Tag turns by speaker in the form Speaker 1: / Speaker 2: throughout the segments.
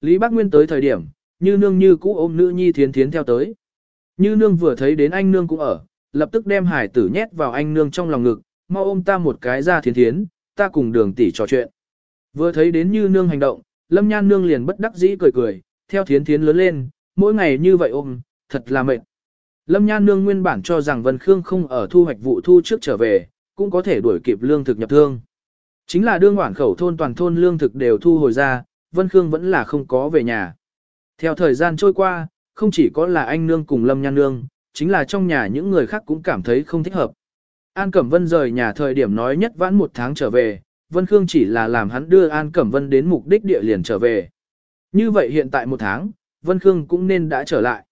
Speaker 1: Lý Bác Nguyên tới thời điểm, như nương như cũ ôm nữ nhi thiến thiến theo tới. Như nương vừa thấy đến anh nương cũng ở, lập tức đem hải tử nhét vào anh nương trong lòng ngực, mau ôm ta một cái ra thiến thiến, ta cùng đường tỷ trò chuyện. Vừa thấy đến như nương hành động, lâm nhan nương liền bất đắc dĩ cười cười, theo thiến thiến lớn lên, mỗi ngày như vậy ôm, thật là mệt. Lâm nhan nương nguyên bản cho rằng Vân Khương không ở thu hoạch vụ thu trước trở về, cũng có thể đuổi kịp lương thực nhập thương. Chính là đương hoảng khẩu thôn toàn thôn lương thực đều thu hồi ra, Vân Khương vẫn là không có về nhà. Theo thời gian trôi qua, không chỉ có là anh nương cùng Lâm Nhan nương, chính là trong nhà những người khác cũng cảm thấy không thích hợp. An Cẩm Vân rời nhà thời điểm nói nhất vãn một tháng trở về, Vân Khương chỉ là làm hắn đưa An Cẩm Vân đến mục đích địa liền trở về. Như vậy hiện tại một tháng, Vân Khương cũng nên đã trở lại.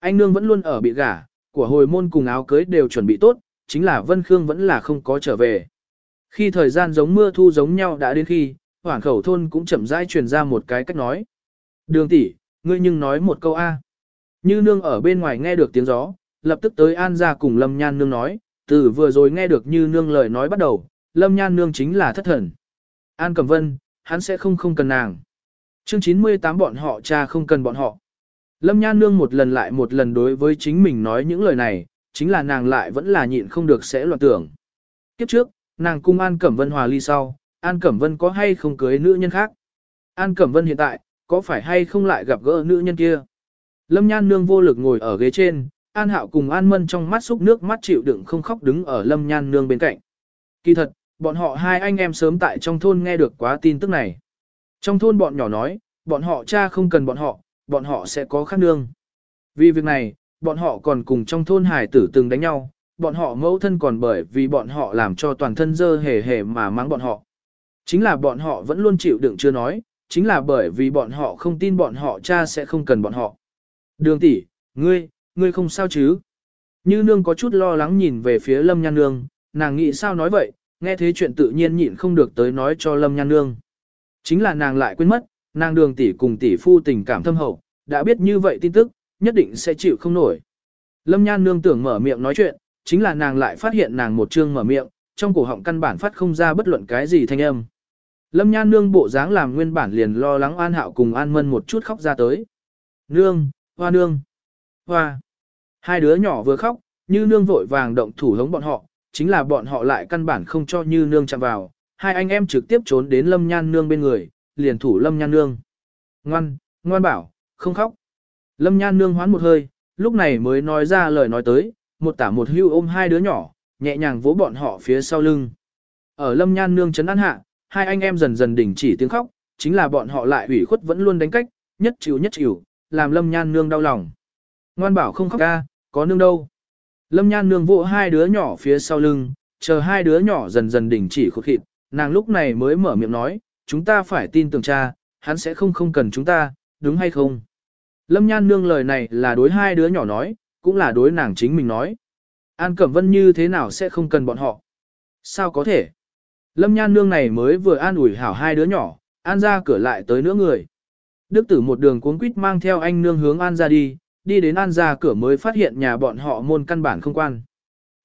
Speaker 1: Anh nương vẫn luôn ở bị gả, của hồi môn cùng áo cưới đều chuẩn bị tốt, chính là Vân Khương vẫn là không có trở về. Khi thời gian giống mưa thu giống nhau đã đến khi, hoảng khẩu thôn cũng chậm rãi truyền ra một cái cách nói. Đường tỷ, ngươi nhưng nói một câu A. Như nương ở bên ngoài nghe được tiếng gió, lập tức tới An ra cùng Lâm Nhan nương nói, từ vừa rồi nghe được như nương lời nói bắt đầu, Lâm Nhan nương chính là thất thần. An Cẩm Vân, hắn sẽ không không cần nàng. Chương 98 bọn họ cha không cần bọn họ. Lâm Nhan nương một lần lại một lần đối với chính mình nói những lời này, chính là nàng lại vẫn là nhịn không được sẽ loạn tưởng. Kiếp trước, nàng cung An Cẩm Vân hòa ly sau, An Cẩm Vân có hay không cưới nữ nhân khác? An Cẩm Vân hiện tại, có phải hay không lại gặp gỡ nữ nhân kia? Lâm Nhan nương vô lực ngồi ở ghế trên, An Hạo cùng An Mân trong mắt xúc nước mắt chịu đựng không khóc đứng ở Lâm Nhan nương bên cạnh. Kỳ thật, bọn họ hai anh em sớm tại trong thôn nghe được quá tin tức này. Trong thôn bọn nhỏ nói, bọn họ cha không cần bọn họ, bọn họ sẽ có khác nương. Vì việc này, bọn họ còn cùng trong thôn hải tử từng đánh nhau, bọn họ mẫu thân còn bởi vì bọn họ làm cho toàn thân dơ hề hề mà mắng bọn họ. Chính là bọn họ vẫn luôn chịu đựng chưa nói, chính là bởi vì bọn họ không tin bọn họ cha sẽ không cần bọn họ. Đường tỷ, ngươi, ngươi không sao chứ? Như nương có chút lo lắng nhìn về phía lâm nhan nương, nàng nghĩ sao nói vậy, nghe thế chuyện tự nhiên nhịn không được tới nói cho lâm nhan nương. Chính là nàng lại quên mất, nàng đường tỷ cùng tỷ phu tình cảm thâm hậu, đã biết như vậy tin tức, nhất định sẽ chịu không nổi. Lâm nhan nương tưởng mở miệng nói chuyện, chính là nàng lại phát hiện nàng một chương mở miệng, trong cổ họng căn bản phát không ra bất luận cái gì thanh âm. Lâm nhan nương bộ dáng làm nguyên bản liền lo lắng an hạo cùng an mân một chút khóc ra tới. Nương, hoa nương, hoa. Hai đứa nhỏ vừa khóc, như nương vội vàng động thủ hống bọn họ, chính là bọn họ lại căn bản không cho như nương chạm vào. Hai anh em trực tiếp trốn đến lâm nhan nương bên người, liền thủ lâm nhan nương. Ngoan, ngoan bảo, không khóc. Lâm nhan nương hoán một hơi, lúc này mới nói ra lời nói tới, một tả một hưu ôm hai đứa nhỏ, nhẹ nhàng vỗ bọn họ phía sau lưng. Ở lâm nhan nương chấn an hạ, hai anh em dần dần đình chỉ tiếng khóc, chính là bọn họ lại ủy khuất vẫn luôn đánh cách, nhất chịu nhất chịu, làm lâm nhan nương đau lòng. Ngoan bảo không khóc ca, có nương đâu. Lâm nhan nương vỗ hai đứa nhỏ phía sau lưng, chờ hai đứa nhỏ dần dần đình chỉ khuất khịt, nàng lúc này mới mở miệng nói, chúng ta phải tin tưởng cha, hắn sẽ không không cần chúng ta, đúng hay không? Lâm nhan nương lời này là đối hai đứa nhỏ nói, cũng là đối nàng chính mình nói. An Cẩm Vân như thế nào sẽ không cần bọn họ? Sao có thể? Lâm nhan nương này mới vừa an ủi hảo hai đứa nhỏ, an ra cửa lại tới nữa người. Đức tử một đường cuốn quýt mang theo anh nương hướng an ra đi, đi đến an ra cửa mới phát hiện nhà bọn họ môn căn bản không quan.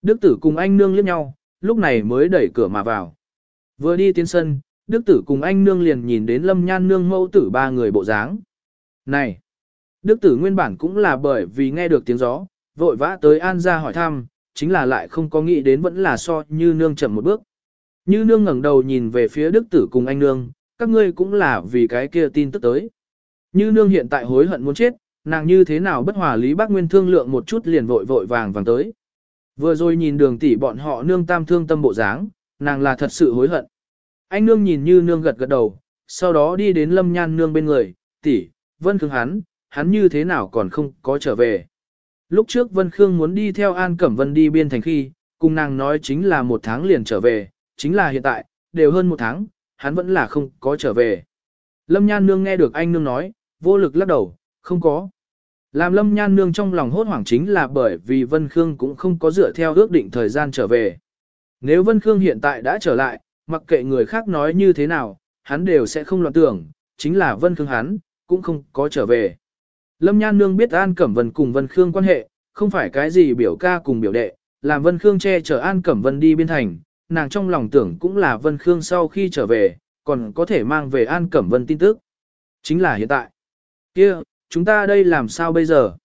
Speaker 1: Đức tử cùng anh nương liếc nhau, lúc này mới đẩy cửa mà vào. Vừa đi tiến sân, Đức tử cùng anh nương liền nhìn đến lâm nhan nương mẫu tử ba người bộ dáng. Này! Đức tử nguyên bản cũng là bởi vì nghe được tiếng gió, vội vã tới an ra hỏi thăm, chính là lại không có nghĩ đến vẫn là so như nương chậm một bước. Như nương ngẩng đầu nhìn về phía đức tử cùng anh nương, các ngươi cũng là vì cái kia tin tức tới. Như nương hiện tại hối hận muốn chết, nàng như thế nào bất hòa lý bác nguyên thương lượng một chút liền vội vội vàng vàng tới. Vừa rồi nhìn đường tỷ bọn họ nương tam thương tâm bộ dáng, nàng là thật sự hối hận. Anh nương nhìn như nương gật gật đầu, sau đó đi đến lâm nhan nương bên người, tỷ, vân khương hắn, hắn như thế nào còn không có trở về. Lúc trước Vân Khương muốn đi theo An Cẩm Vân đi biên thành khi, cùng nàng nói chính là một tháng liền trở về, chính là hiện tại, đều hơn một tháng, hắn vẫn là không có trở về. Lâm Nhan Nương nghe được anh Nương nói, vô lực lắc đầu, không có. Làm Lâm Nhan Nương trong lòng hốt hoảng chính là bởi vì Vân Khương cũng không có dựa theo ước định thời gian trở về. Nếu Vân Khương hiện tại đã trở lại, mặc kệ người khác nói như thế nào, hắn đều sẽ không loạn tưởng, chính là Vân Khương hắn, cũng không có trở về. Lâm Nhan Nương biết An Cẩm Vân cùng Vân Khương quan hệ, không phải cái gì biểu ca cùng biểu đệ, làm Vân Khương che chở An Cẩm Vân đi biên thành, nàng trong lòng tưởng cũng là Vân Khương sau khi trở về, còn có thể mang về An Cẩm Vân tin tức. Chính là hiện tại. kia, chúng ta đây làm sao bây giờ?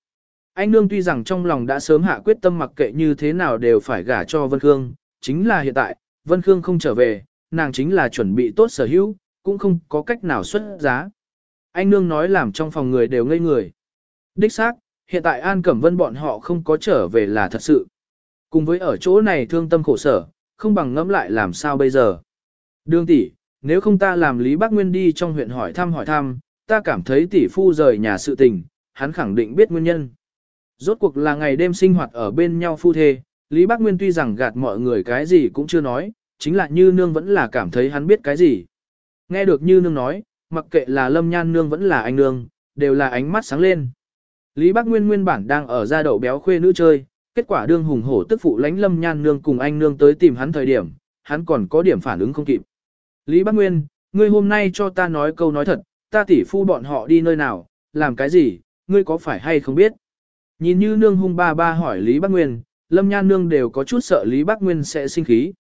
Speaker 1: Anh nương tuy rằng trong lòng đã sớm hạ quyết tâm mặc kệ như thế nào đều phải gả cho Vân Khương, chính là hiện tại, Vân Khương không trở về, nàng chính là chuẩn bị tốt sở hữu, cũng không có cách nào xuất giá. Anh nương nói làm trong phòng người đều ngây người. Đích xác, hiện tại An Cẩm Vân bọn họ không có trở về là thật sự. Cùng với ở chỗ này thương tâm khổ sở, không bằng ngẫm lại làm sao bây giờ. Đường tỷ, nếu không ta làm Lý Bác Nguyên đi trong huyện hỏi thăm hỏi thăm, ta cảm thấy tỷ phu rời nhà sự tình, hắn khẳng định biết nguyên nhân. Rốt cuộc là ngày đêm sinh hoạt ở bên nhau phu thê, Lý Bác Nguyên tuy rằng gạt mọi người cái gì cũng chưa nói, chính là Như Nương vẫn là cảm thấy hắn biết cái gì. Nghe được Như Nương nói, mặc kệ là Lâm Nhan Nương vẫn là anh Nương, đều là ánh mắt sáng lên. Lý Bác Nguyên nguyên bản đang ở ra đậu béo khuê nữ chơi, kết quả đương hùng hổ tức phụ lãnh Lâm Nhan Nương cùng anh Nương tới tìm hắn thời điểm, hắn còn có điểm phản ứng không kịp. Lý Bác Nguyên, ngươi hôm nay cho ta nói câu nói thật, ta tỷ phu bọn họ đi nơi nào, làm cái gì, ngươi có phải hay không biết? Nhìn như nương hung ba ba hỏi Lý Bác Nguyên, Lâm Nhan nương đều có chút sợ Lý Bác Nguyên sẽ sinh khí.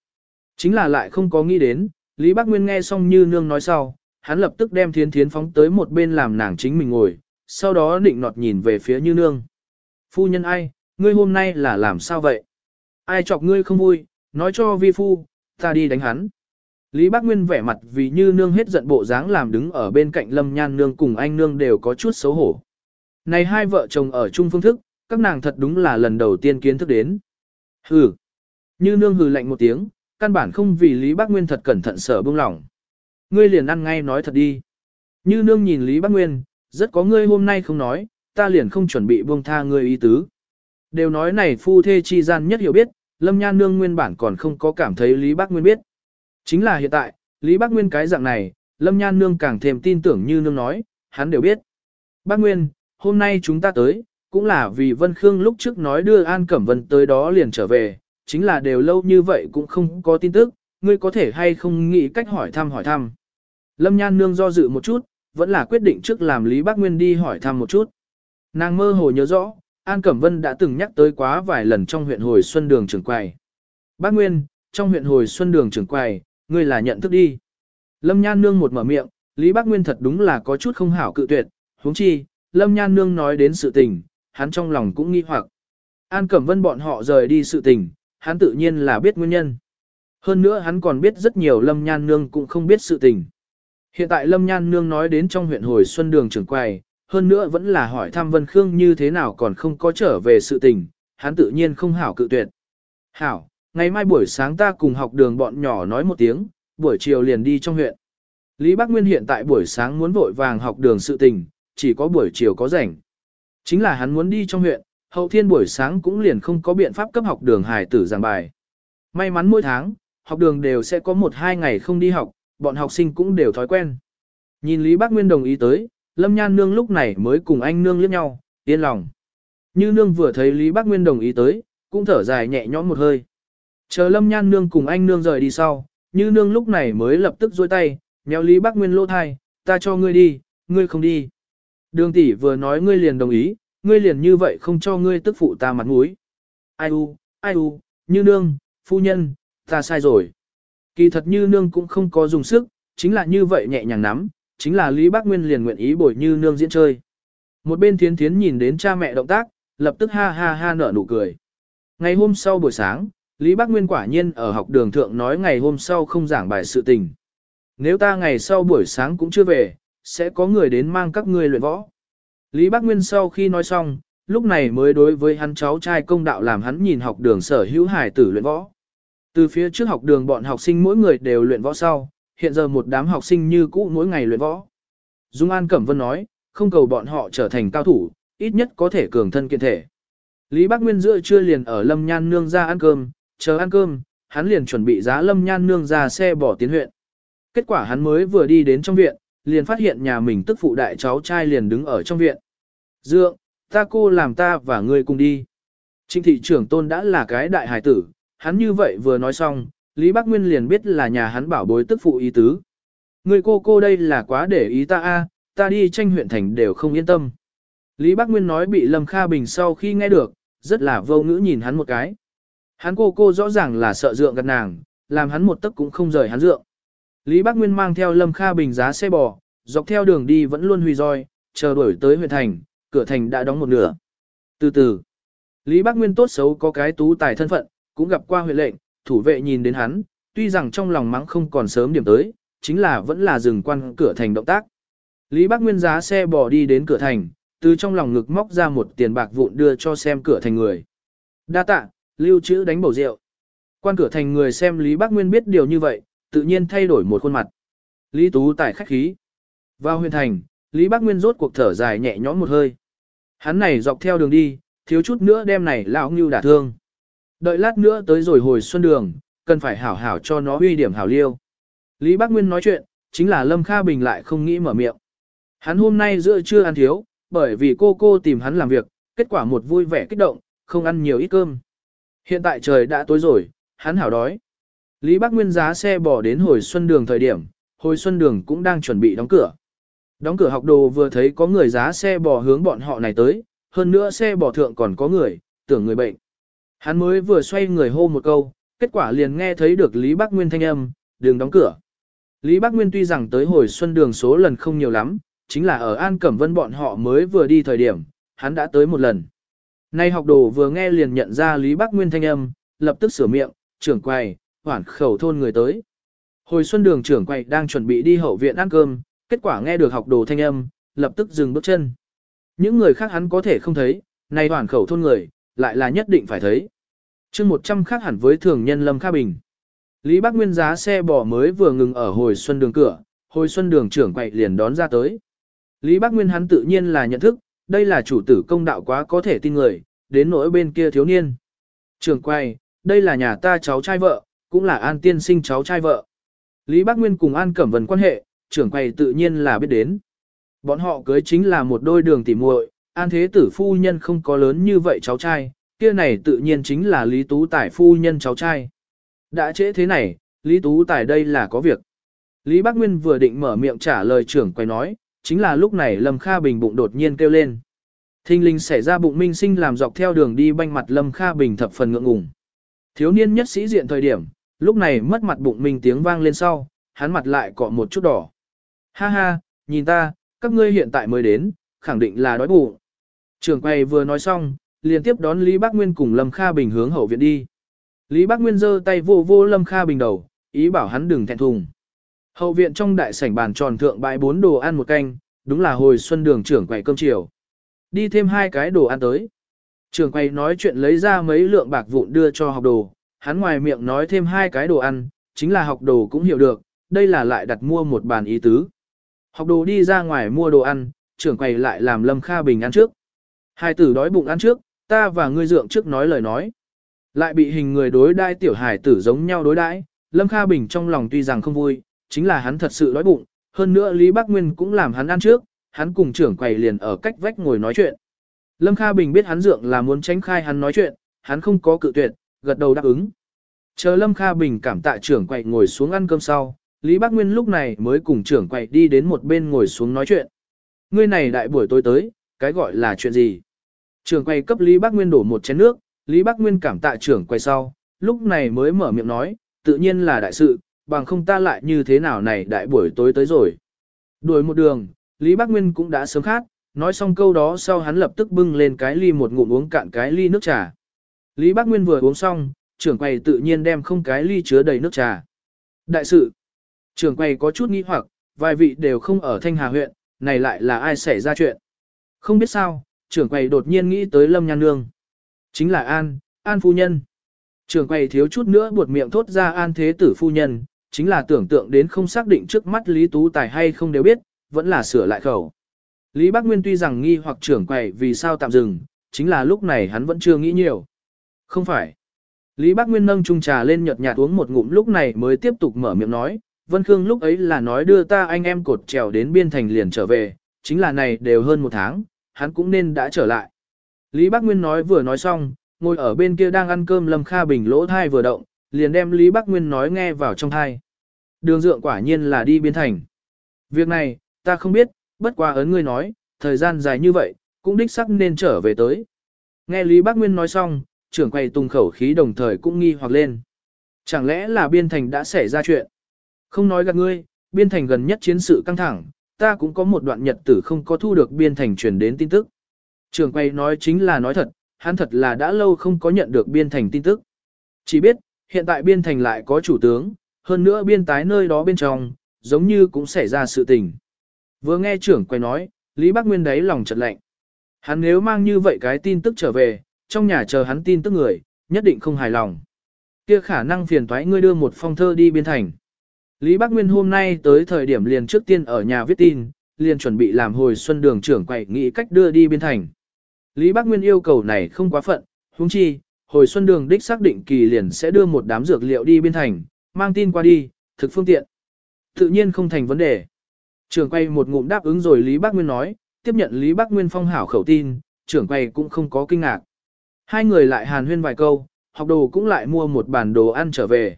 Speaker 1: Chính là lại không có nghĩ đến, Lý Bác Nguyên nghe xong như nương nói sau, hắn lập tức đem thiến thiến phóng tới một bên làm nàng chính mình ngồi, sau đó định nọt nhìn về phía như nương. Phu nhân ai, ngươi hôm nay là làm sao vậy? Ai chọc ngươi không vui, nói cho vi phu, ta đi đánh hắn. Lý Bác Nguyên vẻ mặt vì như nương hết giận bộ dáng làm đứng ở bên cạnh Lâm Nhan nương cùng anh nương đều có chút xấu hổ. Này hai vợ chồng ở chung phương thức, các nàng thật đúng là lần đầu tiên kiến thức đến. Hừ. Như nương hừ lạnh một tiếng, căn bản không vì Lý Bác Nguyên thật cẩn thận sở bông lỏng. Ngươi liền ăn ngay nói thật đi. Như nương nhìn Lý Bác Nguyên, rất có ngươi hôm nay không nói, ta liền không chuẩn bị buông tha ngươi ý tứ. Đều nói này phu thê chi gian nhất hiểu biết, Lâm Nhan nương nguyên bản còn không có cảm thấy Lý Bác Nguyên biết. Chính là hiện tại, Lý Bác Nguyên cái dạng này, Lâm Nhan nương càng thêm tin tưởng như nương nói, hắn đều biết. Bác Nguyên, hôm nay chúng ta tới, cũng là vì Vân Khương lúc trước nói đưa An Cẩm Vân tới đó liền trở về, chính là đều lâu như vậy cũng không có tin tức, ngươi có thể hay không nghĩ cách hỏi thăm hỏi thăm. Lâm Nhan Nương do dự một chút, vẫn là quyết định trước làm Lý Bác Nguyên đi hỏi thăm một chút. Nàng mơ hồ nhớ rõ, An Cẩm Vân đã từng nhắc tới quá vài lần trong huyện hồi Xuân Đường trưởng quầy. Bác Nguyên, trong huyện hồi Xuân Đường trưởng quầy, ngươi là nhận thức đi. Lâm Nhan Nương một mở miệng, Lý Bác Nguyên thật đúng là có chút không hảo cự tuyệt, huống chi, Lâm Nhan Nương nói đến sự tình, hắn trong lòng cũng nghi hoặc. An Cẩm Vân bọn họ rời đi sự tình, hắn tự nhiên là biết nguyên nhân. Hơn nữa hắn còn biết rất nhiều Lâm Nhan Nương cũng không biết sự tình. Hiện tại Lâm Nhan Nương nói đến trong huyện hồi Xuân Đường trưởng quầy, hơn nữa vẫn là hỏi thăm Vân Khương như thế nào còn không có trở về sự tình, hắn tự nhiên không hảo cự tuyệt. Hảo, ngày mai buổi sáng ta cùng học đường bọn nhỏ nói một tiếng, buổi chiều liền đi trong huyện. Lý Bắc Nguyên hiện tại buổi sáng muốn vội vàng học đường sự tình, chỉ có buổi chiều có rảnh. Chính là hắn muốn đi trong huyện, hậu thiên buổi sáng cũng liền không có biện pháp cấp học đường hài tử giảng bài. May mắn mỗi tháng, học đường đều sẽ có một hai ngày không đi học, bọn học sinh cũng đều thói quen. Nhìn Lý bắc Nguyên đồng ý tới, Lâm Nhan Nương lúc này mới cùng anh Nương liếc nhau, yên lòng. Như Nương vừa thấy Lý Bác Nguyên đồng ý tới, cũng thở dài nhẹ nhõm một hơi. Chờ Lâm Nhan Nương cùng anh Nương rời đi sau, Như Nương lúc này mới lập tức dôi tay, nhéo Lý Bác Nguyên lỗ thai, ta cho ngươi đi, ngươi không đi. Đường tỷ vừa nói ngươi liền đồng ý, ngươi liền như vậy không cho ngươi tức phụ ta mặt mũi. Ai u, ai u, như nương, phu nhân, ta sai rồi. Kỳ thật như nương cũng không có dùng sức, chính là như vậy nhẹ nhàng nắm, chính là Lý Bác Nguyên liền nguyện ý bồi như nương diễn chơi. Một bên thiến thiến nhìn đến cha mẹ động tác, lập tức ha ha ha nở nụ cười. Ngày hôm sau buổi sáng, Lý Bác Nguyên quả nhiên ở học đường thượng nói ngày hôm sau không giảng bài sự tình. Nếu ta ngày sau buổi sáng cũng chưa về, sẽ có người đến mang các ngươi luyện võ. Lý Bác Nguyên sau khi nói xong, lúc này mới đối với hắn cháu trai công đạo làm hắn nhìn học đường sở hữu hải tử luyện võ. Từ phía trước học đường bọn học sinh mỗi người đều luyện võ sau, hiện giờ một đám học sinh như cũ mỗi ngày luyện võ. Dung An Cẩm Vân nói, không cầu bọn họ trở thành cao thủ, ít nhất có thể cường thân kiện thể. Lý Bác Nguyên giữa trưa liền ở Lâm Nhan Nương ra ăn cơm, chờ ăn cơm, hắn liền chuẩn bị giá Lâm Nhan Nương ra xe bỏ tiến huyện. Kết quả hắn mới vừa đi đến trong viện, liền phát hiện nhà mình tức phụ đại cháu trai liền đứng ở trong viện. Dượng, ta cô làm ta và ngươi cùng đi. Trịnh thị trưởng tôn đã là cái đại hải tử, hắn như vậy vừa nói xong, Lý Bác Nguyên liền biết là nhà hắn bảo bối tức phụ ý tứ. Người cô cô đây là quá để ý ta a, ta đi tranh huyện thành đều không yên tâm. Lý Bác Nguyên nói bị Lâm Kha Bình sau khi nghe được, rất là vô ngữ nhìn hắn một cái. Hắn cô cô rõ ràng là sợ dượng gần nàng, làm hắn một tấc cũng không rời hắn dượng. Lý Bác Nguyên mang theo Lâm Kha Bình giá xe bò, dọc theo đường đi vẫn luôn huy roi, chờ đuổi tới huyện thành, cửa thành đã đóng một nửa. Từ từ, Lý Bác Nguyên tốt xấu có cái tú tài thân phận, cũng gặp qua huyện lệnh, thủ vệ nhìn đến hắn, tuy rằng trong lòng mắng không còn sớm điểm tới, chính là vẫn là dừng quan cửa thành động tác. Lý Bác Nguyên giá xe bò đi đến cửa thành, từ trong lòng ngực móc ra một tiền bạc vụn đưa cho xem cửa thành người. Đa tạ, lưu trữ đánh bầu rượu. Quan cửa thành người xem Lý Bác Nguyên biết điều như vậy, tự nhiên thay đổi một khuôn mặt. Lý Tú Tài khách khí. Vào huyền thành, Lý Bác Nguyên rốt cuộc thở dài nhẹ nhõm một hơi. Hắn này dọc theo đường đi, thiếu chút nữa đem này lão ngưu đả thương. Đợi lát nữa tới rồi hồi xuân đường, cần phải hảo hảo cho nó huy điểm hảo liêu. Lý Bác Nguyên nói chuyện, chính là Lâm Kha Bình lại không nghĩ mở miệng. Hắn hôm nay giữa trưa ăn thiếu, bởi vì cô cô tìm hắn làm việc, kết quả một vui vẻ kích động, không ăn nhiều ít cơm. Hiện tại trời đã tối rồi, hắn hảo đói. Lý Bác Nguyên giá xe bỏ đến hồi xuân đường thời điểm, hồi xuân đường cũng đang chuẩn bị đóng cửa. Đóng cửa học đồ vừa thấy có người giá xe bò hướng bọn họ này tới, hơn nữa xe bò thượng còn có người, tưởng người bệnh. Hắn mới vừa xoay người hô một câu, kết quả liền nghe thấy được Lý Bác Nguyên thanh âm, đường đóng cửa. Lý Bác Nguyên tuy rằng tới hồi xuân đường số lần không nhiều lắm, chính là ở An Cẩm Vân bọn họ mới vừa đi thời điểm, hắn đã tới một lần. Nay học đồ vừa nghe liền nhận ra Lý Bác Nguyên thanh âm, lập tức sửa miệng, trưởng quầy, hoảng khẩu thôn người tới. Hồi xuân đường trưởng quầy đang chuẩn bị đi hậu viện ăn cơm, kết quả nghe được học đồ thanh âm, lập tức dừng bước chân. Những người khác hắn có thể không thấy, nay hoàn khẩu thôn người, lại là nhất định phải thấy chương 100 khác hẳn với thường nhân Lâm Kha Bình. Lý Bác Nguyên giá xe bò mới vừa ngừng ở hồi xuân đường cửa, hồi xuân đường trưởng quậy liền đón ra tới. Lý Bác Nguyên hắn tự nhiên là nhận thức, đây là chủ tử công đạo quá có thể tin người, đến nỗi bên kia thiếu niên. Trưởng quay, đây là nhà ta cháu trai vợ, cũng là An Tiên sinh cháu trai vợ. Lý Bác Nguyên cùng An Cẩm Vân quan hệ, trưởng quay tự nhiên là biết đến. Bọn họ cưới chính là một đôi đường tỉ muội, An Thế Tử phu nhân không có lớn như vậy cháu trai, kia này tự nhiên chính là Lý Tú Tài phu nhân cháu trai. Đã trễ thế này, Lý Tú Tài đây là có việc. Lý Bác Nguyên vừa định mở miệng trả lời trưởng quay nói, chính là lúc này Lâm Kha Bình bụng đột nhiên kêu lên. Thinh linh xảy ra bụng minh sinh làm dọc theo đường đi banh mặt Lâm Kha Bình thập phần ngượng ngùng. Thiếu niên nhất sĩ diện thời điểm, lúc này mất mặt bụng minh tiếng vang lên sau, hắn mặt lại cọ một chút đỏ. Ha ha, nhìn ta, các ngươi hiện tại mới đến, khẳng định là đói bụng. Trường quay vừa nói xong, liền tiếp đón Lý Bác Nguyên cùng Lâm Kha Bình hướng hậu viện đi. Lý Bác Nguyên giơ tay vô vô Lâm Kha Bình đầu, ý bảo hắn đừng thẹn thùng. Hậu viện trong đại sảnh bàn tròn thượng bãi bốn đồ ăn một canh, đúng là hồi xuân đường trưởng quầy cơm chiều. Đi thêm hai cái đồ ăn tới. Trưởng quầy nói chuyện lấy ra mấy lượng bạc vụn đưa cho học đồ, hắn ngoài miệng nói thêm hai cái đồ ăn, chính là học đồ cũng hiểu được, đây là lại đặt mua một bàn ý tứ. Học đồ đi ra ngoài mua đồ ăn, trưởng quầy lại làm Lâm Kha Bình ăn trước. Hai tử đói bụng ăn trước, ta và ngươi dượng trước nói lời nói. Lại bị hình người đối đai tiểu hải tử giống nhau đối đãi, Lâm Kha Bình trong lòng tuy rằng không vui, chính là hắn thật sự đói bụng, hơn nữa Lý Bắc Nguyên cũng làm hắn ăn trước, hắn cùng trưởng quầy liền ở cách vách ngồi nói chuyện. Lâm Kha Bình biết hắn dượng là muốn tránh khai hắn nói chuyện, hắn không có cự tuyệt, gật đầu đáp ứng. Chờ Lâm Kha Bình cảm tạ trưởng quầy ngồi xuống ăn cơm sau, Lý Bác Nguyên lúc này mới cùng trưởng quầy đi đến một bên ngồi xuống nói chuyện. Ngươi này đại buổi tối tới, cái gọi là chuyện gì? Trưởng quầy cấp Lý Bác Nguyên đổ một chén nước, Lý Bác Nguyên cảm tạ trưởng quầy sau, lúc này mới mở miệng nói, tự nhiên là đại sự, bằng không ta lại như thế nào này đại buổi tối tới rồi. Đuổi một đường, Lý Bác Nguyên cũng đã sớm khát, nói xong câu đó sau hắn lập tức bưng lên cái ly một ngụm uống cạn cái ly nước trà. Lý Bác Nguyên vừa uống xong, trưởng quầy tự nhiên đem không cái ly chứa đầy nước trà. Đại sự, trưởng quầy có chút nghi hoặc, vài vị đều không ở Thanh Hà huyện, này lại là ai xảy ra chuyện. Không biết sao, trưởng quầy đột nhiên nghĩ tới Lâm Nhan Nương. Chính là An, An phu nhân. Trưởng quầy thiếu chút nữa buột miệng thốt ra An Thế Tử phu nhân, chính là tưởng tượng đến không xác định trước mắt Lý Tú Tài hay không đều biết, vẫn là sửa lại khẩu. Lý Bác Nguyên tuy rằng nghi hoặc trưởng quầy vì sao tạm dừng, chính là lúc này hắn vẫn chưa nghĩ nhiều. Không phải. Lý Bác Nguyên nâng chung trà lên nhợt nhạt uống một ngụm lúc này mới tiếp tục mở miệng nói, Vân Khương lúc ấy là nói đưa ta anh em cột trèo đến biên thành liền trở về, chính là này đều hơn một tháng, hắn cũng nên đã trở lại. Lý Bác Nguyên nói vừa nói xong, ngồi ở bên kia đang ăn cơm Lâm Kha Bình lỗ thai vừa động, liền đem Lý Bác Nguyên nói nghe vào trong thai. Đường dượng quả nhiên là đi biên thành. Việc này, ta không biết, bất qua ấn ngươi nói, thời gian dài như vậy, cũng đích sắc nên trở về tới. Nghe Lý Bác Nguyên nói xong, trưởng quầy tung khẩu khí đồng thời cũng nghi hoặc lên. Chẳng lẽ là biên thành đã xảy ra chuyện? Không nói gạt ngươi, biên thành gần nhất chiến sự căng thẳng, ta cũng có một đoạn nhật tử không có thu được biên thành truyền đến tin tức. Trường quay nói chính là nói thật, hắn thật là đã lâu không có nhận được biên thành tin tức. Chỉ biết, hiện tại biên thành lại có chủ tướng, hơn nữa biên tái nơi đó bên trong, giống như cũng xảy ra sự tình. Vừa nghe trưởng quay nói, Lý Bắc Nguyên đấy lòng chợt lạnh. Hắn nếu mang như vậy cái tin tức trở về, trong nhà chờ hắn tin tức người, nhất định không hài lòng. Kia khả năng phiền toái ngươi đưa một phong thơ đi biên thành. Lý Bắc Nguyên hôm nay tới thời điểm liền trước tiên ở nhà viết tin, liền chuẩn bị làm hồi xuân đường trưởng quậy nghĩ cách đưa đi biên thành. Lý Bắc Nguyên yêu cầu này không quá phận, huống chi, hồi xuân đường đích xác định kỳ liền sẽ đưa một đám dược liệu đi biên thành, mang tin qua đi, thực phương tiện. Tự nhiên không thành vấn đề. Trưởng quay một ngụm đáp ứng rồi Lý Bắc Nguyên nói, tiếp nhận Lý Bắc Nguyên phong hảo khẩu tin, trưởng quay cũng không có kinh ngạc. Hai người lại hàn huyên vài câu, học đồ cũng lại mua một bản đồ ăn trở về.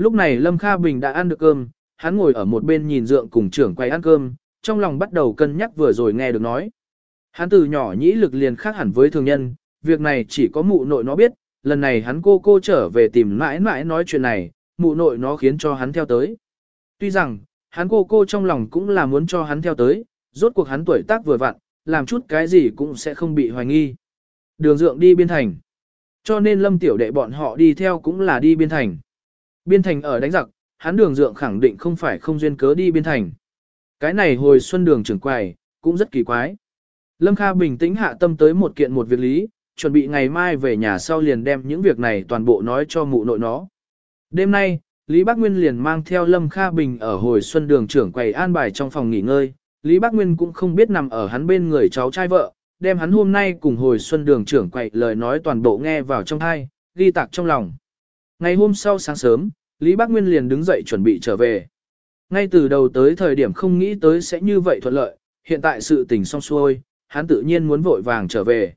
Speaker 1: Lúc này Lâm Kha Bình đã ăn được cơm, hắn ngồi ở một bên nhìn dượng cùng trưởng quay ăn cơm, trong lòng bắt đầu cân nhắc vừa rồi nghe được nói. Hắn từ nhỏ nhĩ lực liền khác hẳn với thường nhân, việc này chỉ có mụ nội nó biết, lần này hắn cô cô trở về tìm mãi mãi nói chuyện này, mụ nội nó khiến cho hắn theo tới. Tuy rằng, hắn cô cô trong lòng cũng là muốn cho hắn theo tới, rốt cuộc hắn tuổi tác vừa vặn, làm chút cái gì cũng sẽ không bị hoài nghi. Đường dượng đi biên thành. Cho nên lâm tiểu đệ bọn họ đi theo cũng là đi biên thành. Biên thành ở đánh giặc, hắn đường dượng khẳng định không phải không duyên cớ đi biên thành. Cái này hồi xuân đường trưởng quầy, cũng rất kỳ quái. Lâm Kha bình tĩnh hạ tâm tới một kiện một việc lý, chuẩn bị ngày mai về nhà sau liền đem những việc này toàn bộ nói cho mụ nội nó. Đêm nay, Lý Bác Nguyên liền mang theo Lâm Kha Bình ở hồi xuân đường trưởng quầy an bài trong phòng nghỉ ngơi. Lý Bác Nguyên cũng không biết nằm ở hắn bên người cháu trai vợ, đem hắn hôm nay cùng hồi xuân đường trưởng quầy lời nói toàn bộ nghe vào trong thai, ghi tạc trong lòng. Ngày hôm sau sáng sớm, Lý Bác Nguyên liền đứng dậy chuẩn bị trở về. Ngay từ đầu tới thời điểm không nghĩ tới sẽ như vậy thuận lợi, hiện tại sự tình xong xuôi, hắn tự nhiên muốn vội vàng trở về.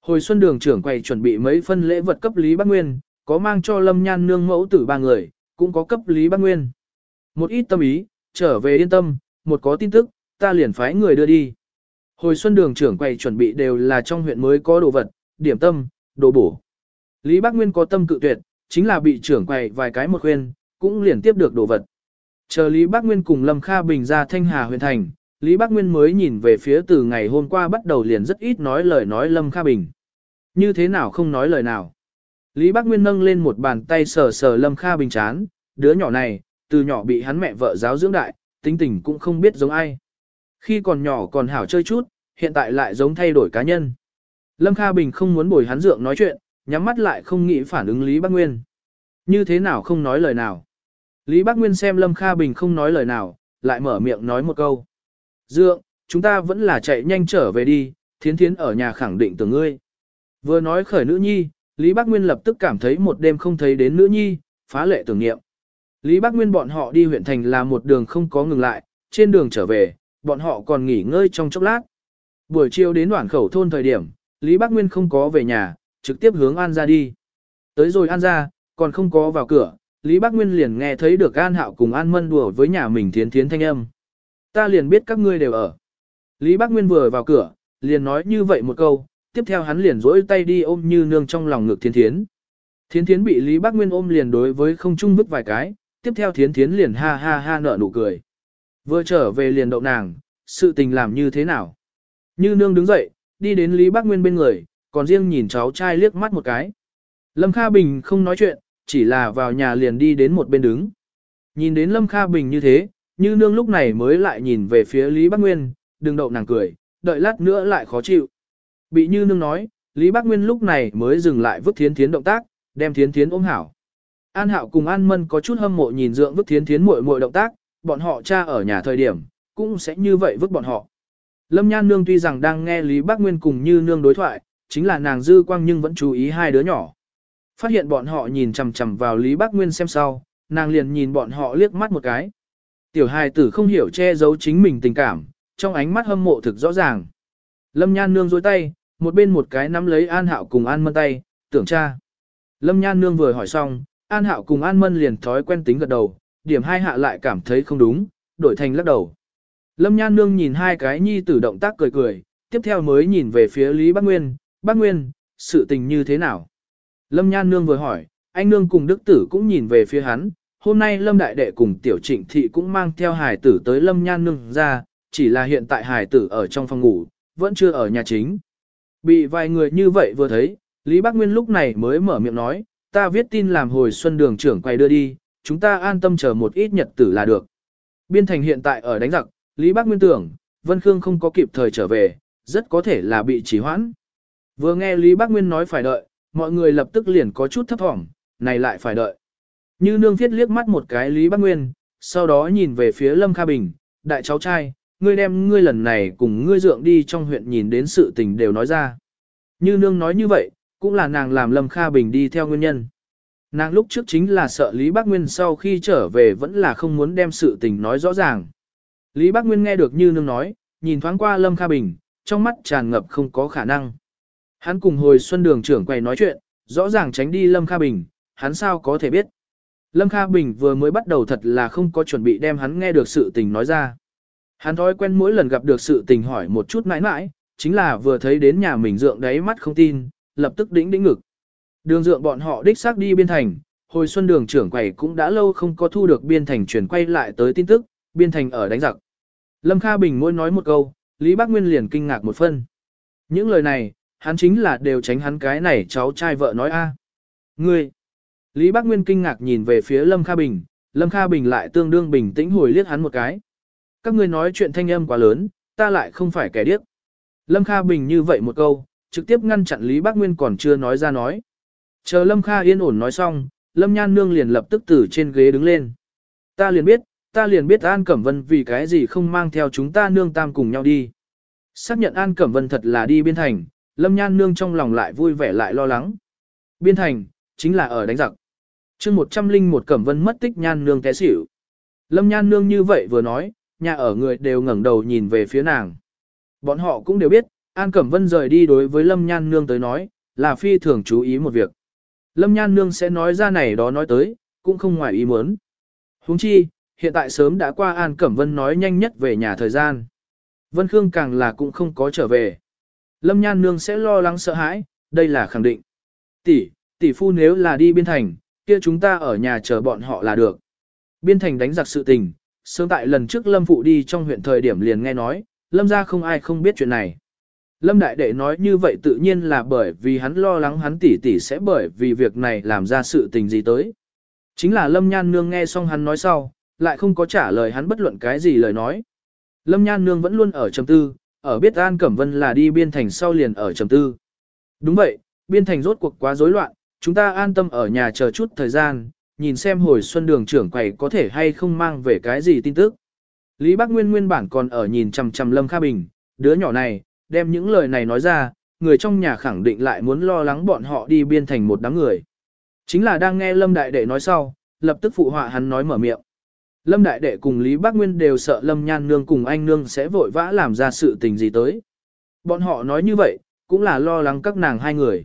Speaker 1: Hồi xuân đường trưởng quầy chuẩn bị mấy phân lễ vật cấp Lý Bác Nguyên, có mang cho Lâm Nhan nương mẫu tử ba người, cũng có cấp Lý Bác Nguyên. Một ít tâm ý, trở về yên tâm, một có tin tức, ta liền phái người đưa đi. Hồi xuân đường trưởng quầy chuẩn bị đều là trong huyện mới có đồ vật, điểm tâm, đồ bổ. Lý Bác Nguyên có tâm cự tuyệt, chính là bị trưởng quầy vài cái một khuyên, cũng liền tiếp được đồ vật. Chờ Lý Bác Nguyên cùng Lâm Kha Bình ra Thanh Hà huyện thành, Lý Bác Nguyên mới nhìn về phía từ ngày hôm qua bắt đầu liền rất ít nói lời nói Lâm Kha Bình. Như thế nào không nói lời nào. Lý Bác Nguyên nâng lên một bàn tay sờ sờ Lâm Kha Bình chán, đứa nhỏ này, từ nhỏ bị hắn mẹ vợ giáo dưỡng đại, tính tình cũng không biết giống ai. Khi còn nhỏ còn hảo chơi chút, hiện tại lại giống thay đổi cá nhân. Lâm Kha Bình không muốn bồi hắn dượng nói chuyện, nhắm mắt lại không nghĩ phản ứng Lý Bác Nguyên. Như thế nào không nói lời nào. Lý Bác Nguyên xem Lâm Kha Bình không nói lời nào, lại mở miệng nói một câu. Dượng, chúng ta vẫn là chạy nhanh trở về đi, thiến thiến ở nhà khẳng định từ ngươi. Vừa nói khởi nữ nhi, Lý Bác Nguyên lập tức cảm thấy một đêm không thấy đến nữ nhi, phá lệ tưởng niệm. Lý Bác Nguyên bọn họ đi huyện thành là một đường không có ngừng lại, trên đường trở về, bọn họ còn nghỉ ngơi trong chốc lát. Buổi chiều đến đoạn khẩu thôn thời điểm, Lý Bác Nguyên không có về nhà, trực tiếp hướng An ra đi. Tới rồi An ra, còn không có vào cửa, Lý Bác Nguyên liền nghe thấy được An Hạo cùng An Mân đùa với nhà mình thiến thiến thanh âm. Ta liền biết các ngươi đều ở. Lý Bác Nguyên vừa vào cửa, liền nói như vậy một câu, tiếp theo hắn liền rỗi tay đi ôm như nương trong lòng ngực thiến thiến. Thiến thiến bị Lý Bác Nguyên ôm liền đối với không trung vứt vài cái, tiếp theo thiến thiến liền ha ha ha nở nụ cười. Vừa trở về liền đậu nàng, sự tình làm như thế nào? Như nương đứng dậy, đi đến Lý Bác Nguyên bên người, còn riêng nhìn cháu trai liếc mắt một cái. Lâm Kha Bình không nói chuyện, chỉ là vào nhà liền đi đến một bên đứng. Nhìn đến Lâm Kha Bình như thế, như nương lúc này mới lại nhìn về phía Lý bắc Nguyên, đừng đậu nàng cười, đợi lát nữa lại khó chịu. Bị như nương nói, Lý bắc Nguyên lúc này mới dừng lại vứt thiến thiến động tác, đem thiến thiến ôm hảo. An Hạo cùng An Mân có chút hâm mộ nhìn dưỡng vứt thiến thiến muội muội động tác, bọn họ cha ở nhà thời điểm, cũng sẽ như vậy vứt bọn họ. Lâm Nhan Nương tuy rằng đang nghe Lý Bác Nguyên cùng như nương đối thoại, chính là nàng dư quang nhưng vẫn chú ý hai đứa nhỏ. Phát hiện bọn họ nhìn chằm chằm vào Lý Bác Nguyên xem sau, nàng liền nhìn bọn họ liếc mắt một cái. Tiểu hài tử không hiểu che giấu chính mình tình cảm, trong ánh mắt hâm mộ thực rõ ràng. Lâm Nhan Nương dối tay, một bên một cái nắm lấy An Hạo cùng An Mân tay, tưởng cha. Lâm Nhan Nương vừa hỏi xong, An Hạo cùng An Mân liền thói quen tính gật đầu, điểm hai hạ lại cảm thấy không đúng, đổi thành lắc đầu. Lâm Nhan Nương nhìn hai cái nhi tử động tác cười cười, tiếp theo mới nhìn về phía Lý Bác Nguyên, Bác Nguyên, sự tình như thế nào? Lâm Nhan Nương vừa hỏi, anh Nương cùng Đức Tử cũng nhìn về phía hắn, hôm nay Lâm Đại Đệ cùng Tiểu Trịnh Thị cũng mang theo hải tử tới Lâm Nhan Nương ra, chỉ là hiện tại hải tử ở trong phòng ngủ, vẫn chưa ở nhà chính. Bị vài người như vậy vừa thấy, Lý Bác Nguyên lúc này mới mở miệng nói, ta viết tin làm hồi xuân đường trưởng quay đưa đi, chúng ta an tâm chờ một ít nhật tử là được. Biên thành hiện tại ở đánh giặc, Lý Bác Nguyên tưởng, Vân Khương không có kịp thời trở về, rất có thể là bị trì hoãn. Vừa nghe Lý Bác Nguyên nói phải đợi, mọi người lập tức liền có chút thấp thỏm, này lại phải đợi. Như nương viết liếc mắt một cái Lý Bác Nguyên, sau đó nhìn về phía Lâm Kha Bình, đại cháu trai, ngươi đem ngươi lần này cùng ngươi dượng đi trong huyện nhìn đến sự tình đều nói ra. Như nương nói như vậy, cũng là nàng làm Lâm Kha Bình đi theo nguyên nhân. Nàng lúc trước chính là sợ Lý Bác Nguyên sau khi trở về vẫn là không muốn đem sự tình nói rõ ràng. Lý Bác Nguyên nghe được như nương nói, nhìn thoáng qua Lâm Kha Bình, trong mắt tràn ngập không có khả năng. Hắn cùng hồi xuân đường trưởng quầy nói chuyện, rõ ràng tránh đi Lâm Kha Bình, hắn sao có thể biết. Lâm Kha Bình vừa mới bắt đầu thật là không có chuẩn bị đem hắn nghe được sự tình nói ra. Hắn thói quen mỗi lần gặp được sự tình hỏi một chút mãi mãi, chính là vừa thấy đến nhà mình dượng đáy mắt không tin, lập tức đĩnh đĩnh ngực. Đường dượng bọn họ đích xác đi biên thành, hồi xuân đường trưởng quầy cũng đã lâu không có thu được biên thành chuyển quay lại tới tin tức, biên thành ở đánh giặc. Lâm Kha Bình mỗi nói một câu, Lý Bác Nguyên liền kinh ngạc một phân. Những lời này, hắn chính là đều tránh hắn cái này cháu trai vợ nói a. Ngươi! Lý Bác Nguyên kinh ngạc nhìn về phía Lâm Kha Bình, Lâm Kha Bình lại tương đương bình tĩnh hồi liếc hắn một cái. Các ngươi nói chuyện thanh âm quá lớn, ta lại không phải kẻ điếc. Lâm Kha Bình như vậy một câu, trực tiếp ngăn chặn Lý Bác Nguyên còn chưa nói ra nói. Chờ Lâm Kha yên ổn nói xong, Lâm Nhan Nương liền lập tức từ trên ghế đứng lên. Ta liền biết, ta liền biết An Cẩm Vân vì cái gì không mang theo chúng ta nương tam cùng nhau đi. Xác nhận An Cẩm Vân thật là đi biên thành, Lâm Nhan Nương trong lòng lại vui vẻ lại lo lắng. Biên thành, chính là ở đánh giặc. chương một trăm linh một Cẩm Vân mất tích Nhan Nương té xỉu. Lâm Nhan Nương như vậy vừa nói, nhà ở người đều ngẩng đầu nhìn về phía nàng. Bọn họ cũng đều biết, An Cẩm Vân rời đi đối với Lâm Nhan Nương tới nói, là phi thường chú ý một việc. Lâm Nhan Nương sẽ nói ra này đó nói tới, cũng không ngoài ý muốn. Huống chi, hiện tại sớm đã qua An Cẩm Vân nói nhanh nhất về nhà thời gian. Vân Khương càng là cũng không có trở về. Lâm Nhan Nương sẽ lo lắng sợ hãi, đây là khẳng định. Tỷ, tỷ phu nếu là đi biên thành, kia chúng ta ở nhà chờ bọn họ là được. Biên thành đánh giặc sự tình, sớm tại lần trước Lâm Phụ đi trong huyện thời điểm liền nghe nói, Lâm ra không ai không biết chuyện này. Lâm Đại Đệ nói như vậy tự nhiên là bởi vì hắn lo lắng hắn tỷ tỷ sẽ bởi vì việc này làm ra sự tình gì tới. Chính là Lâm Nhan Nương nghe xong hắn nói sau, lại không có trả lời hắn bất luận cái gì lời nói. Lâm Nhan Nương vẫn luôn ở trầm tư, ở biết An Cẩm Vân là đi biên thành sau liền ở trầm tư. Đúng vậy, biên thành rốt cuộc quá rối loạn, chúng ta an tâm ở nhà chờ chút thời gian, nhìn xem hồi xuân đường trưởng quầy có thể hay không mang về cái gì tin tức. Lý Bác Nguyên nguyên bản còn ở nhìn chằm chằm Lâm Kha Bình, đứa nhỏ này, đem những lời này nói ra, người trong nhà khẳng định lại muốn lo lắng bọn họ đi biên thành một đám người. Chính là đang nghe Lâm Đại Đệ nói sau, lập tức phụ họa hắn nói mở miệng. Lâm Đại Đệ cùng Lý Bác Nguyên đều sợ Lâm Nhan Nương cùng anh Nương sẽ vội vã làm ra sự tình gì tới. Bọn họ nói như vậy, cũng là lo lắng các nàng hai người.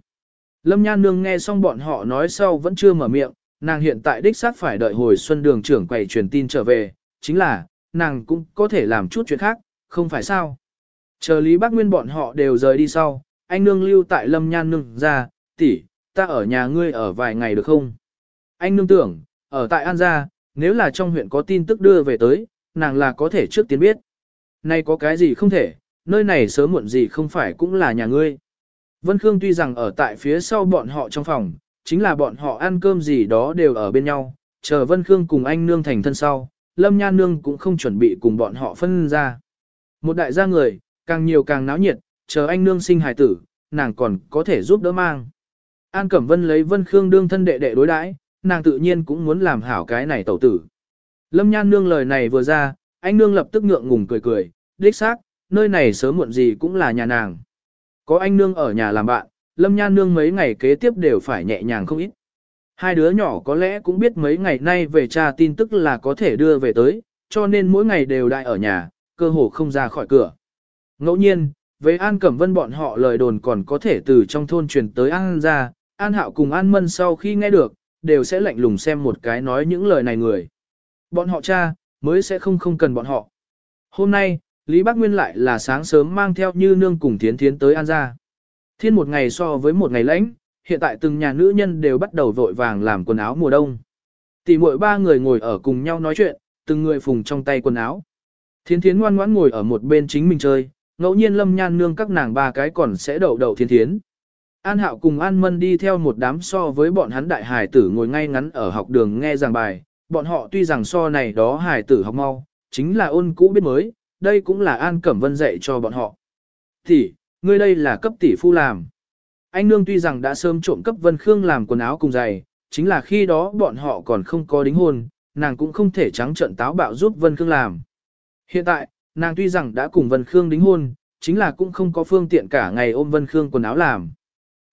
Speaker 1: Lâm Nhan Nương nghe xong bọn họ nói sau vẫn chưa mở miệng, nàng hiện tại đích xác phải đợi hồi xuân đường trưởng quầy truyền tin trở về, chính là, nàng cũng có thể làm chút chuyện khác, không phải sao. Chờ Lý Bác Nguyên bọn họ đều rời đi sau, anh nương lưu tại Lâm Nhan nương ra, tỷ, ta ở nhà ngươi ở vài ngày được không? Anh nương tưởng, ở tại An Gia, nếu là trong huyện có tin tức đưa về tới, nàng là có thể trước tiên biết. Nay có cái gì không thể, nơi này sớm muộn gì không phải cũng là nhà ngươi. Vân Khương tuy rằng ở tại phía sau bọn họ trong phòng, chính là bọn họ ăn cơm gì đó đều ở bên nhau, chờ Vân Khương cùng anh nương thành thân sau, Lâm nha nương cũng không chuẩn bị cùng bọn họ phân ra. Một đại gia người, càng nhiều càng náo nhiệt, chờ anh nương sinh hài tử, nàng còn có thể giúp đỡ mang. An Cẩm Vân lấy Vân Khương đương thân đệ đệ đối đãi, nàng tự nhiên cũng muốn làm hảo cái này tẩu tử. Lâm Nhan nương lời này vừa ra, anh nương lập tức ngượng ngùng cười cười, đích xác, nơi này sớm muộn gì cũng là nhà nàng. Có anh nương ở nhà làm bạn, Lâm Nhan nương mấy ngày kế tiếp đều phải nhẹ nhàng không ít. Hai đứa nhỏ có lẽ cũng biết mấy ngày nay về cha tin tức là có thể đưa về tới, cho nên mỗi ngày đều đại ở nhà, cơ hồ không ra khỏi cửa. Ngẫu nhiên, với An Cẩm Vân bọn họ lời đồn còn có thể từ trong thôn truyền tới An ra, An Hạo cùng An Mân sau khi nghe được, đều sẽ lạnh lùng xem một cái nói những lời này người. Bọn họ cha, mới sẽ không không cần bọn họ. Hôm nay, Lý Bác Nguyên lại là sáng sớm mang theo như nương cùng thiến thiến tới An gia Thiên một ngày so với một ngày lãnh, hiện tại từng nhà nữ nhân đều bắt đầu vội vàng làm quần áo mùa đông. Tỷ muội ba người ngồi ở cùng nhau nói chuyện, từng người phùng trong tay quần áo. Thiến thiến ngoan ngoãn ngồi ở một bên chính mình chơi, ngẫu nhiên lâm nhan nương các nàng ba cái còn sẽ đậu đậu thiến thiến. An hạo cùng An Mân đi theo một đám so với bọn hắn đại hải tử ngồi ngay ngắn ở học đường nghe giảng bài, bọn họ tuy rằng so này đó hải tử học mau, chính là ôn cũ biết mới, đây cũng là An Cẩm Vân dạy cho bọn họ. Tỷ, ngươi đây là cấp tỷ phu làm. Anh nương tuy rằng đã sớm trộm cấp Vân Khương làm quần áo cùng giày, chính là khi đó bọn họ còn không có đính hôn, nàng cũng không thể trắng trợn táo bạo giúp Vân Khương làm. Hiện tại, nàng tuy rằng đã cùng Vân Khương đính hôn, chính là cũng không có phương tiện cả ngày ôm Vân Khương quần áo làm.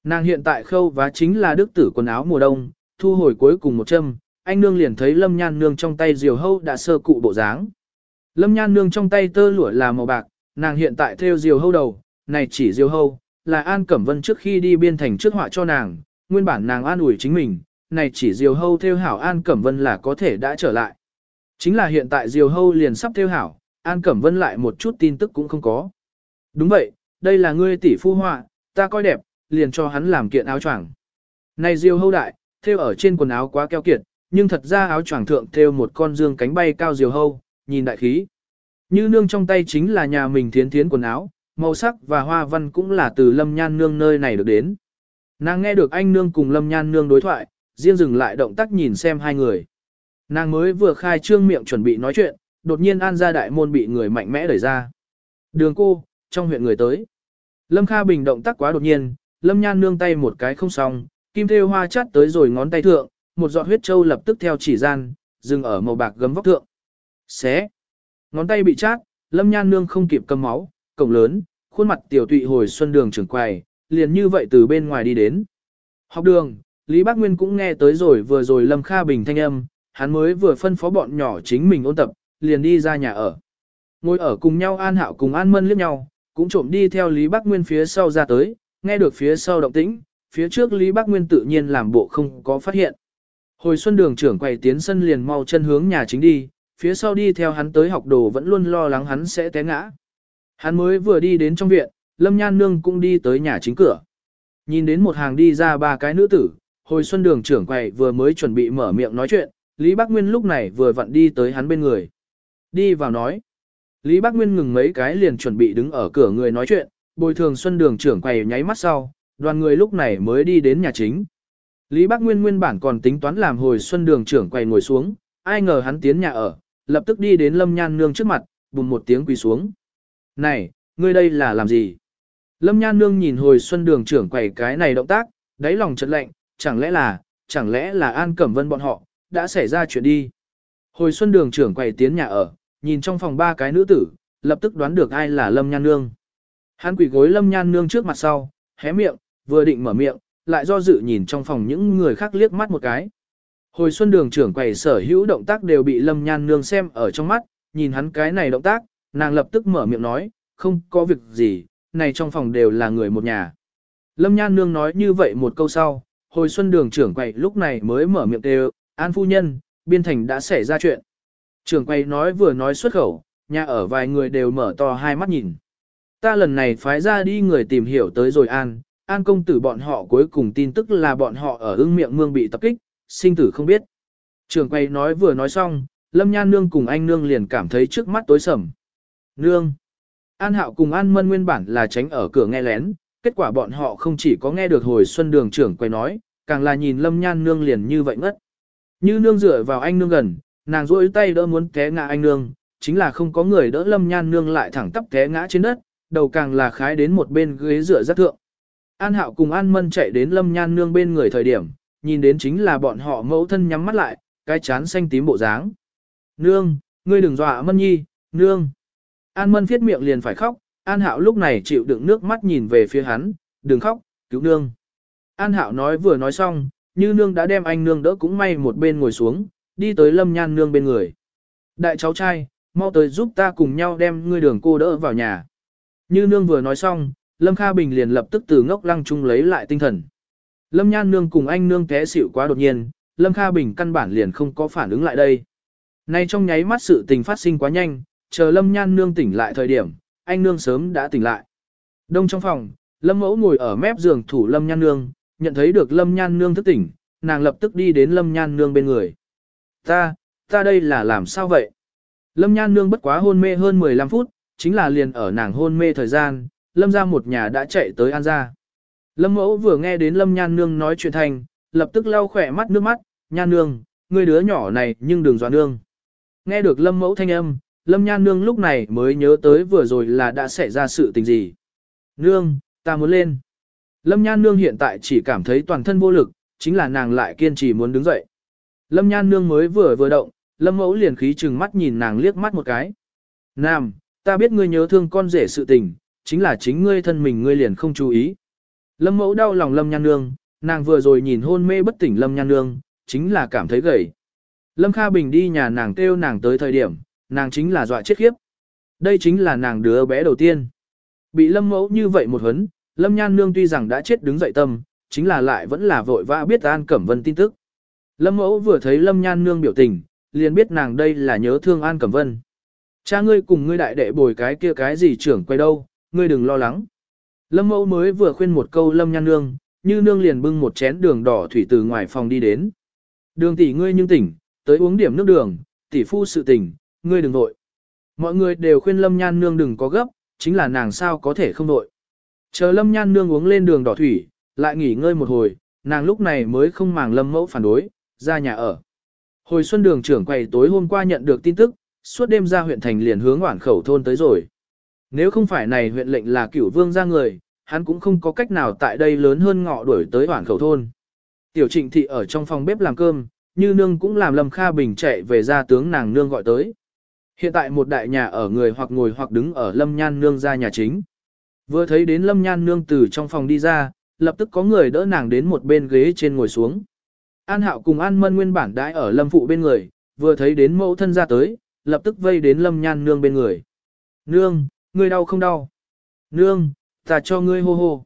Speaker 1: Nàng hiện tại khâu vá chính là đức tử quần áo mùa đông, thu hồi cuối cùng một châm, anh nương liền thấy Lâm Nhan nương trong tay diều hâu đã sơ cụ bộ dáng. Lâm Nhan nương trong tay tơ lụa là màu bạc, nàng hiện tại theo diều hâu đầu, này chỉ diều hâu, là An Cẩm Vân trước khi đi biên thành trước họa cho nàng, nguyên bản nàng an ủi chính mình, này chỉ diều hâu theo hảo An Cẩm Vân là có thể đã trở lại. Chính là hiện tại diều hâu liền sắp theo hảo, An Cẩm Vân lại một chút tin tức cũng không có. Đúng vậy, đây là ngươi tỷ phu họa, ta coi đẹp, liền cho hắn làm kiện áo choàng. Này diều hâu đại, thêu ở trên quần áo quá keo kiệt, nhưng thật ra áo choàng thượng thêu một con dương cánh bay cao diều hâu, nhìn đại khí. Như nương trong tay chính là nhà mình thiến thiến quần áo, màu sắc và hoa văn cũng là từ lâm nhan nương nơi này được đến. Nàng nghe được anh nương cùng lâm nhan nương đối thoại, riêng dừng lại động tác nhìn xem hai người. Nàng mới vừa khai trương miệng chuẩn bị nói chuyện, đột nhiên an ra đại môn bị người mạnh mẽ đẩy ra. Đường cô, trong huyện người tới. Lâm Kha Bình động tác quá đột nhiên, Lâm Nhan nương tay một cái không xong, kim thêu hoa chát tới rồi ngón tay thượng, một giọt huyết châu lập tức theo chỉ gian, dừng ở màu bạc gấm vóc thượng. Xé. Ngón tay bị chát, Lâm Nhan nương không kịp cầm máu, cổng lớn, khuôn mặt tiểu tụy hồi xuân đường trưởng quầy, liền như vậy từ bên ngoài đi đến. Học đường, Lý Bác Nguyên cũng nghe tới rồi vừa rồi Lâm Kha Bình thanh âm, hắn mới vừa phân phó bọn nhỏ chính mình ôn tập, liền đi ra nhà ở. Ngồi ở cùng nhau An Hạo cùng An Mân liếc nhau, cũng trộm đi theo Lý Bác Nguyên phía sau ra tới, nghe được phía sau động tĩnh, phía trước Lý Bác Nguyên tự nhiên làm bộ không có phát hiện. Hồi xuân đường trưởng quầy tiến sân liền mau chân hướng nhà chính đi, phía sau đi theo hắn tới học đồ vẫn luôn lo lắng hắn sẽ té ngã. Hắn mới vừa đi đến trong viện, Lâm Nhan Nương cũng đi tới nhà chính cửa. Nhìn đến một hàng đi ra ba cái nữ tử, hồi xuân đường trưởng quầy vừa mới chuẩn bị mở miệng nói chuyện, Lý Bác Nguyên lúc này vừa vặn đi tới hắn bên người. Đi vào nói. Lý Bác Nguyên ngừng mấy cái liền chuẩn bị đứng ở cửa người nói chuyện, bồi thường xuân đường trưởng quầy nháy mắt sau, đoàn người lúc này mới đi đến nhà chính. Lý Bác Nguyên nguyên bản còn tính toán làm hồi xuân đường trưởng quầy ngồi xuống, ai ngờ hắn tiến nhà ở, lập tức đi đến Lâm Nhan Nương trước mặt, bùng một tiếng quỳ xuống. Này, ngươi đây là làm gì? Lâm Nhan Nương nhìn hồi xuân đường trưởng quầy cái này động tác, đáy lòng chợt lạnh, chẳng lẽ là, chẳng lẽ là An Cẩm Vân bọn họ, đã xảy ra chuyện đi. Hồi xuân đường trưởng quầy tiến nhà ở, nhìn trong phòng ba cái nữ tử, lập tức đoán được ai là Lâm Nhan Nương. Hắn quỳ gối Lâm Nhan Nương trước mặt sau, hé miệng, vừa định mở miệng, lại do dự nhìn trong phòng những người khác liếc mắt một cái. Hồi xuân đường trưởng quầy sở hữu động tác đều bị Lâm Nhan Nương xem ở trong mắt, nhìn hắn cái này động tác, nàng lập tức mở miệng nói, không có việc gì, này trong phòng đều là người một nhà. Lâm Nhan Nương nói như vậy một câu sau, hồi xuân đường trưởng quầy lúc này mới mở miệng đều, an phu nhân, biên thành đã xảy ra chuyện. Trưởng quầy nói vừa nói xuất khẩu, nhà ở vài người đều mở to hai mắt nhìn. Ta lần này phái ra đi người tìm hiểu tới rồi an, an công tử bọn họ cuối cùng tin tức là bọn họ ở ưng miệng mương bị tập kích, sinh tử không biết. Trường quầy nói vừa nói xong, Lâm Nhan Nương cùng anh Nương liền cảm thấy trước mắt tối sầm. Nương! An Hạo cùng An Mân nguyên bản là tránh ở cửa nghe lén, kết quả bọn họ không chỉ có nghe được hồi xuân đường trưởng quay nói, càng là nhìn Lâm Nhan Nương liền như vậy ngất. Như Nương dựa vào anh Nương gần, nàng rỗi tay đỡ muốn té ngã anh Nương, chính là không có người đỡ Lâm Nhan Nương lại thẳng tắp té ngã trên đất, đầu càng là khái đến một bên ghế dựa rất thượng. An Hạo cùng An Mân chạy đến Lâm Nhan Nương bên người thời điểm, nhìn đến chính là bọn họ mẫu thân nhắm mắt lại, cái chán xanh tím bộ dáng. Nương, ngươi đừng dọa Mân Nhi, nương. An Mân viết miệng liền phải khóc, An Hạo lúc này chịu đựng nước mắt nhìn về phía hắn, đừng khóc, cứu nương. An Hạo nói vừa nói xong, như nương đã đem anh nương đỡ cũng may một bên ngồi xuống, đi tới Lâm Nhan nương bên người. Đại cháu trai, mau tới giúp ta cùng nhau đem ngươi đường cô đỡ vào nhà. Như nương vừa nói xong, Lâm Kha Bình liền lập tức từ ngốc lăng trung lấy lại tinh thần. Lâm Nhan nương cùng anh nương té xỉu quá đột nhiên, Lâm Kha Bình căn bản liền không có phản ứng lại đây. Nay trong nháy mắt sự tình phát sinh quá nhanh, chờ Lâm Nhan nương tỉnh lại thời điểm, anh nương sớm đã tỉnh lại. Đông trong phòng, Lâm Mẫu ngồi ở mép giường thủ Lâm Nhan nương, nhận thấy được Lâm Nhan nương thức tỉnh, nàng lập tức đi đến Lâm Nhan nương bên người. Ta, ta đây là làm sao vậy? Lâm Nhan Nương bất quá hôn mê hơn 15 phút, chính là liền ở nàng hôn mê thời gian, Lâm ra một nhà đã chạy tới An gia. Lâm Mẫu vừa nghe đến Lâm Nhan Nương nói chuyện thành, lập tức lau khỏe mắt nước mắt, Nhan Nương, người đứa nhỏ này nhưng đừng dọa nương. Nghe được Lâm Mẫu thanh âm, Lâm Nhan Nương lúc này mới nhớ tới vừa rồi là đã xảy ra sự tình gì. Nương, ta muốn lên. Lâm Nhan Nương hiện tại chỉ cảm thấy toàn thân vô lực, chính là nàng lại kiên trì muốn đứng dậy. Lâm Nhan Nương mới vừa vừa động, Lâm Mẫu liền khí chừng mắt nhìn nàng liếc mắt một cái. Nam, ta biết ngươi nhớ thương con rể sự tình, chính là chính ngươi thân mình ngươi liền không chú ý. Lâm Mẫu đau lòng Lâm Nhan Nương, nàng vừa rồi nhìn hôn mê bất tỉnh Lâm Nhan Nương, chính là cảm thấy gầy. Lâm Kha Bình đi nhà nàng kêu nàng tới thời điểm, nàng chính là dọa chết khiếp. Đây chính là nàng đứa bé đầu tiên. Bị Lâm Mẫu như vậy một hấn, Lâm Nhan Nương tuy rằng đã chết đứng dậy tâm, chính là lại vẫn là vội vã biết An Cẩm Vân tin tức. Lâm Mẫu vừa thấy Lâm Nhan Nương biểu tình, liền biết nàng đây là nhớ thương An Cẩm Vân. Cha ngươi cùng ngươi đại đệ bồi cái kia cái gì trưởng quay đâu, ngươi đừng lo lắng. Lâm Mẫu mới vừa khuyên một câu Lâm Nhan Nương, như nương liền bưng một chén đường đỏ thủy từ ngoài phòng đi đến. Đường tỷ ngươi nhưng tỉnh, tới uống điểm nước đường, tỷ phu sự tỉnh, ngươi đừng vội. Mọi người đều khuyên Lâm Nhan Nương đừng có gấp, chính là nàng sao có thể không vội. Chờ Lâm Nhan Nương uống lên đường đỏ thủy, lại nghỉ ngơi một hồi, nàng lúc này mới không màng Lâm Mẫu phản đối, ra nhà ở. Hồi xuân đường trưởng quầy tối hôm qua nhận được tin tức, suốt đêm ra huyện thành liền hướng hoảng khẩu thôn tới rồi. Nếu không phải này huyện lệnh là cửu vương ra người, hắn cũng không có cách nào tại đây lớn hơn ngọ đuổi tới hoảng khẩu thôn. Tiểu trịnh thị ở trong phòng bếp làm cơm, như nương cũng làm Lâm Kha Bình chạy về ra tướng nàng nương gọi tới. Hiện tại một đại nhà ở người hoặc ngồi hoặc đứng ở Lâm Nhan nương ra nhà chính. Vừa thấy đến Lâm Nhan nương từ trong phòng đi ra, lập tức có người đỡ nàng đến một bên ghế trên ngồi xuống. An Hạo cùng An Mân nguyên bản đãi ở Lâm phụ bên người, vừa thấy đến mẫu thân ra tới, lập tức vây đến Lâm Nhan nương bên người. Nương, ngươi đau không đau? Nương, ta cho ngươi hô hô.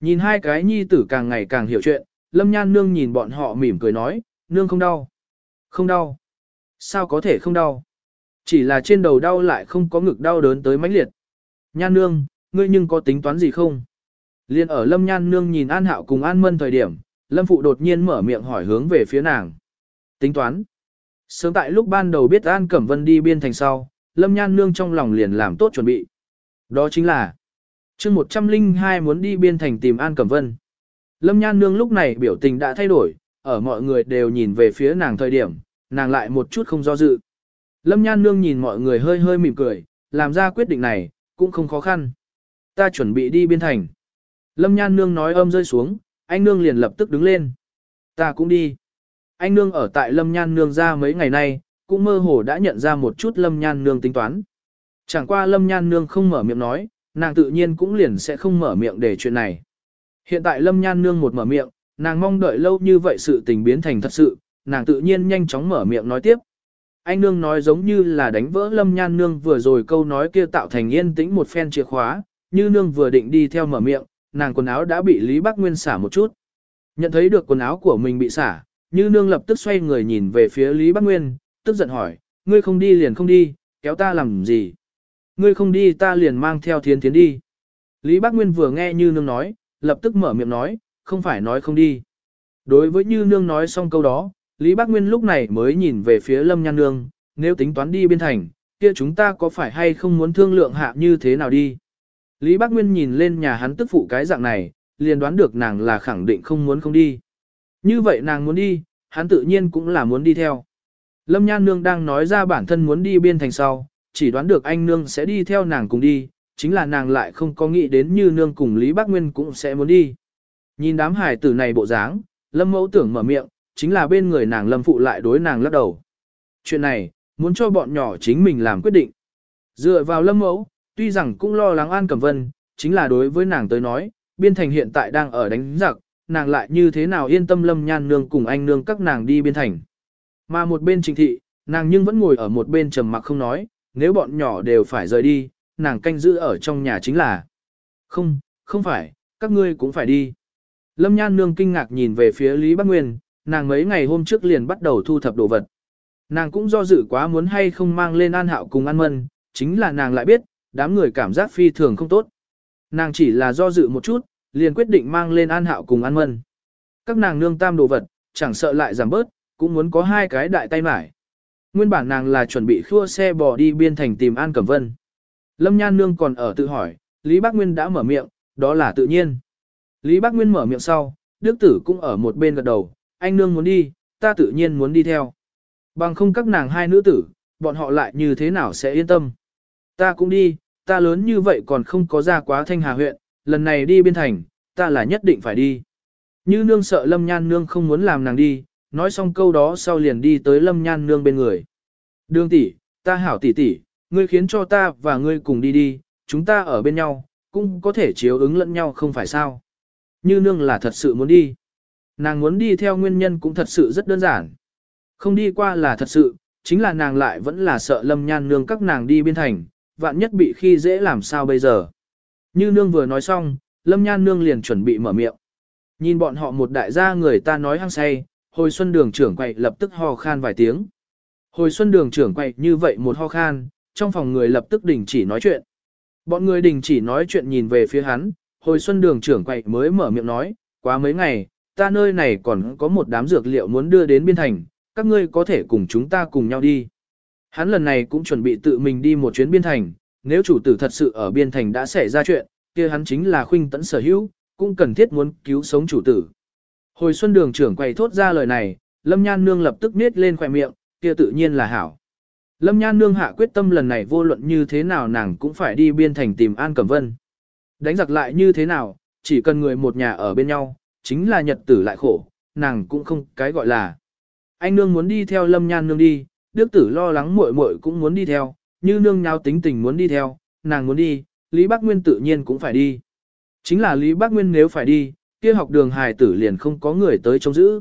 Speaker 1: Nhìn hai cái nhi tử càng ngày càng hiểu chuyện, Lâm Nhan nương nhìn bọn họ mỉm cười nói, nương không đau. Không đau. Sao có thể không đau? Chỉ là trên đầu đau lại không có ngực đau đớn tới mãnh liệt. Nhan nương, ngươi nhưng có tính toán gì không? Liên ở Lâm Nhan nương nhìn An Hạo cùng An Mân thời điểm, Lâm Phụ đột nhiên mở miệng hỏi hướng về phía nàng. Tính toán. Sớm tại lúc ban đầu biết An Cẩm Vân đi biên thành sau, Lâm Nhan nương trong lòng liền làm tốt chuẩn bị. Đó chính là chương 102 muốn đi biên thành tìm An Cẩm Vân. Lâm Nhan Nương lúc này biểu tình đã thay đổi, ở mọi người đều nhìn về phía nàng thời điểm, nàng lại một chút không do dự. Lâm Nhan Nương nhìn mọi người hơi hơi mỉm cười, làm ra quyết định này, cũng không khó khăn. Ta chuẩn bị đi biên thành. Lâm Nhan Nương nói âm rơi xuống, anh Nương liền lập tức đứng lên. Ta cũng đi. Anh Nương ở tại Lâm Nhan Nương ra mấy ngày nay, cũng mơ hồ đã nhận ra một chút Lâm Nhan Nương tính toán. Chẳng qua Lâm Nhan Nương không mở miệng nói, nàng tự nhiên cũng liền sẽ không mở miệng để chuyện này. Hiện tại Lâm Nhan Nương một mở miệng, nàng mong đợi lâu như vậy sự tình biến thành thật sự, nàng tự nhiên nhanh chóng mở miệng nói tiếp. Anh Nương nói giống như là đánh vỡ Lâm Nhan Nương vừa rồi câu nói kia tạo thành yên tĩnh một phen chìa khóa, như Nương vừa định đi theo mở miệng, nàng quần áo đã bị Lý Bắc Nguyên xả một chút. Nhận thấy được quần áo của mình bị xả, như Nương lập tức xoay người nhìn về phía Lý Bắc Nguyên, tức giận hỏi, ngươi không đi liền không đi, kéo ta làm gì? Ngươi không đi ta liền mang theo thiến thiến đi. Lý Bắc Nguyên vừa nghe Như Nương nói, lập tức mở miệng nói, không phải nói không đi. Đối với Như Nương nói xong câu đó, Lý Bắc Nguyên lúc này mới nhìn về phía Lâm Nhan Nương, nếu tính toán đi biên thành, kia chúng ta có phải hay không muốn thương lượng hạ như thế nào đi. Lý Bắc Nguyên nhìn lên nhà hắn tức phụ cái dạng này, liền đoán được nàng là khẳng định không muốn không đi. Như vậy nàng muốn đi, hắn tự nhiên cũng là muốn đi theo. Lâm Nhan Nương đang nói ra bản thân muốn đi biên thành sau, chỉ đoán được anh nương sẽ đi theo nàng cùng đi, chính là nàng lại không có nghĩ đến như nương cùng Lý Bác Nguyên cũng sẽ muốn đi. Nhìn đám hải tử này bộ dáng, lâm mẫu tưởng mở miệng, chính là bên người nàng lâm phụ lại đối nàng lắc đầu. Chuyện này, muốn cho bọn nhỏ chính mình làm quyết định. Dựa vào lâm mẫu, tuy rằng cũng lo lắng An Cẩm Vân, chính là đối với nàng tới nói, biên thành hiện tại đang ở đánh giặc, nàng lại như thế nào yên tâm lâm nhan nương cùng anh nương các nàng đi biên thành. Mà một bên trình thị, nàng nhưng vẫn ngồi ở một bên trầm mặc không nói, nếu bọn nhỏ đều phải rời đi, nàng canh giữ ở trong nhà chính là. Không, không phải, các ngươi cũng phải đi. Lâm Nhan Nương kinh ngạc nhìn về phía Lý Bắc Nguyên, nàng mấy ngày hôm trước liền bắt đầu thu thập đồ vật. Nàng cũng do dự quá muốn hay không mang lên An Hạo cùng An Mân, chính là nàng lại biết, đám người cảm giác phi thường không tốt. Nàng chỉ là do dự một chút, liền quyết định mang lên An Hạo cùng An Mân. Các nàng nương tam đồ vật, chẳng sợ lại giảm bớt, cũng muốn có hai cái đại tay mải. Nguyên bản nàng là chuẩn bị khua xe bò đi biên thành tìm An Cẩm Vân. Lâm Nhan Nương còn ở tự hỏi, Lý Bác Nguyên đã mở miệng, đó là tự nhiên. Lý Bác Nguyên mở miệng sau, Đức Tử cũng ở một bên gật đầu, anh Nương muốn đi, ta tự nhiên muốn đi theo. Bằng không các nàng hai nữ tử, bọn họ lại như thế nào sẽ yên tâm. Ta cũng đi, ta lớn như vậy còn không có ra quá thanh hà huyện, lần này đi biên thành, ta là nhất định phải đi. Như nương sợ lâm nhan nương không muốn làm nàng đi, nói xong câu đó sau liền đi tới lâm nhan nương bên người. Đường tỷ, ta hảo tỷ tỷ, ngươi khiến cho ta và ngươi cùng đi đi, chúng ta ở bên nhau, cũng có thể chiếu ứng lẫn nhau không phải sao. Như nương là thật sự muốn đi. Nàng muốn đi theo nguyên nhân cũng thật sự rất đơn giản. Không đi qua là thật sự, chính là nàng lại vẫn là sợ lâm nhan nương các nàng đi biên thành, vạn nhất bị khi dễ làm sao bây giờ. Như nương vừa nói xong, lâm nhan nương liền chuẩn bị mở miệng. Nhìn bọn họ một đại gia người ta nói hăng say, hồi xuân đường trưởng quậy lập tức ho khan vài tiếng. Hồi xuân đường trưởng quậy như vậy một ho khan, trong phòng người lập tức đình chỉ nói chuyện. Bọn người đình chỉ nói chuyện nhìn về phía hắn, hồi xuân đường trưởng quậy mới mở miệng nói, quá mấy ngày, ta nơi này còn có một đám dược liệu muốn đưa đến biên thành, các ngươi có thể cùng chúng ta cùng nhau đi. Hắn lần này cũng chuẩn bị tự mình đi một chuyến biên thành, nếu chủ tử thật sự ở biên thành đã xảy ra chuyện, kia hắn chính là khuynh tẫn sở hữu, cũng cần thiết muốn cứu sống chủ tử. Hồi xuân đường trưởng quay thốt ra lời này, Lâm Nhan Nương lập tức nết lên khỏe miệng, kia tự nhiên là hảo. Lâm Nhan Nương hạ quyết tâm lần này vô luận như thế nào nàng cũng phải đi biên thành tìm An Cẩm Vân. Đánh giặc lại như thế nào, chỉ cần người một nhà ở bên nhau, chính là nhật tử lại khổ, nàng cũng không cái gọi là. Anh Nương muốn đi theo Lâm Nhan Nương đi, Đức Tử lo lắng muội muội cũng muốn đi theo, như Nương nháo tính tình muốn đi theo, nàng muốn đi, Lý Bác Nguyên tự nhiên cũng phải đi. Chính là Lý Bác Nguyên nếu phải đi, kia học đường hài tử liền không có người tới chống giữ.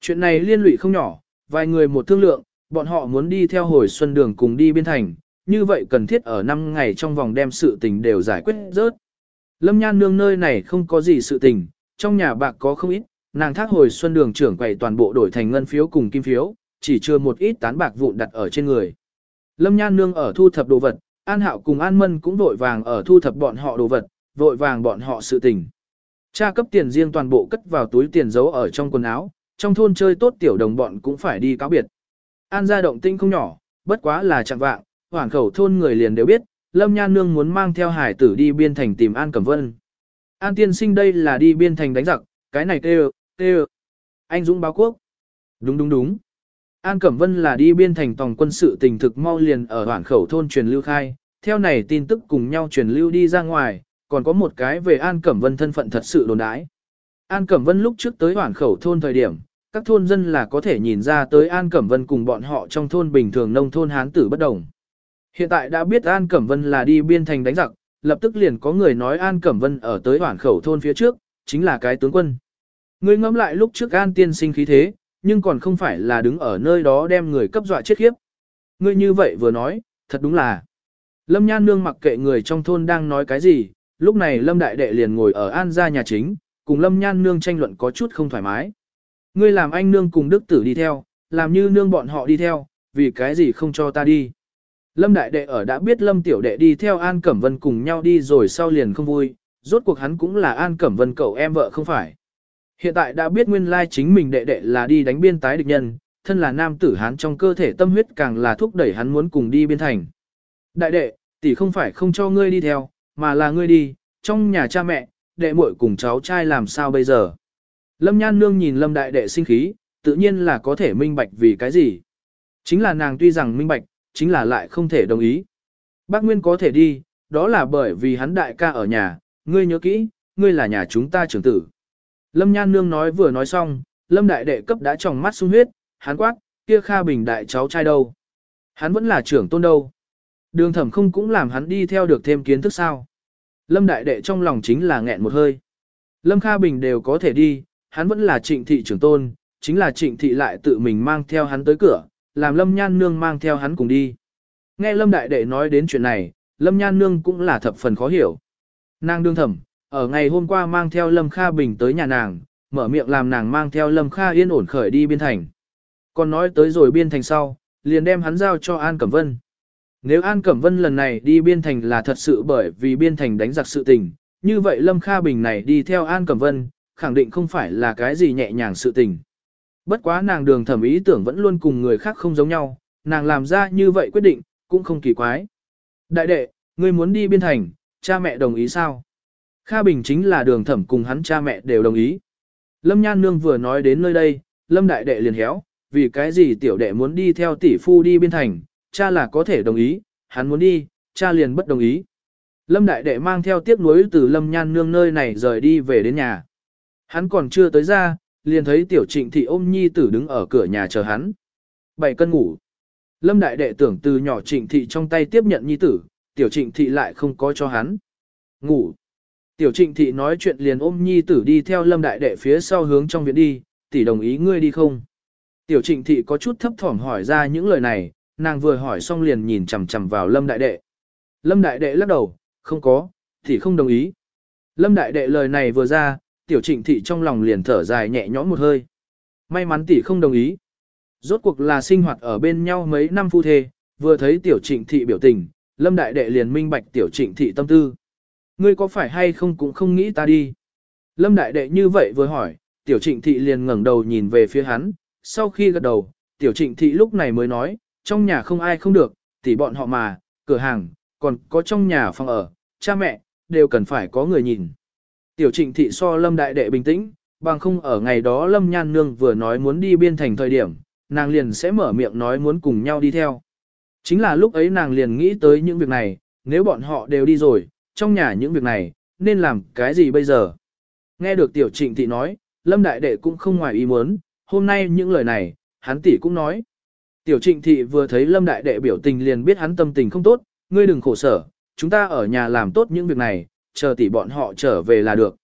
Speaker 1: Chuyện này liên lụy không nhỏ, vài người một thương lượng, bọn họ muốn đi theo hồi xuân đường cùng đi biên thành, như vậy cần thiết ở 5 ngày trong vòng đem sự tình đều giải quyết rớt. Lâm Nhan Nương nơi này không có gì sự tình, trong nhà bạc có không ít, nàng thác hồi xuân đường trưởng quầy toàn bộ đổi thành ngân phiếu cùng kim phiếu, chỉ chưa một ít tán bạc vụn đặt ở trên người. Lâm Nhan Nương ở thu thập đồ vật, An Hạo cùng An Mân cũng vội vàng ở thu thập bọn họ đồ vật, vội vàng bọn họ sự tình. Cha cấp tiền riêng toàn bộ cất vào túi tiền giấu ở trong quần áo, trong thôn chơi tốt tiểu đồng bọn cũng phải đi cáo biệt. An gia động tinh không nhỏ, bất quá là chẳng vạng, hoảng khẩu thôn người liền đều biết, Lâm Nhan Nương muốn mang theo hải tử đi biên thành tìm An Cẩm Vân. An tiên sinh đây là đi biên thành đánh giặc, cái này tê tê Anh Dũng báo quốc. Đúng đúng đúng. An Cẩm Vân là đi biên thành tòng quân sự tình thực mau liền ở hoảng khẩu thôn truyền lưu khai, theo này tin tức cùng nhau truyền lưu đi ra ngoài, còn có một cái về An Cẩm Vân thân phận thật sự đồn đãi. An Cẩm Vân lúc trước tới hoảng khẩu thôn thời điểm, các thôn dân là có thể nhìn ra tới An Cẩm Vân cùng bọn họ trong thôn bình thường nông thôn hán tử bất đồng. Hiện tại đã biết An Cẩm Vân là đi biên thành đánh giặc, lập tức liền có người nói An Cẩm Vân ở tới hoảng khẩu thôn phía trước, chính là cái tướng quân. Người ngẫm lại lúc trước An tiên sinh khí thế, nhưng còn không phải là đứng ở nơi đó đem người cấp dọa chết khiếp. Ngươi như vậy vừa nói, thật đúng là. Lâm Nhan Nương mặc kệ người trong thôn đang nói cái gì, lúc này Lâm Đại Đệ liền ngồi ở An gia nhà chính, cùng Lâm Nhan Nương tranh luận có chút không thoải mái. Ngươi làm anh Nương cùng Đức Tử đi theo, làm như Nương bọn họ đi theo, vì cái gì không cho ta đi. Lâm Đại Đệ ở đã biết Lâm Tiểu Đệ đi theo An Cẩm Vân cùng nhau đi rồi sau liền không vui, rốt cuộc hắn cũng là An Cẩm Vân cậu em vợ không phải. Hiện tại đã biết nguyên lai chính mình đệ đệ là đi đánh biên tái địch nhân, thân là nam tử hắn trong cơ thể tâm huyết càng là thúc đẩy hắn muốn cùng đi biên thành. Đại đệ, tỷ không phải không cho ngươi đi theo, mà là ngươi đi, trong nhà cha mẹ, đệ muội cùng cháu trai làm sao bây giờ. Lâm Nhan Nương nhìn Lâm Đại Đệ sinh khí, tự nhiên là có thể minh bạch vì cái gì. Chính là nàng tuy rằng minh bạch, chính là lại không thể đồng ý. Bác Nguyên có thể đi, đó là bởi vì hắn đại ca ở nhà, ngươi nhớ kỹ, ngươi là nhà chúng ta trưởng tử. Lâm Nhan Nương nói vừa nói xong, Lâm Đại Đệ cấp đã tròng mắt sung huyết, hắn quát, kia Kha Bình đại cháu trai đâu. Hắn vẫn là trưởng tôn đâu. Đường thẩm không cũng làm hắn đi theo được thêm kiến thức sao. Lâm Đại Đệ trong lòng chính là nghẹn một hơi. Lâm Kha Bình đều có thể đi, hắn vẫn là trịnh thị trưởng tôn, chính là trịnh thị lại tự mình mang theo hắn tới cửa, làm Lâm Nhan Nương mang theo hắn cùng đi. Nghe Lâm Đại Đệ nói đến chuyện này, Lâm Nhan Nương cũng là thập phần khó hiểu. Nàng đương thẩm, ở ngày hôm qua mang theo Lâm Kha Bình tới nhà nàng, mở miệng làm nàng mang theo Lâm Kha yên ổn khởi đi biên thành. Còn nói tới rồi biên thành sau, liền đem hắn giao cho An Cẩm Vân. Nếu An Cẩm Vân lần này đi biên thành là thật sự bởi vì biên thành đánh giặc sự tình, như vậy Lâm Kha Bình này đi theo An Cẩm Vân, khẳng định không phải là cái gì nhẹ nhàng sự tình. Bất quá nàng đường thẩm ý tưởng vẫn luôn cùng người khác không giống nhau, nàng làm ra như vậy quyết định, cũng không kỳ quái. Đại đệ, ngươi muốn đi biên thành, cha mẹ đồng ý sao? Kha Bình chính là đường thẩm cùng hắn cha mẹ đều đồng ý. Lâm Nhan Nương vừa nói đến nơi đây, Lâm Đại Đệ liền héo, vì cái gì tiểu đệ muốn đi theo tỷ phu đi biên thành, cha là có thể đồng ý, hắn muốn đi, cha liền bất đồng ý. Lâm Đại Đệ mang theo tiếc nuối từ Lâm Nhan Nương nơi này rời đi về đến nhà. Hắn còn chưa tới ra, liền thấy tiểu trịnh thị ôm nhi tử đứng ở cửa nhà chờ hắn. Bảy cân ngủ. Lâm Đại Đệ tưởng từ nhỏ trịnh thị trong tay tiếp nhận nhi tử, tiểu trịnh thị lại không có cho hắn. Ngủ. Tiểu trịnh thị nói chuyện liền ôm nhi tử đi theo lâm đại đệ phía sau hướng trong viện đi, tỷ đồng ý ngươi đi không? Tiểu trịnh thị có chút thấp thỏm hỏi ra những lời này, nàng vừa hỏi xong liền nhìn chằm chằm vào lâm đại đệ. Lâm đại đệ lắc đầu, không có, tỷ không đồng ý. Lâm đại đệ lời này vừa ra, tiểu trịnh thị trong lòng liền thở dài nhẹ nhõm một hơi. May mắn tỷ không đồng ý. Rốt cuộc là sinh hoạt ở bên nhau mấy năm phu thê, vừa thấy tiểu trịnh thị biểu tình, lâm đại đệ liền minh bạch tiểu trịnh thị tâm tư. Ngươi có phải hay không cũng không nghĩ ta đi. Lâm đại đệ như vậy vừa hỏi, tiểu trịnh thị liền ngẩng đầu nhìn về phía hắn, sau khi gật đầu, tiểu trịnh thị lúc này mới nói, trong nhà không ai không được, tỉ bọn họ mà, cửa hàng, còn có trong nhà phòng ở, cha mẹ, đều cần phải có người nhìn. Tiểu trịnh thị so lâm đại đệ bình tĩnh, bằng không ở ngày đó lâm nhan nương vừa nói muốn đi biên thành thời điểm, nàng liền sẽ mở miệng nói muốn cùng nhau đi theo. Chính là lúc ấy nàng liền nghĩ tới những việc này, nếu bọn họ đều đi rồi, trong nhà những việc này, nên làm cái gì bây giờ? Nghe được tiểu trịnh thị nói, Lâm Đại Đệ cũng không ngoài ý muốn, hôm nay những lời này, hắn tỷ cũng nói. Tiểu trịnh thị vừa thấy Lâm Đại Đệ biểu tình liền biết hắn tâm tình không tốt, ngươi đừng khổ sở, chúng ta ở nhà làm tốt những việc này, chờ tỷ bọn họ trở về là được.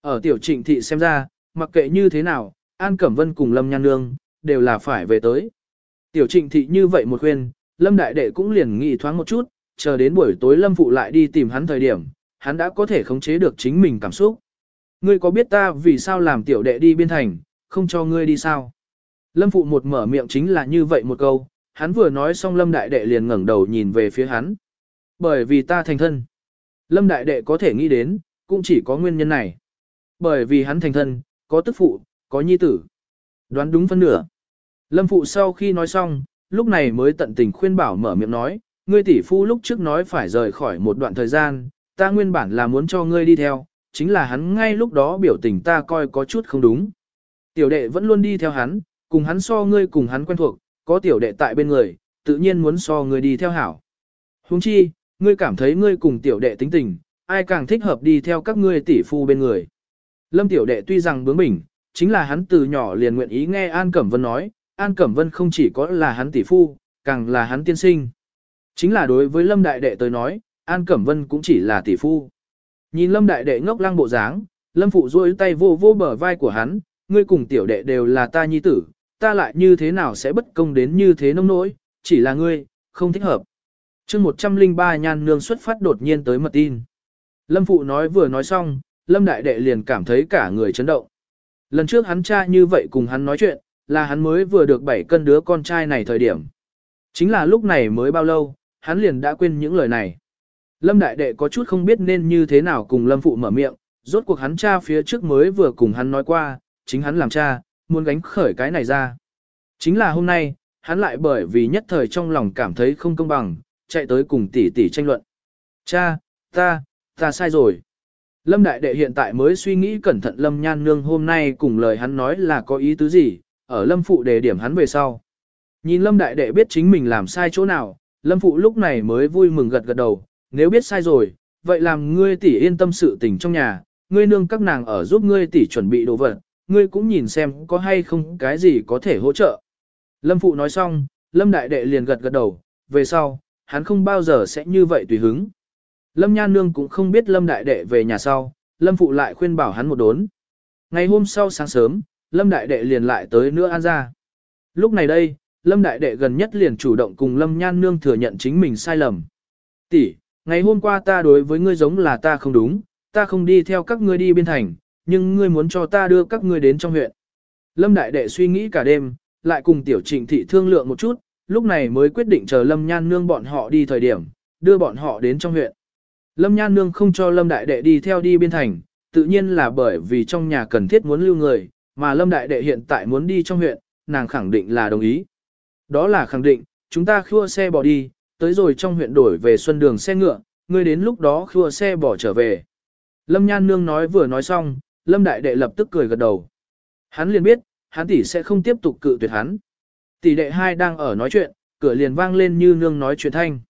Speaker 1: Ở tiểu trịnh thị xem ra, mặc kệ như thế nào, An Cẩm Vân cùng Lâm Nhan Nương, đều là phải về tới. Tiểu trịnh thị như vậy một khuyên, Lâm Đại Đệ cũng liền nghĩ thoáng một chút, chờ đến buổi tối Lâm Phụ lại đi tìm hắn thời điểm, hắn đã có thể khống chế được chính mình cảm xúc. Ngươi có biết ta vì sao làm tiểu đệ đi biên thành, không cho ngươi đi sao? Lâm Phụ một mở miệng chính là như vậy một câu, hắn vừa nói xong Lâm Đại Đệ liền ngẩng đầu nhìn về phía hắn. Bởi vì ta thành thân. Lâm Đại Đệ có thể nghĩ đến, cũng chỉ có nguyên nhân này. Bởi vì hắn thành thân, có tức phụ, có nhi tử. Đoán đúng phân nửa. Lâm Phụ sau khi nói xong, lúc này mới tận tình khuyên bảo mở miệng nói, ngươi tỷ phu lúc trước nói phải rời khỏi một đoạn thời gian, ta nguyên bản là muốn cho ngươi đi theo, chính là hắn ngay lúc đó biểu tình ta coi có chút không đúng. Tiểu đệ vẫn luôn đi theo hắn, cùng hắn so ngươi cùng hắn quen thuộc, có tiểu đệ tại bên người, tự nhiên muốn so ngươi đi theo hảo. Huống chi, ngươi cảm thấy ngươi cùng tiểu đệ tính tình, ai càng thích hợp đi theo các ngươi tỷ phu bên người. Lâm tiểu đệ tuy rằng bướng bỉnh, chính là hắn từ nhỏ liền nguyện ý nghe An Cẩm Vân nói, An Cẩm Vân không chỉ có là hắn tỷ phu, càng là hắn tiên sinh. Chính là đối với Lâm Đại Đệ tới nói, An Cẩm Vân cũng chỉ là tỷ phu. Nhìn Lâm Đại Đệ ngốc lăng bộ dáng, Lâm Phụ duỗi tay vô vô bờ vai của hắn, ngươi cùng tiểu đệ đều là ta nhi tử, ta lại như thế nào sẽ bất công đến như thế nông nỗi, chỉ là ngươi, không thích hợp. chương 103 nhan nương xuất phát đột nhiên tới mật tin. Lâm Phụ nói vừa nói xong, Lâm Đại Đệ liền cảm thấy cả người chấn động. Lần trước hắn cha như vậy cùng hắn nói chuyện, là hắn mới vừa được 7 cân đứa con trai này thời điểm. Chính là lúc này mới bao lâu, hắn liền đã quên những lời này. Lâm Đại Đệ có chút không biết nên như thế nào cùng Lâm Phụ mở miệng, rốt cuộc hắn cha phía trước mới vừa cùng hắn nói qua, chính hắn làm cha, muốn gánh khởi cái này ra. Chính là hôm nay, hắn lại bởi vì nhất thời trong lòng cảm thấy không công bằng, chạy tới cùng tỷ tỷ tranh luận. Cha, ta, ta sai rồi. Lâm Đại Đệ hiện tại mới suy nghĩ cẩn thận Lâm Nhan Nương hôm nay cùng lời hắn nói là có ý tứ gì, ở Lâm Phụ đề điểm hắn về sau. Nhìn Lâm Đại Đệ biết chính mình làm sai chỗ nào, Lâm Phụ lúc này mới vui mừng gật gật đầu, nếu biết sai rồi, vậy làm ngươi tỷ yên tâm sự tình trong nhà, ngươi nương các nàng ở giúp ngươi tỷ chuẩn bị đồ vật, ngươi cũng nhìn xem có hay không cái gì có thể hỗ trợ. Lâm Phụ nói xong, Lâm Đại Đệ liền gật gật đầu, về sau, hắn không bao giờ sẽ như vậy tùy hứng. Lâm nha Nương cũng không biết Lâm Đại Đệ về nhà sau, Lâm Phụ lại khuyên bảo hắn một đốn. Ngày hôm sau sáng sớm, Lâm Đại Đệ liền lại tới nữa an ra. Lúc này đây, Lâm Đại Đệ gần nhất liền chủ động cùng Lâm Nhan Nương thừa nhận chính mình sai lầm. Tỷ, ngày hôm qua ta đối với ngươi giống là ta không đúng, ta không đi theo các ngươi đi biên thành, nhưng ngươi muốn cho ta đưa các ngươi đến trong huyện. Lâm Đại Đệ suy nghĩ cả đêm, lại cùng Tiểu Trịnh Thị thương lượng một chút, lúc này mới quyết định chờ Lâm Nhan Nương bọn họ đi thời điểm, đưa bọn họ đến trong huyện. Lâm Nhan Nương không cho Lâm Đại Đệ đi theo đi biên thành, tự nhiên là bởi vì trong nhà cần thiết muốn lưu người, mà Lâm Đại Đệ hiện tại muốn đi trong huyện, nàng khẳng định là đồng ý. Đó là khẳng định, chúng ta khua xe bỏ đi, tới rồi trong huyện đổi về xuân đường xe ngựa, ngươi đến lúc đó khua xe bỏ trở về. Lâm Nhan Nương nói vừa nói xong, Lâm Đại Đệ lập tức cười gật đầu. Hắn liền biết, hắn tỷ sẽ không tiếp tục cự tuyệt hắn. Tỷ đệ hai đang ở nói chuyện, cửa liền vang lên như nương nói chuyện thanh.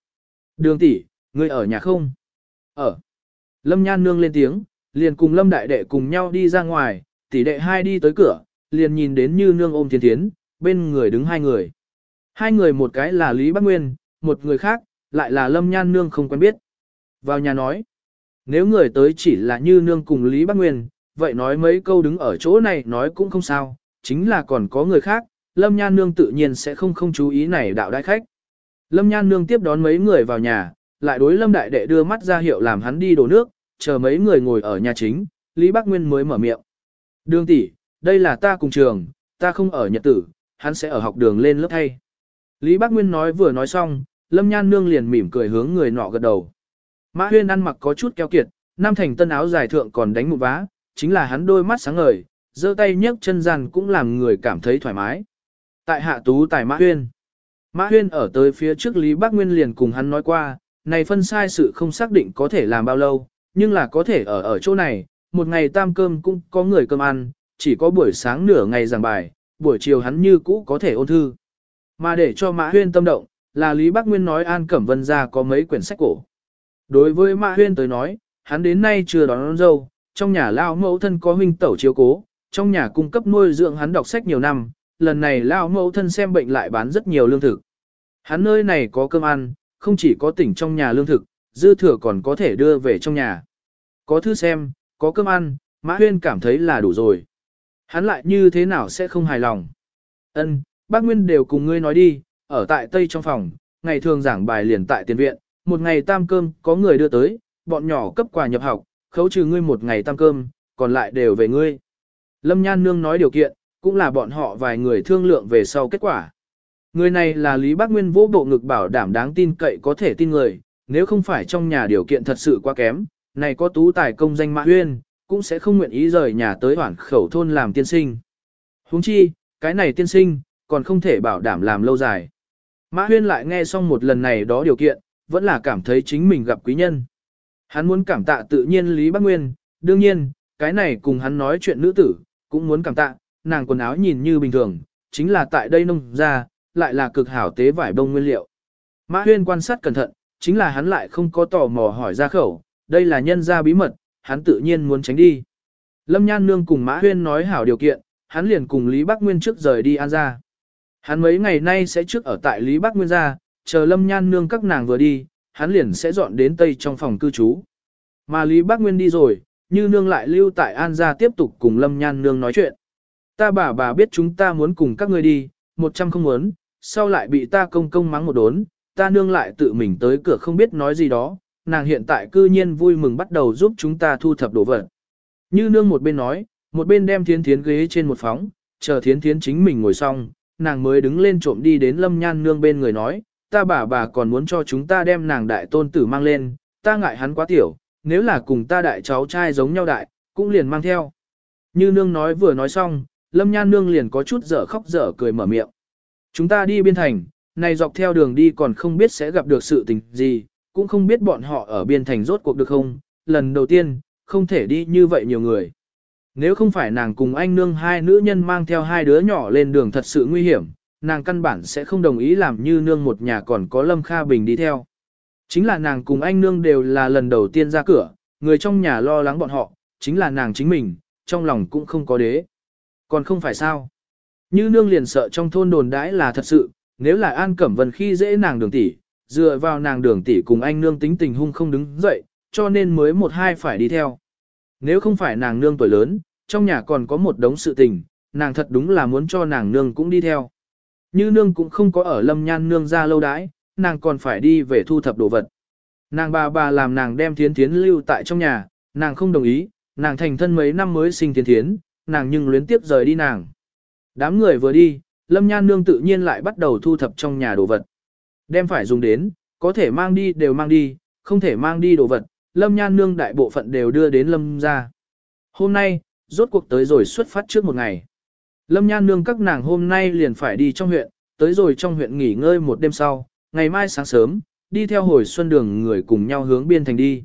Speaker 1: Đường tỷ, ngươi ở nhà không? Ở. Lâm Nhan Nương lên tiếng, liền cùng Lâm Đại Đệ cùng nhau đi ra ngoài, tỷ đệ hai đi tới cửa, liền nhìn đến như nương ôm thiên thiến, bên người đứng hai người. Hai người một cái là Lý Bắc Nguyên, một người khác, lại là Lâm Nhan Nương không quen biết. Vào nhà nói, nếu người tới chỉ là như nương cùng Lý Bắc Nguyên, vậy nói mấy câu đứng ở chỗ này nói cũng không sao, chính là còn có người khác, Lâm Nhan Nương tự nhiên sẽ không không chú ý này đạo đại khách. Lâm Nhan Nương tiếp đón mấy người vào nhà, lại đối Lâm Đại Đệ đưa mắt ra hiệu làm hắn đi đổ nước, chờ mấy người ngồi ở nhà chính, Lý Bắc Nguyên mới mở miệng. Đường tỷ, đây là ta cùng trường, ta không ở nhật tử, hắn sẽ ở học đường lên lớp thay. Lý Bắc Nguyên nói vừa nói xong, Lâm Nhan Nương liền mỉm cười hướng người nọ gật đầu. Mã Huyên ăn mặc có chút keo kiệt, nam thành tân áo dài thượng còn đánh một vá, chính là hắn đôi mắt sáng ngời, giơ tay nhấc chân rằn cũng làm người cảm thấy thoải mái. Tại hạ tú tài Mã Huyên. Mã Huyên ở tới phía trước Lý Bắc Nguyên liền cùng hắn nói qua, này phân sai sự không xác định có thể làm bao lâu, nhưng là có thể ở ở chỗ này, một ngày tam cơm cũng có người cơm ăn, chỉ có buổi sáng nửa ngày giảng bài, buổi chiều hắn như cũ có thể ôn thư. Mà để cho Mã Huyên tâm động, là Lý Bắc Nguyên nói An Cẩm Vân ra có mấy quyển sách cổ. Đối với Mã Huyên tới nói, hắn đến nay chưa đón, đón dâu, trong nhà lao mẫu thân có huynh tẩu chiếu cố, trong nhà cung cấp nuôi dưỡng hắn đọc sách nhiều năm, lần này lao mẫu thân xem bệnh lại bán rất nhiều lương thực. Hắn nơi này có cơm ăn, không chỉ có tỉnh trong nhà lương thực, dư thừa còn có thể đưa về trong nhà. Có thư xem, có cơm ăn, Mã Huyên cảm thấy là đủ rồi. Hắn lại như thế nào sẽ không hài lòng. Ân, bác Nguyên đều cùng ngươi nói đi, ở tại Tây trong phòng, ngày thường giảng bài liền tại tiền viện, một ngày tam cơm có người đưa tới, bọn nhỏ cấp quà nhập học, khấu trừ ngươi một ngày tam cơm, còn lại đều về ngươi. Lâm Nhan Nương nói điều kiện, cũng là bọn họ vài người thương lượng về sau kết quả. Người này là Lý Bác Nguyên vô bộ ngực bảo đảm đáng tin cậy có thể tin người, nếu không phải trong nhà điều kiện thật sự quá kém, này có tú tài công danh Mã Huyên, cũng sẽ không nguyện ý rời nhà tới hoảng khẩu thôn làm tiên sinh. Húng chi, cái này tiên sinh, còn không thể bảo đảm làm lâu dài. Mã Huyên lại nghe xong một lần này đó điều kiện, vẫn là cảm thấy chính mình gặp quý nhân. Hắn muốn cảm tạ tự nhiên Lý Bắc Nguyên, đương nhiên, cái này cùng hắn nói chuyện nữ tử, cũng muốn cảm tạ, nàng quần áo nhìn như bình thường, chính là tại đây nông ra, lại là cực hảo tế vải bông nguyên liệu. Mã Huyên quan sát cẩn thận, chính là hắn lại không có tò mò hỏi ra khẩu, đây là nhân gia bí mật, hắn tự nhiên muốn tránh đi. Lâm Nhan Nương cùng Mã Huyên nói hảo điều kiện, hắn liền cùng Lý Bắc Nguyên trước rời đi An ra. Hắn mấy ngày nay sẽ trước ở tại Lý Bắc Nguyên gia, chờ Lâm Nhan Nương các nàng vừa đi, hắn liền sẽ dọn đến Tây trong phòng cư trú. Mà Lý Bắc Nguyên đi rồi, như Nương lại lưu tại An gia tiếp tục cùng Lâm Nhan Nương nói chuyện. Ta bà bà biết chúng ta muốn cùng các ngươi đi, một trăm không muốn, sau lại bị ta công công mắng một đốn, ta nương lại tự mình tới cửa không biết nói gì đó, nàng hiện tại cư nhiên vui mừng bắt đầu giúp chúng ta thu thập đồ vật. Như nương một bên nói, một bên đem thiến thiến ghế trên một phóng, chờ thiến thiến chính mình ngồi xong, nàng mới đứng lên trộm đi đến lâm nhan nương bên người nói, ta bà bà còn muốn cho chúng ta đem nàng đại tôn tử mang lên, ta ngại hắn quá tiểu, nếu là cùng ta đại cháu trai giống nhau đại, cũng liền mang theo. Như nương nói vừa nói xong, lâm nhan nương liền có chút dở khóc dở cười mở miệng. Chúng ta đi biên thành, này dọc theo đường đi còn không biết sẽ gặp được sự tình gì, cũng không biết bọn họ ở biên thành rốt cuộc được không, lần đầu tiên, không thể đi như vậy nhiều người. Nếu không phải nàng cùng anh nương hai nữ nhân mang theo hai đứa nhỏ lên đường thật sự nguy hiểm, nàng căn bản sẽ không đồng ý làm như nương một nhà còn có Lâm Kha Bình đi theo. Chính là nàng cùng anh nương đều là lần đầu tiên ra cửa, người trong nhà lo lắng bọn họ, chính là nàng chính mình, trong lòng cũng không có đế. Còn không phải sao. Như nương liền sợ trong thôn đồn đãi là thật sự, nếu là An Cẩm Vân khi dễ nàng đường tỷ, dựa vào nàng đường tỷ cùng anh nương tính tình hung không đứng dậy, cho nên mới một hai phải đi theo. Nếu không phải nàng nương tuổi lớn, trong nhà còn có một đống sự tình, nàng thật đúng là muốn cho nàng nương cũng đi theo. Như nương cũng không có ở lâm nhan nương ra lâu đãi, nàng còn phải đi về thu thập đồ vật. Nàng bà bà làm nàng đem thiến thiến lưu tại trong nhà, nàng không đồng ý, nàng thành thân mấy năm mới sinh thiến thiến, nàng nhưng luyến tiếp rời đi nàng. Đám người vừa đi, lâm nhan nương tự nhiên lại bắt đầu thu thập trong nhà đồ vật. Đem phải dùng đến, có thể mang đi đều mang đi, không thể mang đi đồ vật, lâm nhan nương đại bộ phận đều đưa đến lâm ra. Hôm nay, rốt cuộc tới rồi xuất phát trước một ngày. Lâm nhan nương các nàng hôm nay liền phải đi trong huyện, tới rồi trong huyện nghỉ ngơi một đêm sau, ngày mai sáng sớm, đi theo hồi xuân đường người cùng nhau hướng biên thành đi.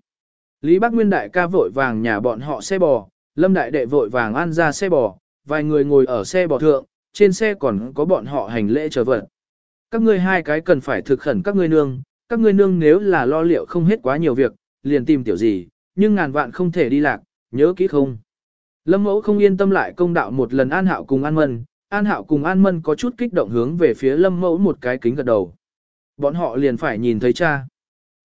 Speaker 1: Lý Bắc Nguyên đại ca vội vàng nhà bọn họ xe bò, Lâm đại đệ vội vàng ăn ra xe bò, vài người ngồi ở xe bò thượng, trên xe còn có bọn họ hành lễ chờ vật. Các ngươi hai cái cần phải thực khẩn các ngươi nương, các ngươi nương nếu là lo liệu không hết quá nhiều việc, liền tìm tiểu gì, nhưng ngàn vạn không thể đi lạc, nhớ kỹ không. Lâm mẫu không yên tâm lại công đạo một lần An Hạo cùng An Mân, An Hạo cùng An Mân có chút kích động hướng về phía Lâm mẫu một cái kính gật đầu. Bọn họ liền phải nhìn thấy cha.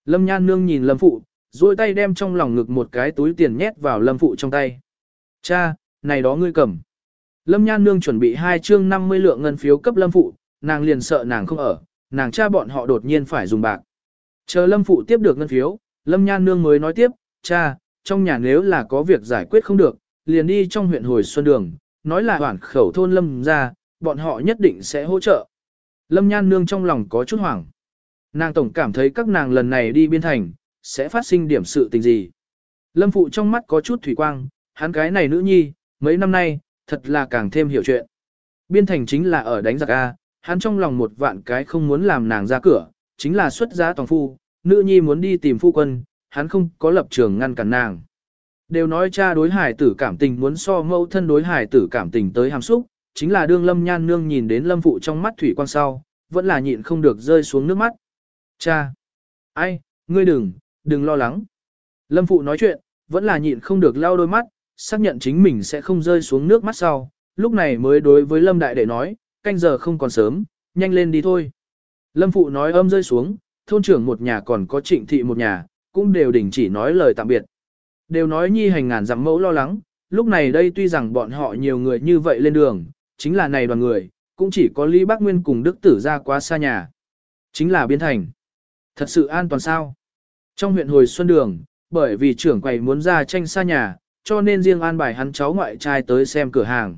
Speaker 1: Lâm Nhan Nương nhìn Lâm Phụ, duỗi tay đem trong lòng ngực một cái túi tiền nhét vào Lâm Phụ trong tay. Cha, này đó ngươi cầm. Lâm Nhan Nương chuẩn bị hai chương 50 lượng ngân phiếu cấp Lâm Phụ, nàng liền sợ nàng không ở, nàng cha bọn họ đột nhiên phải dùng bạc. Chờ Lâm Phụ tiếp được ngân phiếu, Lâm Nhan Nương mới nói tiếp, cha, trong nhà nếu là có việc giải quyết không được, liền đi trong huyện hồi xuân đường, nói là hoảng khẩu thôn Lâm ra, bọn họ nhất định sẽ hỗ trợ. Lâm Nhan Nương trong lòng có chút hoảng. Nàng tổng cảm thấy các nàng lần này đi biên thành, sẽ phát sinh điểm sự tình gì. Lâm Phụ trong mắt có chút thủy quang, hắn cái này nữ nhi, mấy năm nay, thật là càng thêm hiểu chuyện. Biên thành chính là ở đánh giặc A, hắn trong lòng một vạn cái không muốn làm nàng ra cửa, chính là xuất giá toàn phu, nữ nhi muốn đi tìm phu quân, hắn không có lập trường ngăn cản nàng. Đều nói cha đối hải tử cảm tình muốn so mẫu thân đối hải tử cảm tình tới hàm xúc, chính là đương lâm nhan nương nhìn đến lâm phụ trong mắt thủy quang sau, vẫn là nhịn không được rơi xuống nước mắt. Cha! Ai, ngươi đừng, đừng lo lắng. Lâm phụ nói chuyện, vẫn là nhịn không được lau đôi mắt, xác nhận chính mình sẽ không rơi xuống nước mắt sau, lúc này mới đối với Lâm đại đệ nói, canh giờ không còn sớm, nhanh lên đi thôi. Lâm phụ nói âm rơi xuống, thôn trưởng một nhà còn có trịnh thị một nhà, cũng đều đình chỉ nói lời tạm biệt. Đều nói nhi hành ngàn dặm mẫu lo lắng, lúc này đây tuy rằng bọn họ nhiều người như vậy lên đường, chính là này đoàn người, cũng chỉ có Lý Bác Nguyên cùng Đức Tử ra quá xa nhà. Chính là biên thành. Thật sự an toàn sao? Trong huyện hồi xuân đường, bởi vì trưởng quầy muốn ra tranh xa nhà, cho nên riêng an bài hắn cháu ngoại trai tới xem cửa hàng.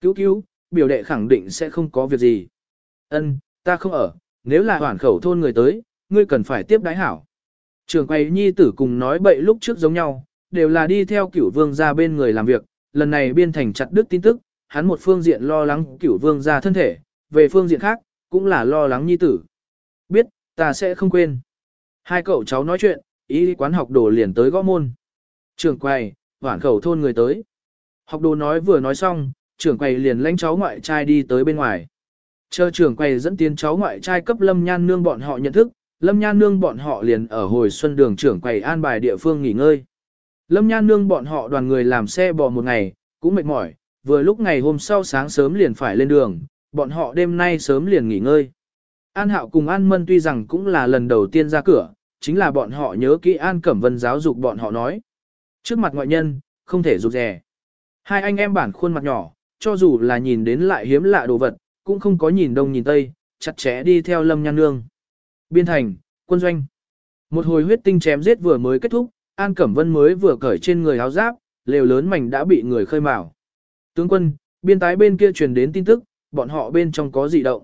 Speaker 1: Cứu cứu, biểu đệ khẳng định sẽ không có việc gì. Ân, ta không ở, nếu là hoàn khẩu thôn người tới, ngươi cần phải tiếp đái hảo. Trường quầy nhi tử cùng nói bậy lúc trước giống nhau, đều là đi theo cửu vương ra bên người làm việc, lần này biên thành chặt đứt tin tức, hắn một phương diện lo lắng cửu vương ra thân thể, về phương diện khác, cũng là lo lắng nhi tử. Biết, ta sẽ không quên. Hai cậu cháu nói chuyện, ý quán học đồ liền tới gõ môn. Trường quầy, hoảng khẩu thôn người tới. Học đồ nói vừa nói xong, trưởng quầy liền lãnh cháu ngoại trai đi tới bên ngoài. Chờ trưởng quầy dẫn tiến cháu ngoại trai cấp Lâm Nhan Nương bọn họ nhận thức, Lâm Nhan Nương bọn họ liền ở hồi xuân đường trưởng quầy an bài địa phương nghỉ ngơi. Lâm Nhan Nương bọn họ đoàn người làm xe bò một ngày, cũng mệt mỏi, vừa lúc ngày hôm sau sáng sớm liền phải lên đường, bọn họ đêm nay sớm liền nghỉ ngơi. An Hạo cùng An Mân tuy rằng cũng là lần đầu tiên ra cửa, chính là bọn họ nhớ kỹ An Cẩm Vân giáo dục bọn họ nói. Trước mặt ngoại nhân, không thể rụt rè. Hai anh em bản khuôn mặt nhỏ, cho dù là nhìn đến lại hiếm lạ đồ vật, cũng không có nhìn đông nhìn tây, chặt chẽ đi theo Lâm Nhan Nương. Biên thành, quân doanh. Một hồi huyết tinh chém giết vừa mới kết thúc, An Cẩm Vân mới vừa cởi trên người áo giáp, lều lớn mảnh đã bị người khơi mào. Tướng quân, biên tái bên kia truyền đến tin tức, bọn họ bên trong có dị động.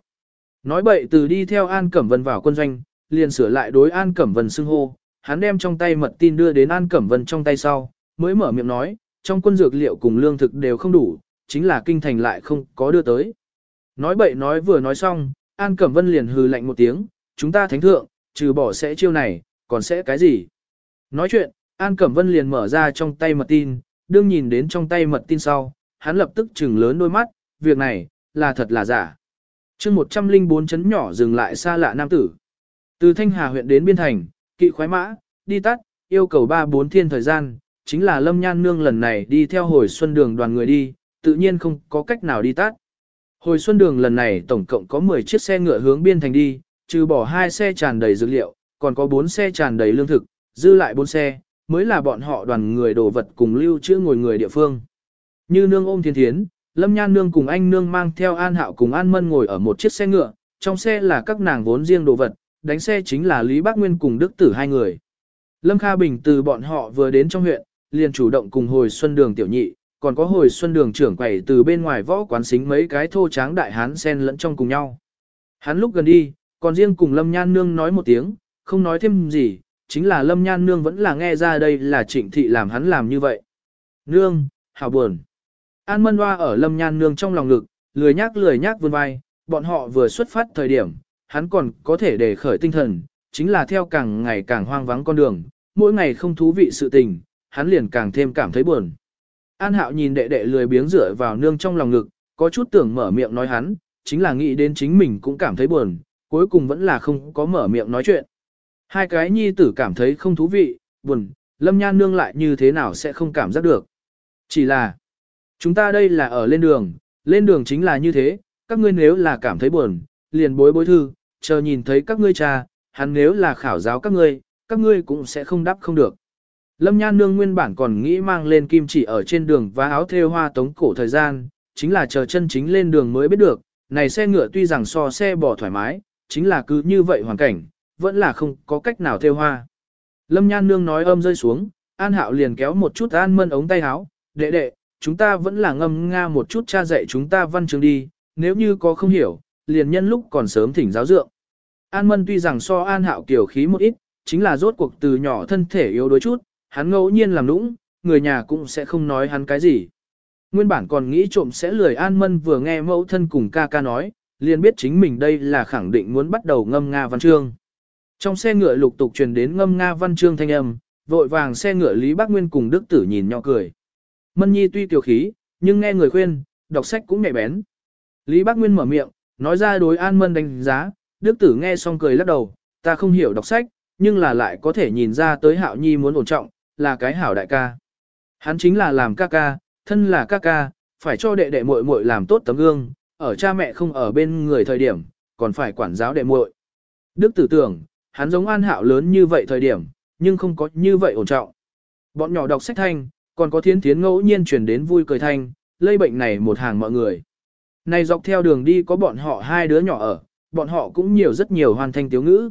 Speaker 1: Nói bậy từ đi theo An Cẩm Vân vào quân doanh, liền sửa lại đối An Cẩm Vân xưng hô, hắn đem trong tay mật tin đưa đến An Cẩm Vân trong tay sau, mới mở miệng nói, trong quân dược liệu cùng lương thực đều không đủ, chính là kinh thành lại không có đưa tới. Nói bậy nói vừa nói xong, An Cẩm Vân liền hừ lạnh một tiếng, chúng ta thánh thượng, trừ bỏ sẽ chiêu này, còn sẽ cái gì? Nói chuyện, An Cẩm Vân liền mở ra trong tay mật tin, đương nhìn đến trong tay mật tin sau, hắn lập tức trừng lớn đôi mắt, việc này, là thật là giả chương 104 chấn nhỏ dừng lại xa lạ nam tử. Từ Thanh Hà huyện đến Biên Thành, kỵ khoái mã, đi tắt, yêu cầu 3-4 thiên thời gian, chính là Lâm Nhan Nương lần này đi theo hồi xuân đường đoàn người đi, tự nhiên không có cách nào đi tắt. Hồi xuân đường lần này tổng cộng có 10 chiếc xe ngựa hướng Biên Thành đi, trừ bỏ hai xe tràn đầy dược liệu, còn có 4 xe tràn đầy lương thực, dư lại 4 xe, mới là bọn họ đoàn người đồ vật cùng lưu trữ ngồi người địa phương. Như nương ôm thiên thiến, Lâm Nhan Nương cùng anh Nương mang theo An Hạo cùng An Mân ngồi ở một chiếc xe ngựa, trong xe là các nàng vốn riêng đồ vật, đánh xe chính là Lý Bác Nguyên cùng Đức Tử hai người. Lâm Kha Bình từ bọn họ vừa đến trong huyện, liền chủ động cùng hồi xuân đường tiểu nhị, còn có hồi xuân đường trưởng quầy từ bên ngoài võ quán xính mấy cái thô tráng đại hán sen lẫn trong cùng nhau. Hắn lúc gần đi, còn riêng cùng Lâm Nhan Nương nói một tiếng, không nói thêm gì, chính là Lâm Nhan Nương vẫn là nghe ra đây là trịnh thị làm hắn làm như vậy. Nương, hào buồn. An Mân Hoa ở Lâm Nhan Nương trong lòng ngực, lười nhác lười nhác vươn vai, bọn họ vừa xuất phát thời điểm, hắn còn có thể để khởi tinh thần, chính là theo càng ngày càng hoang vắng con đường, mỗi ngày không thú vị sự tình, hắn liền càng thêm cảm thấy buồn. An hạo nhìn đệ đệ lười biếng rửa vào nương trong lòng ngực, có chút tưởng mở miệng nói hắn, chính là nghĩ đến chính mình cũng cảm thấy buồn, cuối cùng vẫn là không có mở miệng nói chuyện. Hai cái nhi tử cảm thấy không thú vị, buồn, lâm nhan nương lại như thế nào sẽ không cảm giác được. Chỉ là, chúng ta đây là ở lên đường, lên đường chính là như thế, các ngươi nếu là cảm thấy buồn, liền bối bối thư, chờ nhìn thấy các ngươi cha, hắn nếu là khảo giáo các ngươi, các ngươi cũng sẽ không đáp không được. Lâm Nhan Nương nguyên bản còn nghĩ mang lên kim chỉ ở trên đường và áo theo hoa tống cổ thời gian, chính là chờ chân chính lên đường mới biết được, này xe ngựa tuy rằng so xe bò thoải mái, chính là cứ như vậy hoàn cảnh, vẫn là không có cách nào theo hoa. Lâm Nhan Nương nói âm rơi xuống, An Hạo liền kéo một chút An Mân ống tay áo, đệ đệ, chúng ta vẫn là ngâm nga một chút cha dạy chúng ta văn chương đi, nếu như có không hiểu, liền nhân lúc còn sớm thỉnh giáo dượng. An Mân tuy rằng so An Hạo kiểu khí một ít, chính là rốt cuộc từ nhỏ thân thể yếu đuối chút, hắn ngẫu nhiên làm nũng, người nhà cũng sẽ không nói hắn cái gì. Nguyên bản còn nghĩ trộm sẽ lười An Mân vừa nghe mẫu thân cùng ca ca nói, liền biết chính mình đây là khẳng định muốn bắt đầu ngâm Nga văn chương. Trong xe ngựa lục tục truyền đến ngâm Nga văn chương thanh âm, vội vàng xe ngựa Lý Bác Nguyên cùng Đức Tử nhìn nhỏ cười. Mân Nhi tuy kiều khí, nhưng nghe người khuyên, đọc sách cũng nhẹ bén. Lý Bác Nguyên mở miệng, nói ra đối An Mân đánh giá, Đức Tử nghe xong cười lắc đầu, ta không hiểu đọc sách, nhưng là lại có thể nhìn ra tới Hạo Nhi muốn ổn trọng, là cái hảo đại ca. Hắn chính là làm ca ca, thân là ca ca, phải cho đệ đệ muội muội làm tốt tấm gương, ở cha mẹ không ở bên người thời điểm, còn phải quản giáo đệ muội. Đức tử tưởng, hắn giống an hạo lớn như vậy thời điểm, nhưng không có như vậy ổn trọng. Bọn nhỏ đọc sách thanh, còn có thiến thiến ngẫu nhiên truyền đến vui cười thanh, lây bệnh này một hàng mọi người. Này dọc theo đường đi có bọn họ hai đứa nhỏ ở, bọn họ cũng nhiều rất nhiều hoàn thành tiếu ngữ.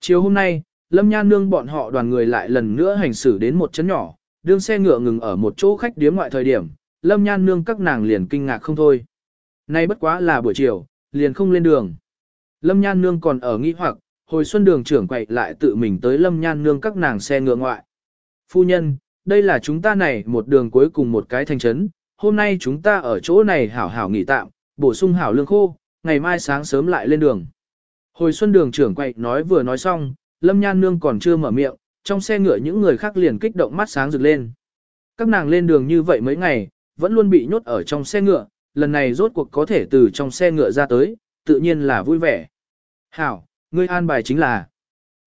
Speaker 1: Chiều hôm nay, Lâm Nhan Nương bọn họ đoàn người lại lần nữa hành xử đến một chấn nhỏ, đương xe ngựa ngừng ở một chỗ khách điếm ngoại thời điểm, Lâm Nhan Nương các nàng liền kinh ngạc không thôi. Nay bất quá là buổi chiều, liền không lên đường. Lâm Nhan Nương còn ở nghi hoặc, hồi xuân đường trưởng quậy lại tự mình tới Lâm Nhan Nương các nàng xe ngựa ngoại. Phu nhân, đây là chúng ta này một đường cuối cùng một cái thành trấn, hôm nay chúng ta ở chỗ này hảo hảo nghỉ tạm, bổ sung hảo lương khô, ngày mai sáng sớm lại lên đường. Hồi xuân đường trưởng quậy nói vừa nói xong, Lâm Nhan Nương còn chưa mở miệng, trong xe ngựa những người khác liền kích động mắt sáng rực lên. Các nàng lên đường như vậy mấy ngày, vẫn luôn bị nhốt ở trong xe ngựa, lần này rốt cuộc có thể từ trong xe ngựa ra tới, tự nhiên là vui vẻ. Hảo, ngươi an bài chính là.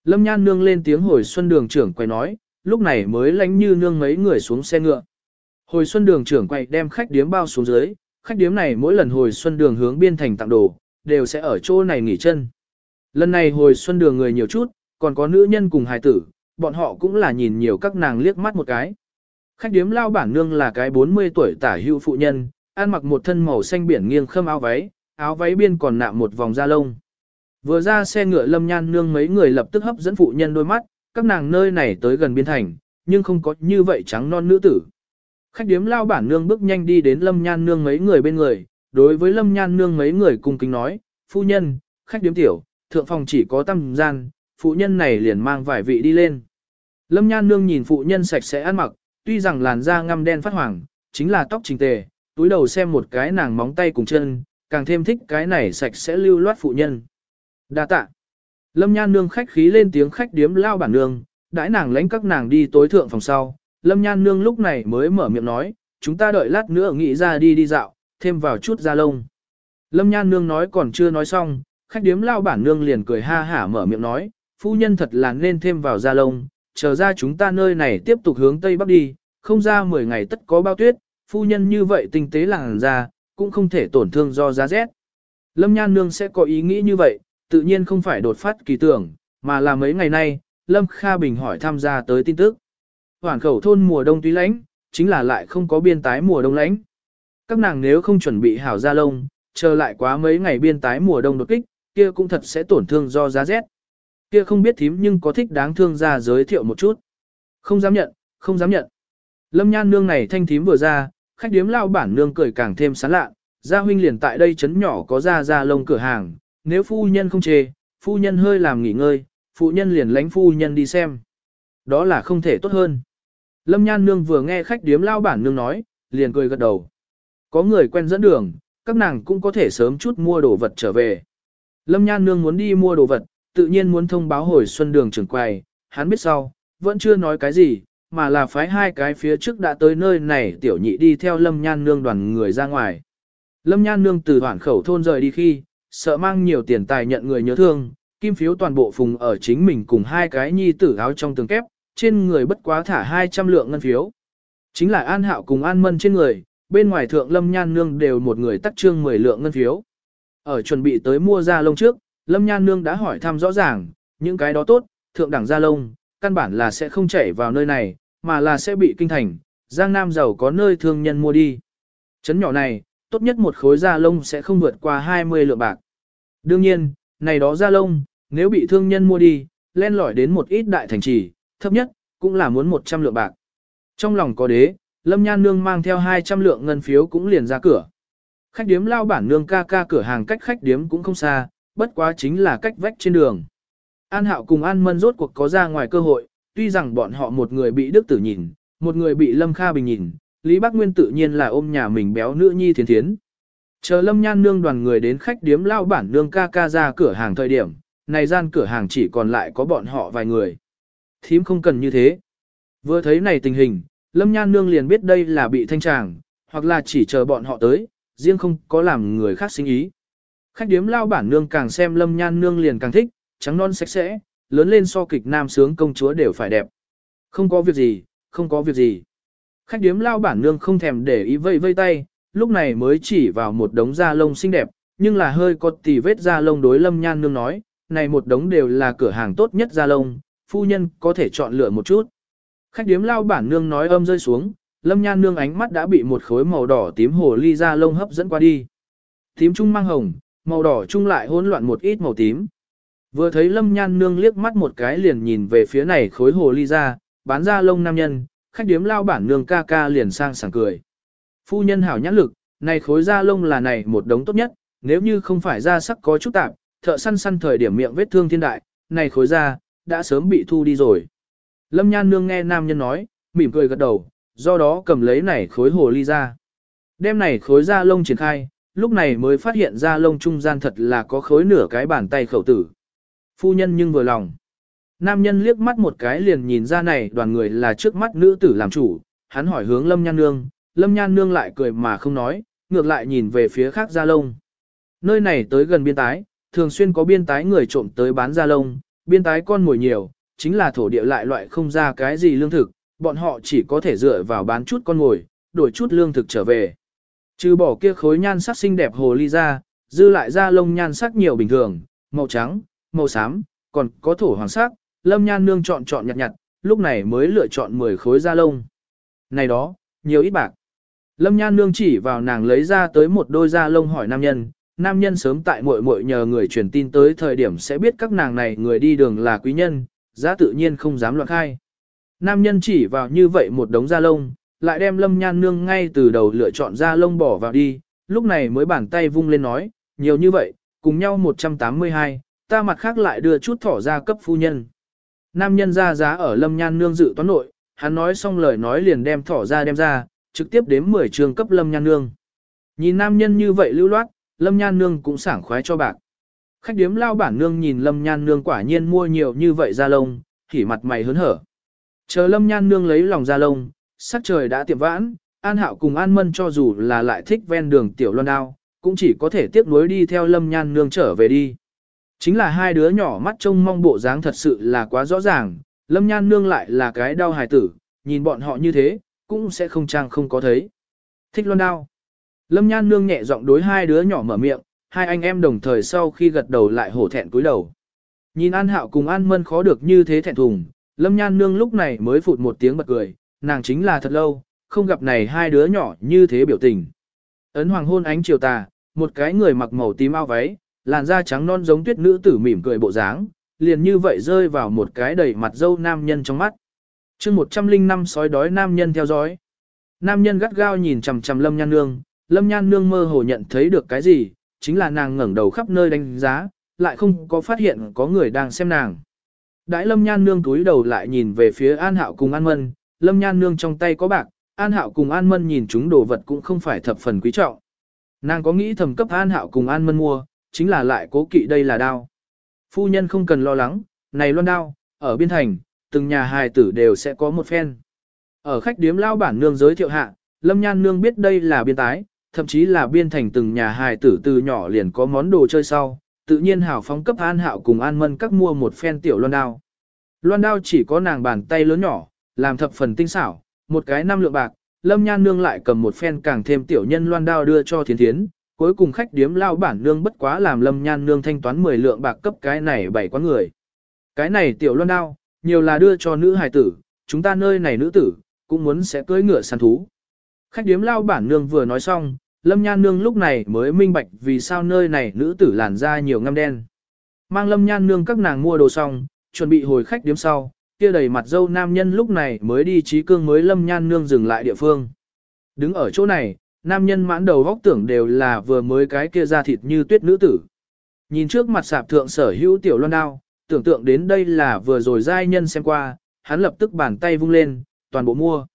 Speaker 1: Lâm Nhan Nương lên tiếng hồi xuân đường trưởng quay nói, lúc này mới lánh như nương mấy người xuống xe ngựa. Hồi xuân đường trưởng quay đem khách điếm bao xuống dưới, khách điếm này mỗi lần hồi xuân đường hướng biên thành tặng đồ, đều sẽ ở chỗ này nghỉ chân. Lần này hồi xuân đường người nhiều chút, còn có nữ nhân cùng hài tử, bọn họ cũng là nhìn nhiều các nàng liếc mắt một cái. Khách điếm lao bản nương là cái 40 tuổi tả hữu phụ nhân, ăn mặc một thân màu xanh biển nghiêng khâm áo váy, áo váy biên còn nạm một vòng da lông. Vừa ra xe ngựa lâm nhan nương mấy người lập tức hấp dẫn phụ nhân đôi mắt, các nàng nơi này tới gần biên thành, nhưng không có như vậy trắng non nữ tử. Khách điếm lao bản nương bước nhanh đi đến lâm nhan nương mấy người bên người, đối với lâm nhan nương mấy người cung kính nói, phu nhân, khách điếm tiểu, thượng phòng chỉ có tăm gian, phụ nhân này liền mang vài vị đi lên. Lâm Nhan Nương nhìn phụ nhân sạch sẽ ăn mặc, tuy rằng làn da ngăm đen phát hoàng, chính là tóc trình tề, túi đầu xem một cái nàng móng tay cùng chân, càng thêm thích cái này sạch sẽ lưu loát phụ nhân. Đa tạ. Lâm Nhan Nương khách khí lên tiếng khách điếm lao bản nương, đãi nàng lãnh các nàng đi tối thượng phòng sau. Lâm Nhan Nương lúc này mới mở miệng nói, chúng ta đợi lát nữa nghĩ ra đi đi dạo, thêm vào chút da lông. Lâm Nhan Nương nói còn chưa nói xong, khách điếm lao bản nương liền cười ha hả mở miệng nói, phu nhân thật là nên thêm vào da lông, chờ ra chúng ta nơi này tiếp tục hướng Tây Bắc đi, không ra 10 ngày tất có bao tuyết, phu nhân như vậy tinh tế làng ra, cũng không thể tổn thương do giá rét. Lâm Nhan Nương sẽ có ý nghĩ như vậy, tự nhiên không phải đột phát kỳ tưởng, mà là mấy ngày nay, Lâm Kha Bình hỏi tham gia tới tin tức. Hoàn khẩu thôn mùa đông tuy lánh, chính là lại không có biên tái mùa đông lánh. Các nàng nếu không chuẩn bị hảo da lông, chờ lại quá mấy ngày biên tái mùa đông đột kích, kia cũng thật sẽ tổn thương do giá rét. Kia không biết thím nhưng có thích đáng thương ra giới thiệu một chút. Không dám nhận, không dám nhận. Lâm nhan nương này thanh thím vừa ra, khách điếm lao bản nương cười càng thêm sán lạ. Gia huynh liền tại đây chấn nhỏ có ra ra lông cửa hàng, nếu phu nhân không chê, phu nhân hơi làm nghỉ ngơi, phụ nhân liền lánh phu nhân đi xem. Đó là không thể tốt hơn. Lâm nhan nương vừa nghe khách điếm lao bản nương nói, liền cười gật đầu. Có người quen dẫn đường, các nàng cũng có thể sớm chút mua đồ vật trở về. Lâm Nhan Nương muốn đi mua đồ vật, tự nhiên muốn thông báo hồi xuân đường trưởng quầy, hắn biết sau, vẫn chưa nói cái gì, mà là phái hai cái phía trước đã tới nơi này tiểu nhị đi theo Lâm Nhan Nương đoàn người ra ngoài. Lâm Nhan Nương từ hoảng khẩu thôn rời đi khi, sợ mang nhiều tiền tài nhận người nhớ thương, kim phiếu toàn bộ phùng ở chính mình cùng hai cái nhi tử áo trong tường kép, trên người bất quá thả 200 lượng ngân phiếu. Chính là An Hạo cùng An Mân trên người, bên ngoài thượng Lâm Nhan Nương đều một người tắt trương 10 lượng ngân phiếu. Ở chuẩn bị tới mua da lông trước, Lâm Nhan Nương đã hỏi thăm rõ ràng, những cái đó tốt, thượng đẳng da lông, căn bản là sẽ không chảy vào nơi này, mà là sẽ bị kinh thành, Giang Nam giàu có nơi thương nhân mua đi. Chấn nhỏ này, tốt nhất một khối da lông sẽ không vượt qua 20 lượng bạc. Đương nhiên, này đó da lông, nếu bị thương nhân mua đi, len lỏi đến một ít đại thành trì, thấp nhất, cũng là muốn 100 lượng bạc. Trong lòng có đế, Lâm Nhan Nương mang theo 200 lượng ngân phiếu cũng liền ra cửa. Khách điếm lao bản nương ca ca cửa hàng cách khách điếm cũng không xa, bất quá chính là cách vách trên đường. An Hạo cùng An Mân rốt cuộc có ra ngoài cơ hội, tuy rằng bọn họ một người bị Đức Tử nhìn, một người bị Lâm Kha Bình nhìn, Lý Bắc Nguyên tự nhiên là ôm nhà mình béo nữ nhi thiến thiến. Chờ Lâm Nhan nương đoàn người đến khách điếm lao bản nương ca ca ra cửa hàng thời điểm, này gian cửa hàng chỉ còn lại có bọn họ vài người. Thím không cần như thế. Vừa thấy này tình hình, Lâm Nhan nương liền biết đây là bị thanh tràng, hoặc là chỉ chờ bọn họ tới, riêng không có làm người khác sinh ý. Khách điếm lao bản nương càng xem Lâm Nhan nương liền càng thích, trắng non sạch sẽ, lớn lên so kịch nam sướng công chúa đều phải đẹp. Không có việc gì, không có việc gì. Khách điếm lao bản nương không thèm để ý vây vây tay, lúc này mới chỉ vào một đống da lông xinh đẹp, nhưng là hơi có tì vết da lông đối lâm nhan nương nói, này một đống đều là cửa hàng tốt nhất da lông, phu nhân có thể chọn lựa một chút. Khách điếm lao bản nương nói âm rơi xuống, lâm nhan nương ánh mắt đã bị một khối màu đỏ tím hồ ly da lông hấp dẫn qua đi. Tím trung mang hồng, màu đỏ trung lại hỗn loạn một ít màu tím. Vừa thấy lâm nhan nương liếc mắt một cái liền nhìn về phía này khối hồ ly da, bán da lông nam nhân, khách điếm lao bản nương ca ca liền sang sảng cười. Phu nhân hảo nhãn lực, này khối da lông là này một đống tốt nhất, nếu như không phải da sắc có chút tạp, thợ săn săn thời điểm miệng vết thương thiên đại, này khối da, đã sớm bị thu đi rồi. Lâm nhan nương nghe nam nhân nói, mỉm cười gật đầu, do đó cầm lấy này khối hồ ly ra. Đem này khối da lông triển khai, lúc này mới phát hiện da lông trung gian thật là có khối nửa cái bàn tay khẩu tử. Phu nhân nhưng vừa lòng. Nam nhân liếc mắt một cái liền nhìn ra này đoàn người là trước mắt nữ tử làm chủ, hắn hỏi hướng Lâm Nhan Nương, Lâm Nhan Nương lại cười mà không nói, ngược lại nhìn về phía khác Gia Lông. Nơi này tới gần biên tái, thường xuyên có biên tái người trộm tới bán Gia Lông, biên tái con mồi nhiều, chính là thổ địa lại loại không ra cái gì lương thực, bọn họ chỉ có thể dựa vào bán chút con mồi, đổi chút lương thực trở về. Trừ bỏ kia khối nhan sắc xinh đẹp hồ ly ra, dư lại Gia Lông nhan sắc nhiều bình thường, màu trắng, màu xám, còn có thổ hoàng sắc, Lâm Nhan Nương chọn chọn nhặt nhặt, lúc này mới lựa chọn 10 khối da lông. Này đó, nhiều ít bạc. Lâm Nhan Nương chỉ vào nàng lấy ra tới một đôi da lông hỏi nam nhân, nam nhân sớm tại muội muội nhờ người truyền tin tới thời điểm sẽ biết các nàng này người đi đường là quý nhân, giá tự nhiên không dám loạn khai. Nam nhân chỉ vào như vậy một đống da lông, lại đem Lâm Nhan Nương ngay từ đầu lựa chọn da lông bỏ vào đi, lúc này mới bàn tay vung lên nói, nhiều như vậy, cùng nhau 182, ta mặt khác lại đưa chút thỏ ra cấp phu nhân. Nam nhân ra giá ở lâm nhan nương dự toán nội, hắn nói xong lời nói liền đem thỏ ra đem ra, trực tiếp đếm 10 trường cấp lâm nhan nương. Nhìn nam nhân như vậy lưu loát, lâm nhan nương cũng sảng khoái cho bạc. Khách điếm lao bản nương nhìn lâm nhan nương quả nhiên mua nhiều như vậy ra lông, thì mặt mày hớn hở. Chờ lâm nhan nương lấy lòng ra lông, sắc trời đã tiệm vãn, an hạo cùng an mân cho dù là lại thích ven đường tiểu loan đao, cũng chỉ có thể tiếp nối đi theo lâm nhan nương trở về đi. Chính là hai đứa nhỏ mắt trông mong bộ dáng thật sự là quá rõ ràng, lâm nhan nương lại là cái đau hài tử, nhìn bọn họ như thế, cũng sẽ không trang không có thấy. Thích loan đao. Lâm nhan nương nhẹ giọng đối hai đứa nhỏ mở miệng, hai anh em đồng thời sau khi gật đầu lại hổ thẹn cúi đầu. Nhìn An Hạo cùng An Mân khó được như thế thẹn thùng, Lâm Nhan Nương lúc này mới phụt một tiếng bật cười, nàng chính là thật lâu, không gặp này hai đứa nhỏ như thế biểu tình. Ấn hoàng hôn ánh chiều tà, một cái người mặc màu tím ao váy, làn da trắng non giống tuyết nữ tử mỉm cười bộ dáng, liền như vậy rơi vào một cái đầy mặt dâu nam nhân trong mắt chương 105 sói đói nam nhân theo dõi. Nam nhân gắt gao nhìn chằm chằm lâm nhan nương, lâm nhan nương mơ hồ nhận thấy được cái gì, chính là nàng ngẩng đầu khắp nơi đánh giá, lại không có phát hiện có người đang xem nàng. Đãi lâm nhan nương túi đầu lại nhìn về phía an hạo cùng an mân, lâm nhan nương trong tay có bạc, an hạo cùng an mân nhìn chúng đồ vật cũng không phải thập phần quý trọng. Nàng có nghĩ thầm cấp An Hạo cùng An Mân mua, chính là lại cố kỵ đây là đao. Phu nhân không cần lo lắng, này loan đao, ở biên thành, từng nhà hài tử đều sẽ có một phen. Ở khách điếm lao bản nương giới thiệu hạ, Lâm Nhan nương biết đây là biên tái, thậm chí là biên thành từng nhà hài tử từ nhỏ liền có món đồ chơi sau, tự nhiên hảo phóng cấp An Hạo cùng An Mân các mua một phen tiểu loan đao. Loan đao chỉ có nàng bàn tay lớn nhỏ, làm thập phần tinh xảo, một cái năm lượng bạc, Lâm Nhan nương lại cầm một phen càng thêm tiểu nhân loan đao đưa cho Thiến Thiến, cuối cùng khách điếm lao bản nương bất quá làm Lâm Nhan nương thanh toán 10 lượng bạc cấp cái này bảy quán người. Cái này tiểu loan đao, nhiều là đưa cho nữ hài tử, chúng ta nơi này nữ tử, cũng muốn sẽ cưỡi ngựa săn thú. Khách điếm lao bản nương vừa nói xong, Lâm Nhan nương lúc này mới minh bạch vì sao nơi này nữ tử làn da nhiều ngăm đen. Mang Lâm Nhan nương các nàng mua đồ xong, chuẩn bị hồi khách điếm sau, kia đầy mặt dâu nam nhân lúc này mới đi trí cương mới Lâm Nhan nương dừng lại địa phương. Đứng ở chỗ này, nam nhân mãn đầu góc tưởng đều là vừa mới cái kia ra thịt như tuyết nữ tử. Nhìn trước mặt sạp thượng sở hữu tiểu loan đao, tưởng tượng đến đây là vừa rồi giai nhân xem qua, hắn lập tức bàn tay vung lên, toàn bộ mua.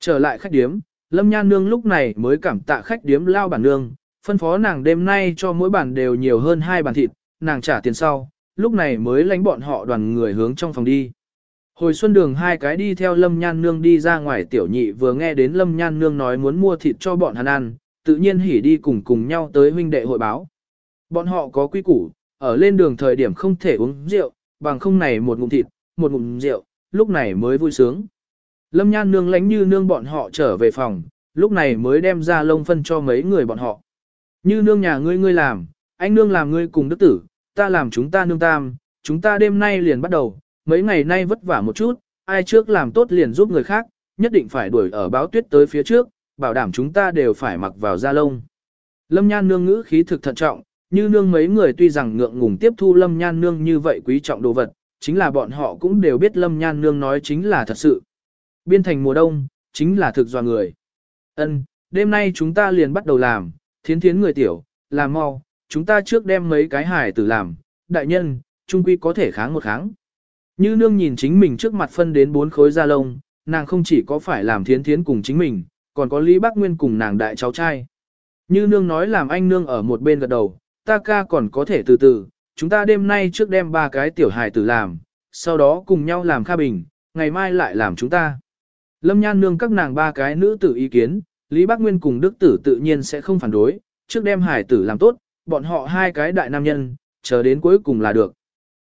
Speaker 1: Trở lại khách điếm, Lâm Nhan Nương lúc này mới cảm tạ khách điếm lao bản nương, phân phó nàng đêm nay cho mỗi bản đều nhiều hơn hai bản thịt, nàng trả tiền sau, lúc này mới lánh bọn họ đoàn người hướng trong phòng đi. Hồi xuân đường hai cái đi theo Lâm Nhan Nương đi ra ngoài tiểu nhị vừa nghe đến Lâm Nhan Nương nói muốn mua thịt cho bọn hắn ăn, tự nhiên hỉ đi cùng cùng nhau tới huynh đệ hội báo. Bọn họ có quy củ, ở lên đường thời điểm không thể uống rượu, bằng không này một ngụm thịt, một ngụm rượu, lúc này mới vui sướng. Lâm Nhan Nương lánh như nương bọn họ trở về phòng, lúc này mới đem ra lông phân cho mấy người bọn họ. Như nương nhà ngươi ngươi làm, anh nương làm ngươi cùng đức tử, ta làm chúng ta nương tam, chúng ta đêm nay liền bắt đầu, mấy ngày nay vất vả một chút, ai trước làm tốt liền giúp người khác, nhất định phải đuổi ở báo tuyết tới phía trước, bảo đảm chúng ta đều phải mặc vào da lông. Lâm Nhan nương ngữ khí thực thận trọng, như nương mấy người tuy rằng ngượng ngùng tiếp thu Lâm Nhan nương như vậy quý trọng đồ vật, chính là bọn họ cũng đều biết Lâm Nhan nương nói chính là thật sự. Biên thành mùa đông, chính là thực dò người. Ân, đêm nay chúng ta liền bắt đầu làm, thiến thiến người tiểu, làm mau, chúng ta trước đem mấy cái hải tử làm, đại nhân, trung quy có thể kháng một kháng. Như nương nhìn chính mình trước mặt phân đến bốn khối da lông, nàng không chỉ có phải làm thiến thiến cùng chính mình, còn có Lý Bác Nguyên cùng nàng đại cháu trai. Như nương nói làm anh nương ở một bên gật đầu, ta ca còn có thể từ từ, chúng ta đêm nay trước đem ba cái tiểu hài tử làm, sau đó cùng nhau làm kha bình, ngày mai lại làm chúng ta. Lâm Nhan nương các nàng ba cái nữ tử ý kiến, Lý Bác Nguyên cùng Đức tử tự nhiên sẽ không phản đối, trước đem hải tử làm tốt, bọn họ hai cái đại nam nhân, chờ đến cuối cùng là được.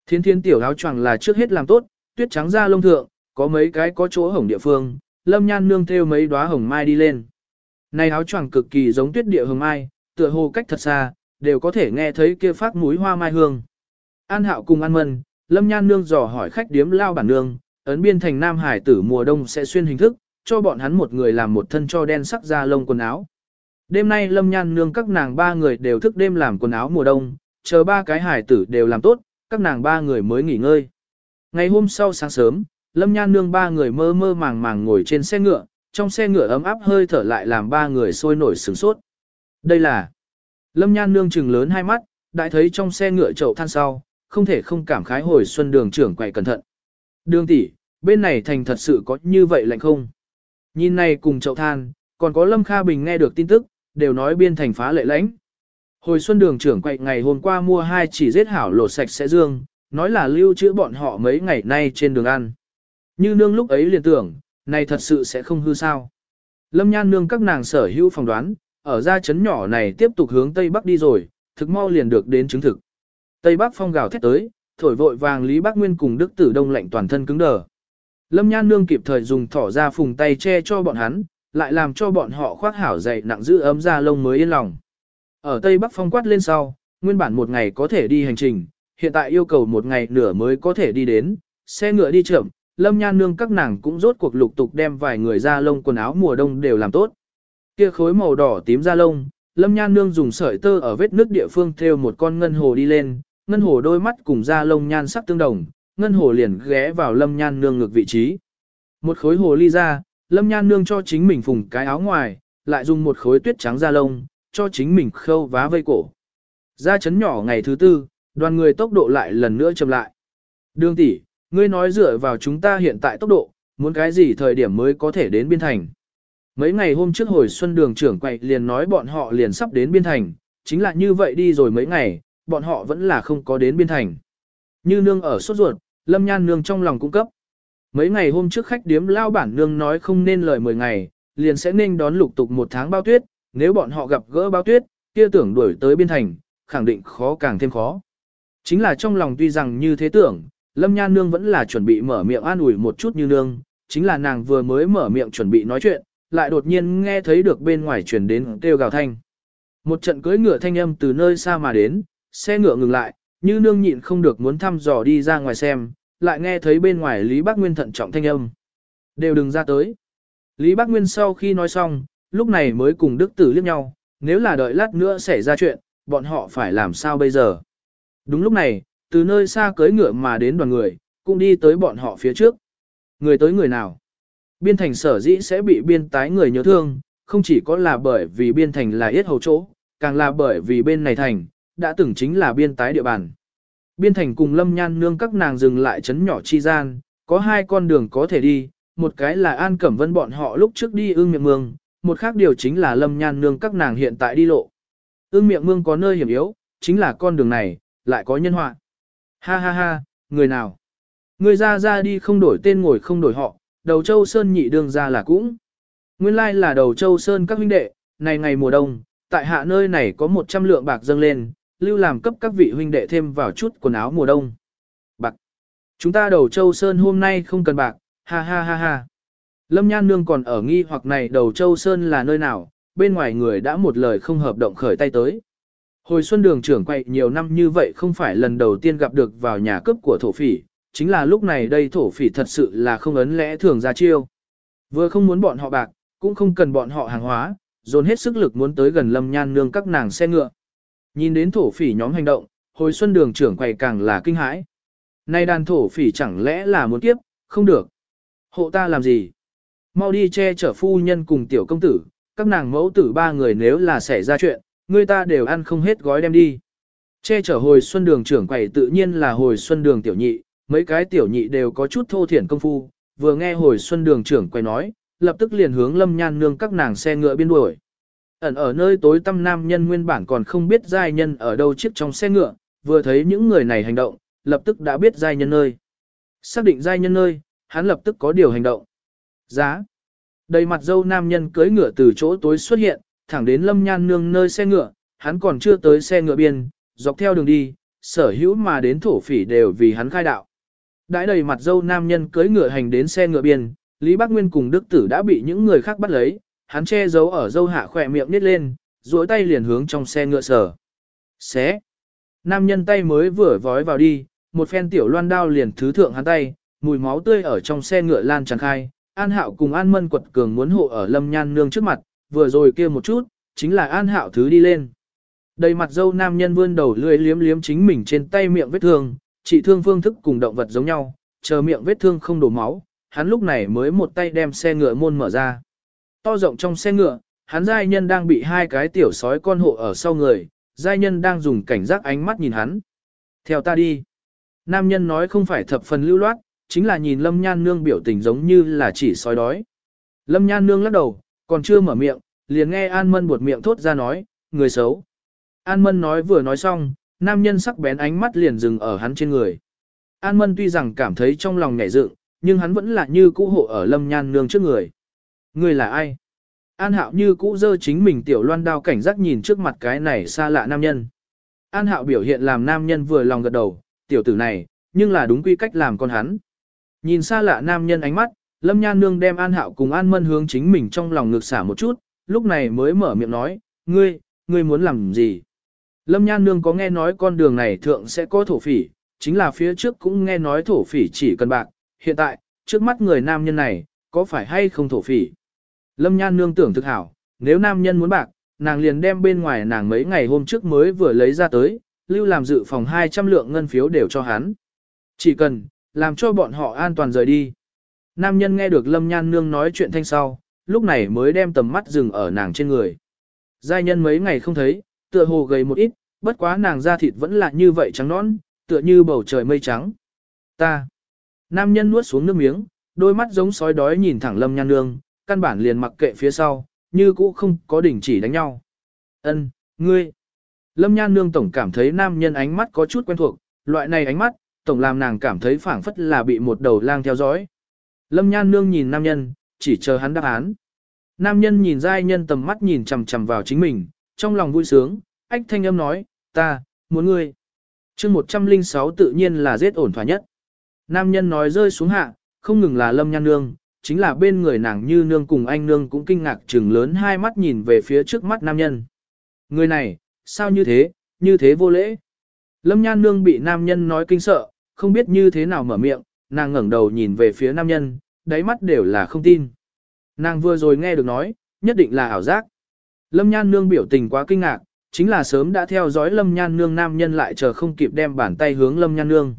Speaker 1: Thiên thiên tiểu áo choàng là trước hết làm tốt, tuyết trắng da lông thượng, có mấy cái có chỗ hồng địa phương, Lâm Nhan nương theo mấy đóa hồng mai đi lên. Này áo choàng cực kỳ giống tuyết địa hồng mai, tựa hồ cách thật xa, đều có thể nghe thấy kia phát mũi hoa mai hương. An Hạo cùng An Mân, Lâm Nhan nương dò hỏi khách điếm lao bản nương, ấn biên thành Nam Hải tử mùa đông sẽ xuyên hình thức, cho bọn hắn một người làm một thân cho đen sắc da lông quần áo. Đêm nay Lâm Nhan nương các nàng ba người đều thức đêm làm quần áo mùa đông, chờ ba cái hải tử đều làm tốt, các nàng ba người mới nghỉ ngơi. Ngày hôm sau sáng sớm, Lâm Nhan nương ba người mơ mơ màng màng ngồi trên xe ngựa, trong xe ngựa ấm áp hơi thở lại làm ba người sôi nổi sướng sốt. Đây là Lâm Nhan nương trừng lớn hai mắt, đại thấy trong xe ngựa chậu than sau, không thể không cảm khái hồi xuân đường trưởng quậy cẩn thận. Đường tỷ, bên này thành thật sự có như vậy lạnh không? Nhìn này cùng chậu than, còn có Lâm Kha Bình nghe được tin tức, đều nói biên thành phá lệ lãnh. Hồi xuân đường trưởng quậy ngày hôm qua mua hai chỉ giết hảo lột sạch sẽ dương, nói là lưu trữ bọn họ mấy ngày nay trên đường ăn. Như nương lúc ấy liền tưởng, này thật sự sẽ không hư sao. Lâm nhan nương các nàng sở hữu phỏng đoán, ở ra chấn nhỏ này tiếp tục hướng Tây Bắc đi rồi, thực mau liền được đến chứng thực. Tây Bắc phong gào thét tới, thổi vội vàng Lý Bắc Nguyên cùng Đức Tử Đông lạnh toàn thân cứng đờ. Lâm Nhan Nương kịp thời dùng thỏ ra phùng tay che cho bọn hắn, lại làm cho bọn họ khoác hảo dày nặng giữ ấm ra lông mới yên lòng. Ở Tây Bắc phong quát lên sau, nguyên bản một ngày có thể đi hành trình, hiện tại yêu cầu một ngày nửa mới có thể đi đến, xe ngựa đi chậm, Lâm Nhan Nương các nàng cũng rốt cuộc lục tục đem vài người ra lông quần áo mùa đông đều làm tốt. Kia khối màu đỏ tím da lông, Lâm Nhan Nương dùng sợi tơ ở vết nước địa phương thêu một con ngân hồ đi lên, ngân hồ đôi mắt cùng da lông nhan sắc tương đồng, ngân hồ liền ghé vào lâm nhan nương ngược vị trí. Một khối hồ ly ra, lâm nhan nương cho chính mình phùng cái áo ngoài, lại dùng một khối tuyết trắng da lông, cho chính mình khâu vá vây cổ. Ra chấn nhỏ ngày thứ tư, đoàn người tốc độ lại lần nữa chậm lại. Đường tỷ, ngươi nói dựa vào chúng ta hiện tại tốc độ, muốn cái gì thời điểm mới có thể đến biên thành. Mấy ngày hôm trước hồi xuân đường trưởng quậy liền nói bọn họ liền sắp đến biên thành, chính là như vậy đi rồi mấy ngày, bọn họ vẫn là không có đến biên thành. Như nương ở sốt ruột, lâm nhan nương trong lòng cung cấp. Mấy ngày hôm trước khách điếm lao bản nương nói không nên lời 10 ngày, liền sẽ nên đón lục tục một tháng bao tuyết, nếu bọn họ gặp gỡ bao tuyết, kia tưởng đuổi tới biên thành, khẳng định khó càng thêm khó. Chính là trong lòng tuy rằng như thế tưởng, Lâm Nhan Nương vẫn là chuẩn bị mở miệng an ủi một chút như nương, chính là nàng vừa mới mở miệng chuẩn bị nói chuyện, lại đột nhiên nghe thấy được bên ngoài chuyển đến kêu gào thanh. Một trận cưỡi ngựa thanh âm từ nơi xa mà đến, xe ngựa ngừng lại, như nương nhịn không được muốn thăm dò đi ra ngoài xem, lại nghe thấy bên ngoài Lý Bác Nguyên thận trọng thanh âm. Đều đừng ra tới. Lý Bác Nguyên sau khi nói xong, lúc này mới cùng Đức Tử liếc nhau, nếu là đợi lát nữa xảy ra chuyện, bọn họ phải làm sao bây giờ. Đúng lúc này, từ nơi xa cưỡi ngựa mà đến đoàn người, cũng đi tới bọn họ phía trước. Người tới người nào? Biên thành sở dĩ sẽ bị biên tái người nhớ thương, không chỉ có là bởi vì biên thành là yết hầu chỗ, càng là bởi vì bên này thành, đã từng chính là biên tái địa bàn. Biên thành cùng lâm nhan nương các nàng dừng lại chấn nhỏ chi gian, có hai con đường có thể đi, một cái là An Cẩm Vân bọn họ lúc trước đi ương miệng mương, một khác điều chính là lâm nhan nương các nàng hiện tại đi lộ. Ương miệng mương có nơi hiểm yếu, chính là con đường này, lại có nhân họa. Ha ha ha, người nào? Người ra ra đi không đổi tên ngồi không đổi họ, đầu châu Sơn nhị đương ra là cũng. Nguyên lai là đầu châu Sơn các huynh đệ, này ngày mùa đông, tại hạ nơi này có 100 lượng bạc dâng lên, lưu làm cấp các vị huynh đệ thêm vào chút quần áo mùa đông. Bạc. Chúng ta đầu châu Sơn hôm nay không cần bạc, ha ha ha ha. Lâm Nhan Nương còn ở nghi hoặc này đầu châu Sơn là nơi nào, bên ngoài người đã một lời không hợp động khởi tay tới. Hồi xuân đường trưởng quay nhiều năm như vậy không phải lần đầu tiên gặp được vào nhà cướp của thổ phỉ, chính là lúc này đây thổ phỉ thật sự là không ấn lẽ thường ra chiêu. Vừa không muốn bọn họ bạc, cũng không cần bọn họ hàng hóa, dồn hết sức lực muốn tới gần lâm nhan nương các nàng xe ngựa. Nhìn đến thổ phỉ nhóm hành động, hồi xuân đường trưởng quầy càng là kinh hãi. Nay đàn thổ phỉ chẳng lẽ là muốn kiếp, không được. Hộ ta làm gì? Mau đi che chở phu nhân cùng tiểu công tử, các nàng mẫu tử ba người nếu là xảy ra chuyện, người ta đều ăn không hết gói đem đi. Che chở hồi xuân đường trưởng quầy tự nhiên là hồi xuân đường tiểu nhị, mấy cái tiểu nhị đều có chút thô thiển công phu, vừa nghe hồi xuân đường trưởng quay nói, lập tức liền hướng lâm nhan nương các nàng xe ngựa biên đuổi. Ẩn ở nơi tối tăm nam nhân nguyên bản còn không biết giai nhân ở đâu chiếc trong xe ngựa, vừa thấy những người này hành động, lập tức đã biết giai nhân nơi. Xác định giai nhân nơi, hắn lập tức có điều hành động. Giá. Đầy mặt dâu nam nhân cưới ngựa từ chỗ tối xuất hiện, thẳng đến lâm nhan nương nơi xe ngựa, hắn còn chưa tới xe ngựa biên, dọc theo đường đi, sở hữu mà đến thổ phỉ đều vì hắn khai đạo. Đãi đầy mặt dâu nam nhân cưới ngựa hành đến xe ngựa biên, Lý Bác Nguyên cùng Đức Tử đã bị những người khác bắt lấy, hắn che giấu ở dâu hạ khỏe miệng nít lên, duỗi tay liền hướng trong xe ngựa sở. Xé. Nam nhân tay mới vừa vói vào đi, một phen tiểu loan đao liền thứ thượng hắn tay, mùi máu tươi ở trong xe ngựa lan tràn khai. An Hạo cùng An Mân quật cường muốn hộ ở Lâm Nhan nương trước mặt, vừa rồi kia một chút, chính là An Hạo thứ đi lên. Đầy mặt dâu nam nhân vươn đầu lưỡi liếm liếm chính mình trên tay miệng vết thương, trị thương phương thức cùng động vật giống nhau, chờ miệng vết thương không đổ máu, hắn lúc này mới một tay đem xe ngựa môn mở ra. To rộng trong xe ngựa, hắn giai nhân đang bị hai cái tiểu sói con hộ ở sau người, giai nhân đang dùng cảnh giác ánh mắt nhìn hắn. Theo ta đi. Nam nhân nói không phải thập phần lưu loát, chính là nhìn Lâm Nhan Nương biểu tình giống như là chỉ sói đói. Lâm Nhan Nương lắc đầu, còn chưa mở miệng, liền nghe An Mân buột miệng thốt ra nói, người xấu. An Mân nói vừa nói xong, nam nhân sắc bén ánh mắt liền dừng ở hắn trên người. An Mân tuy rằng cảm thấy trong lòng nhảy dựng, nhưng hắn vẫn là như cũ hộ ở Lâm Nhan Nương trước người. Người là ai? An Hạo như cũ dơ chính mình tiểu loan đao cảnh giác nhìn trước mặt cái này xa lạ nam nhân. An Hạo biểu hiện làm nam nhân vừa lòng gật đầu, tiểu tử này, nhưng là đúng quy cách làm con hắn. Nhìn xa lạ nam nhân ánh mắt, Lâm Nhan Nương đem An Hạo cùng An Mân hướng chính mình trong lòng ngược xả một chút, lúc này mới mở miệng nói, ngươi, ngươi muốn làm gì? Lâm Nhan Nương có nghe nói con đường này thượng sẽ có thổ phỉ, chính là phía trước cũng nghe nói thổ phỉ chỉ cần bạc, hiện tại, trước mắt người nam nhân này, có phải hay không thổ phỉ? Lâm Nhan Nương tưởng thực hảo, nếu nam nhân muốn bạc, nàng liền đem bên ngoài nàng mấy ngày hôm trước mới vừa lấy ra tới, lưu làm dự phòng 200 lượng ngân phiếu đều cho hắn. Chỉ cần, làm cho bọn họ an toàn rời đi. Nam nhân nghe được Lâm Nhan Nương nói chuyện thanh sau, lúc này mới đem tầm mắt dừng ở nàng trên người. Giai nhân mấy ngày không thấy, tựa hồ gầy một ít, bất quá nàng da thịt vẫn là như vậy trắng nõn, tựa như bầu trời mây trắng. Ta. Nam nhân nuốt xuống nước miếng, đôi mắt giống sói đói nhìn thẳng Lâm Nhan Nương, căn bản liền mặc kệ phía sau, như cũ không có đỉnh chỉ đánh nhau. Ân, ngươi. Lâm Nhan Nương tổng cảm thấy nam nhân ánh mắt có chút quen thuộc, loại này ánh mắt, tổng làm nàng cảm thấy phảng phất là bị một đầu lang theo dõi. Lâm Nhan Nương nhìn nam nhân, chỉ chờ hắn đáp án. Nam nhân nhìn giai nhân tầm mắt nhìn chầm chầm vào chính mình, trong lòng vui sướng, ách thanh âm nói, ta, muốn ngươi. chương 106 tự nhiên là giết ổn thỏa nhất. Nam nhân nói rơi xuống hạ, không ngừng là lâm nhan nương, chính là bên người nàng như nương cùng anh nương cũng kinh ngạc trừng lớn hai mắt nhìn về phía trước mắt nam nhân. Người này, sao như thế, như thế vô lễ. Lâm nhan nương bị nam nhân nói kinh sợ, không biết như thế nào mở miệng, nàng ngẩng đầu nhìn về phía nam nhân, đáy mắt đều là không tin. Nàng vừa rồi nghe được nói, nhất định là ảo giác. Lâm nhan nương biểu tình quá kinh ngạc, chính là sớm đã theo dõi lâm nhan nương nam nhân lại chờ không kịp đem bàn tay hướng lâm nhan nương.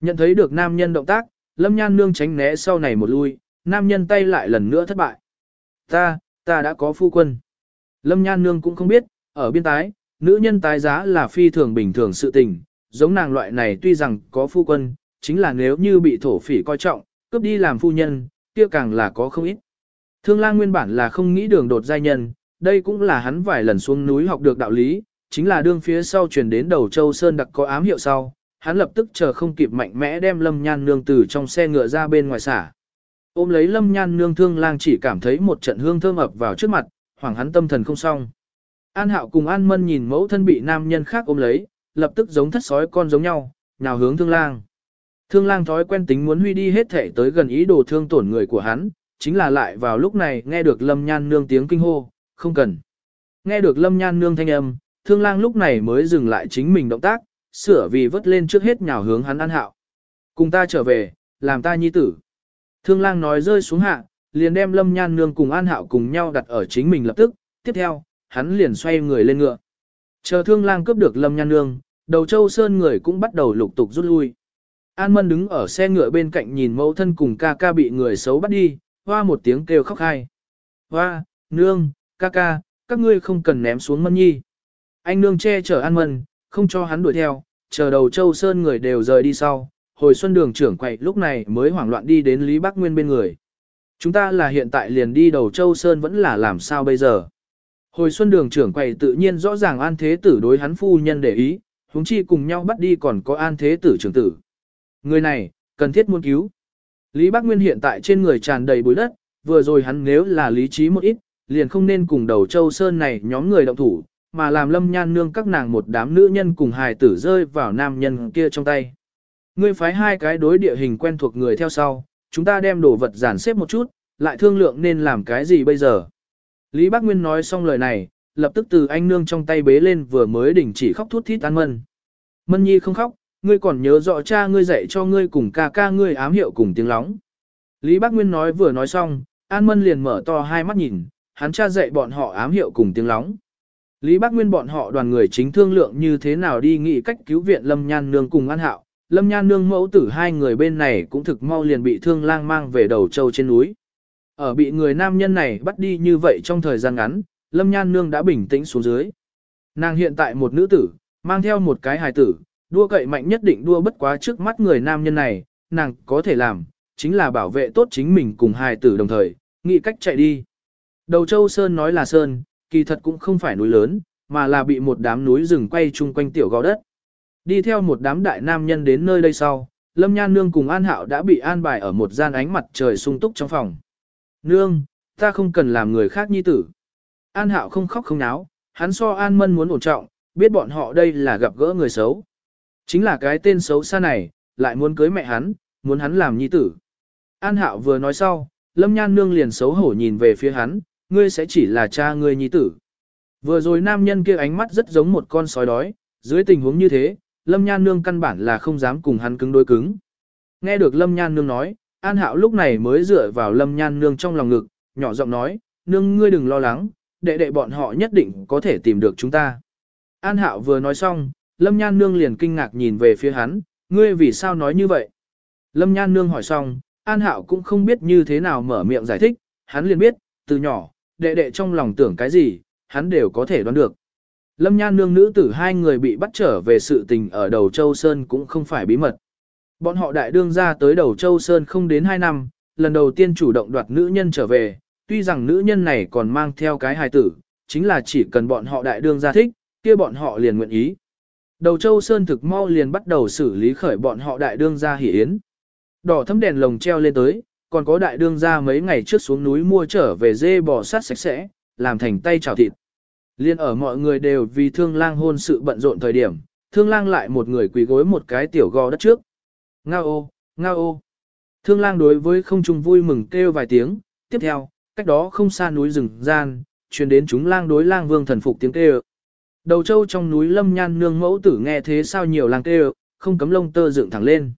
Speaker 1: Nhận thấy được nam nhân động tác, lâm nhan nương tránh né sau này một lui, nam nhân tay lại lần nữa thất bại. Ta, ta đã có phu quân. Lâm nhan nương cũng không biết, ở biên tái, nữ nhân tái giá là phi thường bình thường sự tình, giống nàng loại này tuy rằng có phu quân, chính là nếu như bị thổ phỉ coi trọng, cướp đi làm phu nhân, kia càng là có không ít. Thương lang nguyên bản là không nghĩ đường đột giai nhân, đây cũng là hắn vài lần xuống núi học được đạo lý, chính là đương phía sau truyền đến đầu châu Sơn đặc có ám hiệu sau, hắn lập tức chờ không kịp mạnh mẽ đem Lâm Nhan Nương từ trong xe ngựa ra bên ngoài xả. Ôm lấy Lâm Nhan Nương thương lang chỉ cảm thấy một trận hương thơm ập vào trước mặt, hoảng hắn tâm thần không xong. An Hạo cùng An Mân nhìn mẫu thân bị nam nhân khác ôm lấy, lập tức giống thất sói con giống nhau, nào hướng thương lang. Thương lang thói quen tính muốn huy đi hết thể tới gần ý đồ thương tổn người của hắn, chính là lại vào lúc này nghe được Lâm Nhan Nương tiếng kinh hô, không cần. Nghe được Lâm Nhan Nương thanh âm, thương lang lúc này mới dừng lại chính mình động tác, sửa vì vớt lên trước hết nhào hướng hắn An Hạo. Cùng ta trở về, làm ta nhi tử. Thương lang nói rơi xuống hạ, liền đem Lâm Nhan Nương cùng An Hạo cùng nhau đặt ở chính mình lập tức, tiếp theo, hắn liền xoay người lên ngựa. Chờ thương lang cướp được Lâm Nhan Nương, đầu châu sơn người cũng bắt đầu lục tục rút lui. An Mân đứng ở xe ngựa bên cạnh nhìn mẫu thân cùng ca ca bị người xấu bắt đi, hoa một tiếng kêu khóc hai. Hoa, nương, ca ca, các ngươi không cần ném xuống Mân Nhi. Anh nương che chở An Mân, không cho hắn đuổi theo, chờ đầu châu sơn người đều rời đi sau. Hồi xuân đường trưởng quậy lúc này mới hoảng loạn đi đến Lý Bắc Nguyên bên người. Chúng ta là hiện tại liền đi đầu châu sơn vẫn là làm sao bây giờ. Hồi xuân đường trưởng quầy tự nhiên rõ ràng an thế tử đối hắn phu nhân để ý, huống chi cùng nhau bắt đi còn có an thế tử trưởng tử. Người này, cần thiết muốn cứu. Lý Bác Nguyên hiện tại trên người tràn đầy bụi đất, vừa rồi hắn nếu là lý trí một ít, liền không nên cùng đầu châu sơn này nhóm người động thủ, mà làm lâm nhan nương các nàng một đám nữ nhân cùng hài tử rơi vào nam nhân kia trong tay. Ngươi phái hai cái đối địa hình quen thuộc người theo sau, chúng ta đem đồ vật giản xếp một chút, lại thương lượng nên làm cái gì bây giờ. Lý Bác Nguyên nói xong lời này, lập tức từ anh nương trong tay bế lên vừa mới đỉnh chỉ khóc thút thít an mân. Mân nhi không khóc, ngươi còn nhớ rõ cha ngươi dạy cho ngươi cùng ca ca ngươi ám hiệu cùng tiếng lóng. Lý Bác Nguyên nói vừa nói xong, An Mân liền mở to hai mắt nhìn, hắn cha dạy bọn họ ám hiệu cùng tiếng lóng. Lý Bác Nguyên bọn họ đoàn người chính thương lượng như thế nào đi nghị cách cứu viện Lâm Nhan Nương cùng An Hạo. Lâm Nhan Nương mẫu tử hai người bên này cũng thực mau liền bị thương lang mang về đầu châu trên núi. Ở bị người nam nhân này bắt đi như vậy trong thời gian ngắn, Lâm Nhan Nương đã bình tĩnh xuống dưới. Nàng hiện tại một nữ tử, mang theo một cái hài tử, đua cậy mạnh nhất định đua bất quá trước mắt người nam nhân này, nàng có thể làm, chính là bảo vệ tốt chính mình cùng hài tử đồng thời, nghĩ cách chạy đi. Đầu Châu Sơn nói là Sơn, kỳ thật cũng không phải núi lớn, mà là bị một đám núi rừng quay chung quanh tiểu gò đất. Đi theo một đám đại nam nhân đến nơi đây sau, Lâm Nhan Nương cùng An Hạo đã bị an bài ở một gian ánh mặt trời sung túc trong phòng. Nương, ta không cần làm người khác nhi tử. An Hạo không khóc không náo, hắn so An Mân muốn ổn trọng, biết bọn họ đây là gặp gỡ người xấu. Chính là cái tên xấu xa này, lại muốn cưới mẹ hắn, muốn hắn làm nhi tử. An Hạo vừa nói sau, Lâm Nhan Nương liền xấu hổ nhìn về phía hắn, ngươi sẽ chỉ là cha ngươi nhi tử. Vừa rồi nam nhân kia ánh mắt rất giống một con sói đói, dưới tình huống như thế, Lâm Nhan Nương căn bản là không dám cùng hắn cứng đối cứng. Nghe được Lâm Nhan Nương nói, An Hạo lúc này mới dựa vào Lâm Nhan Nương trong lòng ngực, nhỏ giọng nói, Nương ngươi đừng lo lắng, đệ đệ bọn họ nhất định có thể tìm được chúng ta. An Hạo vừa nói xong, Lâm Nhan Nương liền kinh ngạc nhìn về phía hắn, ngươi vì sao nói như vậy? Lâm Nhan Nương hỏi xong, An Hạo cũng không biết như thế nào mở miệng giải thích, hắn liền biết, từ nhỏ, đệ đệ trong lòng tưởng cái gì, hắn đều có thể đoán được. Lâm Nhan Nương nữ tử hai người bị bắt trở về sự tình ở đầu Châu Sơn cũng không phải bí mật. Bọn họ đại đương ra tới đầu Châu Sơn không đến 2 năm, lần đầu tiên chủ động đoạt nữ nhân trở về, tuy rằng nữ nhân này còn mang theo cái hài tử, chính là chỉ cần bọn họ đại đương gia thích, kia bọn họ liền nguyện ý. Đầu châu Sơn thực mau liền bắt đầu xử lý khởi bọn họ đại đương gia hỉ yến. Đỏ thấm đèn lồng treo lên tới, còn có đại đương gia mấy ngày trước xuống núi mua trở về dê bò sát sạch sẽ, làm thành tay chảo thịt. Liên ở mọi người đều vì thương lang hôn sự bận rộn thời điểm, thương lang lại một người quỳ gối một cái tiểu gò đất trước. Ngao ô, ngao ô. Thương lang đối với không trung vui mừng kêu vài tiếng, tiếp theo, cách đó không xa núi rừng gian, truyền đến chúng lang đối lang vương thần phục tiếng kêu. Đầu châu trong núi lâm nhan nương mẫu tử nghe thế sao nhiều lang kêu, không cấm lông tơ dựng thẳng lên.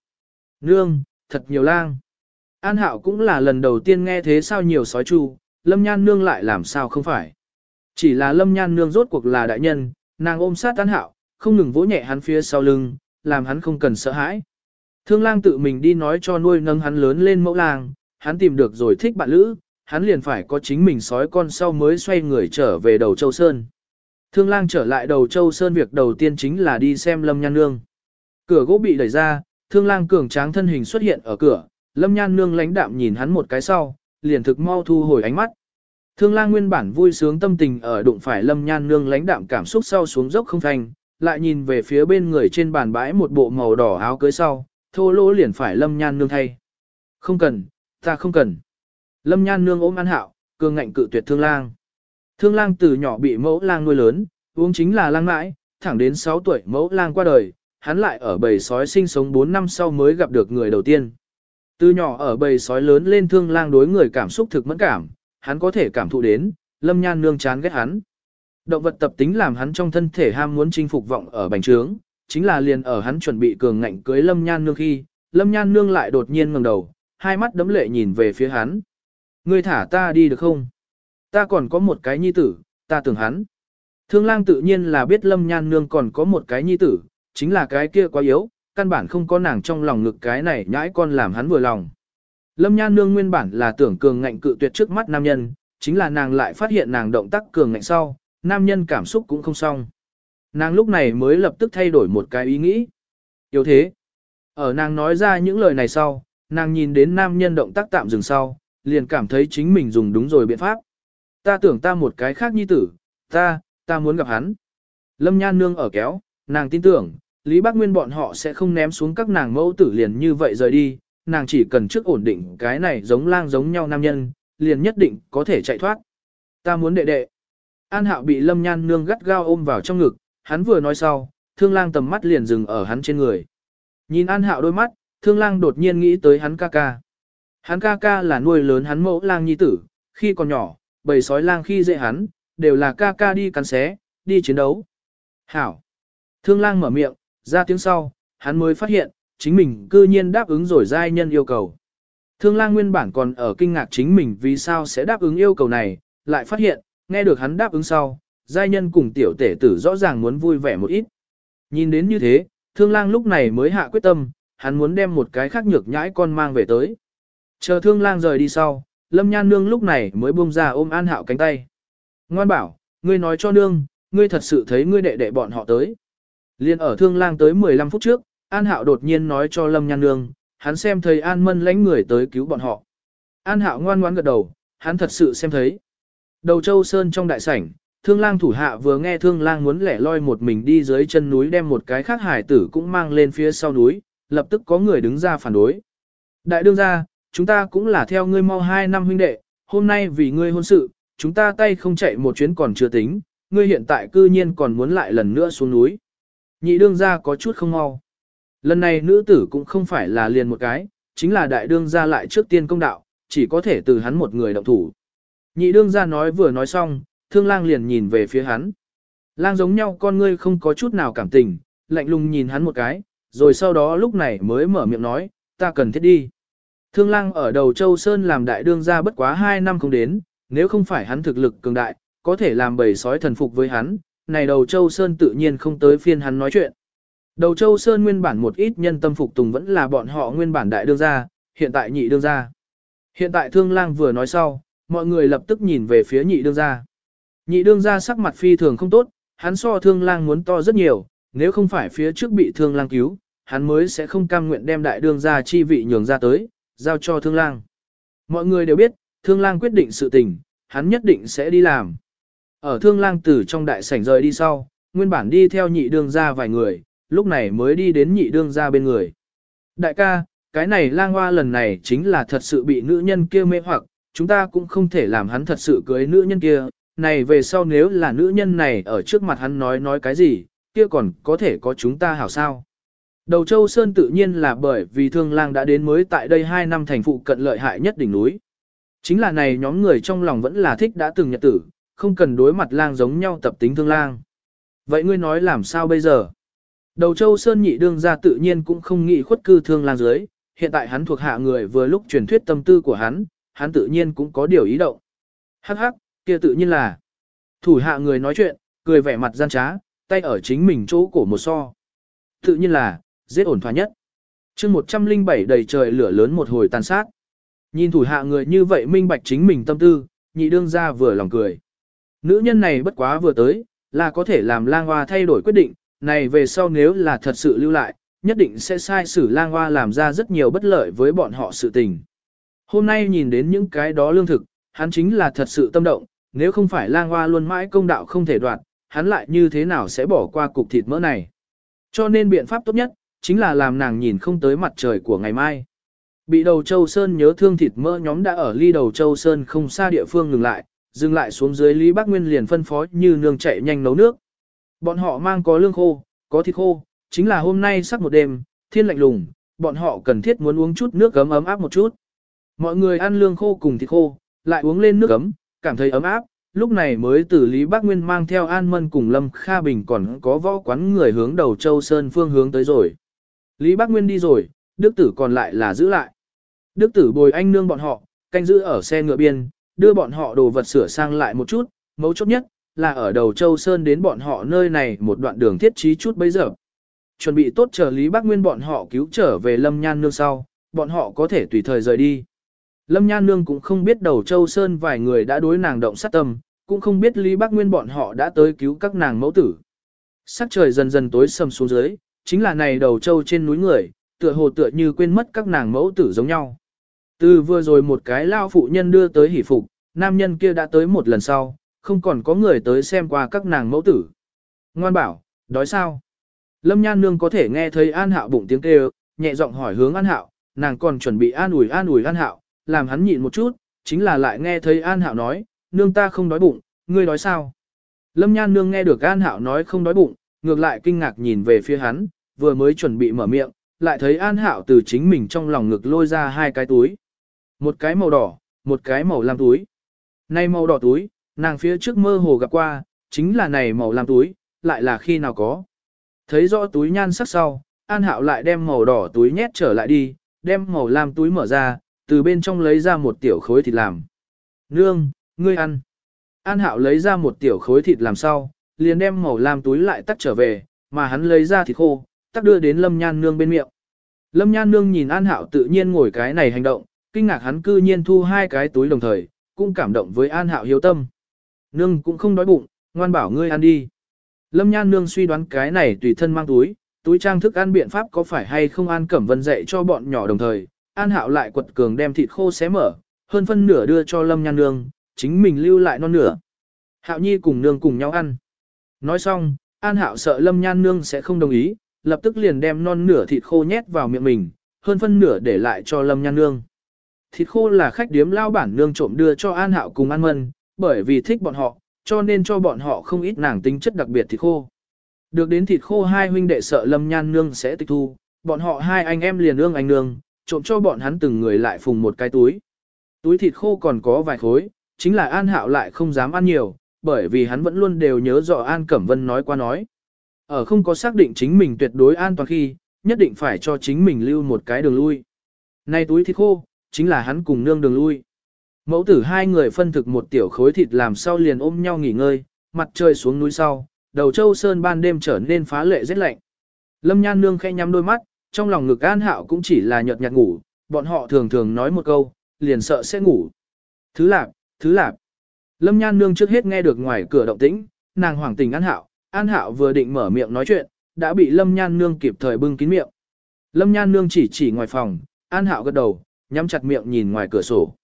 Speaker 1: Nương, thật nhiều lang. An hạo cũng là lần đầu tiên nghe thế sao nhiều sói chu, lâm nhan nương lại làm sao không phải. Chỉ là lâm nhan nương rốt cuộc là đại nhân, nàng ôm sát an hạo, không ngừng vỗ nhẹ hắn phía sau lưng, làm hắn không cần sợ hãi. Thương lang tự mình đi nói cho nuôi nâng hắn lớn lên mẫu lang, hắn tìm được rồi thích bạn lữ, hắn liền phải có chính mình sói con sau mới xoay người trở về đầu châu Sơn. Thương lang trở lại đầu châu Sơn việc đầu tiên chính là đi xem Lâm Nhan Nương. Cửa gỗ bị đẩy ra, thương lang cường tráng thân hình xuất hiện ở cửa, Lâm Nhan Nương lãnh đạm nhìn hắn một cái sau, liền thực mau thu hồi ánh mắt. Thương lang nguyên bản vui sướng tâm tình ở đụng phải Lâm Nhan Nương lãnh đạm cảm xúc sau xuống dốc không thành, lại nhìn về phía bên người trên bàn bãi một bộ màu đỏ áo cưới sau, thô lỗ liền phải Lâm Nhan Nương thay. Không cần, ta không cần. Lâm Nhan Nương ôm An Hạo, cường ngạnh cự tuyệt Thương Lang. Thương Lang từ nhỏ bị mẫu lang nuôi lớn, uống chính là lang mãi, thẳng đến 6 tuổi mẫu lang qua đời, hắn lại ở bầy sói sinh sống 4 năm sau mới gặp được người đầu tiên. Từ nhỏ ở bầy sói lớn lên Thương Lang đối người cảm xúc thực mẫn cảm, hắn có thể cảm thụ đến, Lâm Nhan Nương chán ghét hắn. Động vật tập tính làm hắn trong thân thể ham muốn chinh phục vọng ở bành trướng, chính là liền ở hắn chuẩn bị cường ngạnh cưới Lâm Nhan Nương khi, Lâm Nhan Nương lại đột nhiên ngẩng đầu, hai mắt đấm lệ nhìn về phía hắn. Ngươi thả ta đi được không? Ta còn có một cái nhi tử, ta tưởng hắn. Thương lang tự nhiên là biết Lâm Nhan Nương còn có một cái nhi tử, chính là cái kia quá yếu, căn bản không có nàng trong lòng ngực cái này nhãi con làm hắn vừa lòng. Lâm Nhan Nương nguyên bản là tưởng cường ngạnh cự tuyệt trước mắt nam nhân, chính là nàng lại phát hiện nàng động tác cường ngạnh sau, nam nhân cảm xúc cũng không xong. Nàng lúc này mới lập tức thay đổi một cái ý nghĩ. Yếu thế. Ở nàng nói ra những lời này sau, nàng nhìn đến nam nhân động tác tạm dừng sau, liền cảm thấy chính mình dùng đúng rồi biện pháp. Ta tưởng ta một cái khác nhi tử, ta, ta muốn gặp hắn. Lâm Nhan Nương ở kéo, nàng tin tưởng, Lý Bác Nguyên bọn họ sẽ không ném xuống các nàng mẫu tử liền như vậy rời đi, nàng chỉ cần trước ổn định cái này giống lang giống nhau nam nhân, liền nhất định có thể chạy thoát. Ta muốn đệ đệ. An Hạo bị Lâm Nhan Nương gắt gao ôm vào trong ngực, hắn vừa nói sau, thương lang tầm mắt liền dừng ở hắn trên người. Nhìn An Hạo đôi mắt, thương lang đột nhiên nghĩ tới hắn ca ca. Hắn ca ca là nuôi lớn hắn mẫu lang nhi tử, khi còn nhỏ, bầy sói lang khi dễ hắn, đều là ca ca đi cắn xé, đi chiến đấu. Hảo. Thương lang mở miệng, ra tiếng sau, hắn mới phát hiện, chính mình cư nhiên đáp ứng rồi giai nhân yêu cầu. Thương lang nguyên bản còn ở kinh ngạc chính mình vì sao sẽ đáp ứng yêu cầu này, lại phát hiện, nghe được hắn đáp ứng sau, giai nhân cùng tiểu tể tử rõ ràng muốn vui vẻ một ít. Nhìn đến như thế, thương lang lúc này mới hạ quyết tâm, hắn muốn đem một cái khác nhược nhãi con mang về tới. Chờ thương lang rời đi sau, lâm nhan nương lúc này mới buông ra ôm an hạo cánh tay. Ngoan bảo, ngươi nói cho nương, ngươi thật sự thấy ngươi đệ đệ bọn họ tới. Liên ở thương lang tới 15 phút trước, an hạo đột nhiên nói cho lâm nhan nương, hắn xem thấy an mân lãnh người tới cứu bọn họ. An hạo ngoan ngoãn gật đầu, hắn thật sự xem thấy. Đầu châu sơn trong đại sảnh, thương lang thủ hạ vừa nghe thương lang muốn lẻ loi một mình đi dưới chân núi đem một cái khác hải tử cũng mang lên phía sau núi, lập tức có người đứng ra phản đối. Đại đương gia, chúng ta cũng là theo ngươi mau hai năm huynh đệ, hôm nay vì ngươi hôn sự, chúng ta tay không chạy một chuyến còn chưa tính, ngươi hiện tại cư nhiên còn muốn lại lần nữa xuống núi. Nhị đương gia có chút không mau. Lần này nữ tử cũng không phải là liền một cái, chính là đại đương gia lại trước tiên công đạo, chỉ có thể từ hắn một người động thủ. Nhị đương gia nói vừa nói xong, thương lang liền nhìn về phía hắn. Lang giống nhau con ngươi không có chút nào cảm tình, lạnh lùng nhìn hắn một cái, rồi sau đó lúc này mới mở miệng nói, ta cần thiết đi. Thương lang ở đầu châu Sơn làm đại đương gia bất quá 2 năm không đến, nếu không phải hắn thực lực cường đại, có thể làm bầy sói thần phục với hắn, này đầu châu Sơn tự nhiên không tới phiên hắn nói chuyện. Đầu châu Sơn nguyên bản một ít nhân tâm phục tùng vẫn là bọn họ nguyên bản đại đương gia, hiện tại nhị đương gia. Hiện tại thương lang vừa nói sau, mọi người lập tức nhìn về phía nhị đương gia. Nhị đương gia sắc mặt phi thường không tốt, hắn so thương lang muốn to rất nhiều, nếu không phải phía trước bị thương lang cứu, hắn mới sẽ không cam nguyện đem đại đương gia chi vị nhường ra tới, giao cho thương lang. Mọi người đều biết, thương lang quyết định sự tình, hắn nhất định sẽ đi làm. Ở thương lang Tử trong đại sảnh rời đi sau, nguyên bản đi theo nhị đương ra vài người, lúc này mới đi đến nhị đương ra bên người. Đại ca, cái này lang hoa lần này chính là thật sự bị nữ nhân kia mê hoặc, chúng ta cũng không thể làm hắn thật sự cưới nữ nhân kia, này về sau nếu là nữ nhân này ở trước mặt hắn nói nói cái gì, kia còn có thể có chúng ta hảo sao. Đầu Châu Sơn tự nhiên là bởi vì thương lang đã đến mới tại đây 2 năm thành phụ cận lợi hại nhất đỉnh núi. Chính là này nhóm người trong lòng vẫn là thích đã từng nhật tử, không cần đối mặt lang giống nhau tập tính thương lang. Vậy ngươi nói làm sao bây giờ? Đầu Châu Sơn nhị đương ra tự nhiên cũng không nghĩ khuất cư thương lang dưới, hiện tại hắn thuộc hạ người vừa lúc truyền thuyết tâm tư của hắn, hắn tự nhiên cũng có điều ý động. Hắc hắc, kia tự nhiên là. Thủ hạ người nói chuyện, cười vẻ mặt gian trá, tay ở chính mình chỗ cổ một so. Tự nhiên là, giết ổn thỏa nhất. chương 107 đầy trời lửa lớn một hồi tàn sát. Nhìn thủ hạ người như vậy minh bạch chính mình tâm tư, nhị đương ra vừa lòng cười. Nữ nhân này bất quá vừa tới, là có thể làm lang hoa thay đổi quyết định, này về sau nếu là thật sự lưu lại, nhất định sẽ sai xử lang hoa làm ra rất nhiều bất lợi với bọn họ sự tình. Hôm nay nhìn đến những cái đó lương thực, hắn chính là thật sự tâm động, nếu không phải lang hoa luôn mãi công đạo không thể đoạt, hắn lại như thế nào sẽ bỏ qua cục thịt mỡ này. Cho nên biện pháp tốt nhất, chính là làm nàng nhìn không tới mặt trời của ngày mai. Bị đầu châu Sơn nhớ thương thịt mỡ nhóm đã ở ly đầu châu Sơn không xa địa phương ngừng lại, dừng lại xuống dưới Lý Bác Nguyên liền phân phó như nương chạy nhanh nấu nước. Bọn họ mang có lương khô, có thịt khô, chính là hôm nay sắp một đêm, thiên lạnh lùng, bọn họ cần thiết muốn uống chút nước ấm ấm áp một chút. Mọi người ăn lương khô cùng thịt khô, lại uống lên nước ấm, cảm thấy ấm áp, lúc này mới từ Lý Bác Nguyên mang theo An Mân cùng Lâm Kha Bình còn có võ quán người hướng đầu Châu Sơn phương hướng tới rồi. Lý Bác Nguyên đi rồi, Đức Tử còn lại là giữ lại. Đức Tử bồi anh nương bọn họ, canh giữ ở xe ngựa biên, đưa bọn họ đồ vật sửa sang lại một chút, mấu chốt nhất là ở đầu Châu Sơn đến bọn họ nơi này một đoạn đường thiết trí chút bây giờ. Chuẩn bị tốt chờ Lý Bác Nguyên bọn họ cứu trở về Lâm Nhan Nương sau, bọn họ có thể tùy thời rời đi. Lâm Nhan Nương cũng không biết đầu Châu Sơn vài người đã đối nàng động sát tâm, cũng không biết Lý Bác Nguyên bọn họ đã tới cứu các nàng mẫu tử. Sắc trời dần dần tối sầm xuống dưới, chính là này đầu Châu trên núi người, tựa hồ tựa như quên mất các nàng mẫu tử giống nhau. Từ vừa rồi một cái lao phụ nhân đưa tới hỷ phục, nam nhân kia đã tới một lần sau, không còn có người tới xem qua các nàng mẫu tử. Ngoan bảo, đói sao? Lâm Nhan Nương có thể nghe thấy An Hạo bụng tiếng kêu, nhẹ giọng hỏi hướng An Hạo, nàng còn chuẩn bị an ủi an ủi An Hạo, làm hắn nhịn một chút, chính là lại nghe thấy An Hạo nói, nương ta không đói bụng, ngươi đói sao? Lâm Nhan Nương nghe được An Hạo nói không đói bụng, ngược lại kinh ngạc nhìn về phía hắn, vừa mới chuẩn bị mở miệng, lại thấy An Hạo từ chính mình trong lòng ngực lôi ra hai cái túi. Một cái màu đỏ, một cái màu lam túi. Này màu đỏ túi, nàng phía trước mơ hồ gặp qua, chính là này màu lam túi, lại là khi nào có. Thấy rõ túi nhan sắc sau, An Hạo lại đem màu đỏ túi nhét trở lại đi, đem màu lam túi mở ra, từ bên trong lấy ra một tiểu khối thịt làm. Nương, ngươi ăn. An Hạo lấy ra một tiểu khối thịt làm sau, liền đem màu lam túi lại tắt trở về, mà hắn lấy ra thịt khô, tắt đưa đến Lâm Nhan Nương bên miệng. Lâm Nhan Nương nhìn An Hạo tự nhiên ngồi cái này hành động, kinh ngạc hắn cư nhiên thu hai cái túi đồng thời, cũng cảm động với An Hạo hiếu tâm. Nương cũng không đói bụng, ngoan bảo ngươi ăn đi. Lâm Nhan Nương suy đoán cái này tùy thân mang túi, túi trang thức ăn biện pháp có phải hay không An Cẩm Vân dạy cho bọn nhỏ đồng thời, An Hạo lại quật cường đem thịt khô xé mở, hơn phân nửa đưa cho Lâm Nhan Nương, chính mình lưu lại non nửa. Hạo Nhi cùng nương cùng nhau ăn. Nói xong, An Hạo sợ Lâm Nhan Nương sẽ không đồng ý, lập tức liền đem non nửa thịt khô nhét vào miệng mình, hơn phân nửa để lại cho Lâm Nhan Nương. Thịt khô là khách điếm lao bản nương trộm đưa cho An Hạo cùng An Mân, bởi vì thích bọn họ, cho nên cho bọn họ không ít nàng tính chất đặc biệt thịt khô. Được đến thịt khô hai huynh đệ sợ Lâm Nhan Nương sẽ tịch thu, bọn họ hai anh em liền ương anh nương, trộm cho bọn hắn từng người lại phùng một cái túi. Túi thịt khô còn có vài khối, chính là An Hạo lại không dám ăn nhiều, bởi vì hắn vẫn luôn đều nhớ rõ An Cẩm Vân nói qua nói. Ở không có xác định chính mình tuyệt đối an toàn khi, nhất định phải cho chính mình lưu một cái đường lui. Nay túi thịt khô, chính là hắn cùng nương đường lui. Mẫu tử hai người phân thực một tiểu khối thịt làm sau liền ôm nhau nghỉ ngơi, mặt trời xuống núi sau, đầu châu sơn ban đêm trở nên phá lệ rất lạnh. Lâm nhan nương khẽ nhắm đôi mắt, trong lòng ngực an hạo cũng chỉ là nhợt nhạt ngủ, bọn họ thường thường nói một câu, liền sợ sẽ ngủ. Thứ lạp, thứ lạp. Lâm nhan nương trước hết nghe được ngoài cửa động tĩnh, nàng hoảng tình an hạo, an hạo vừa định mở miệng nói chuyện, đã bị lâm nhan nương kịp thời bưng kín miệng. Lâm nhan nương chỉ chỉ ngoài phòng, an hạo gật đầu, nhắm chặt miệng nhìn ngoài cửa sổ.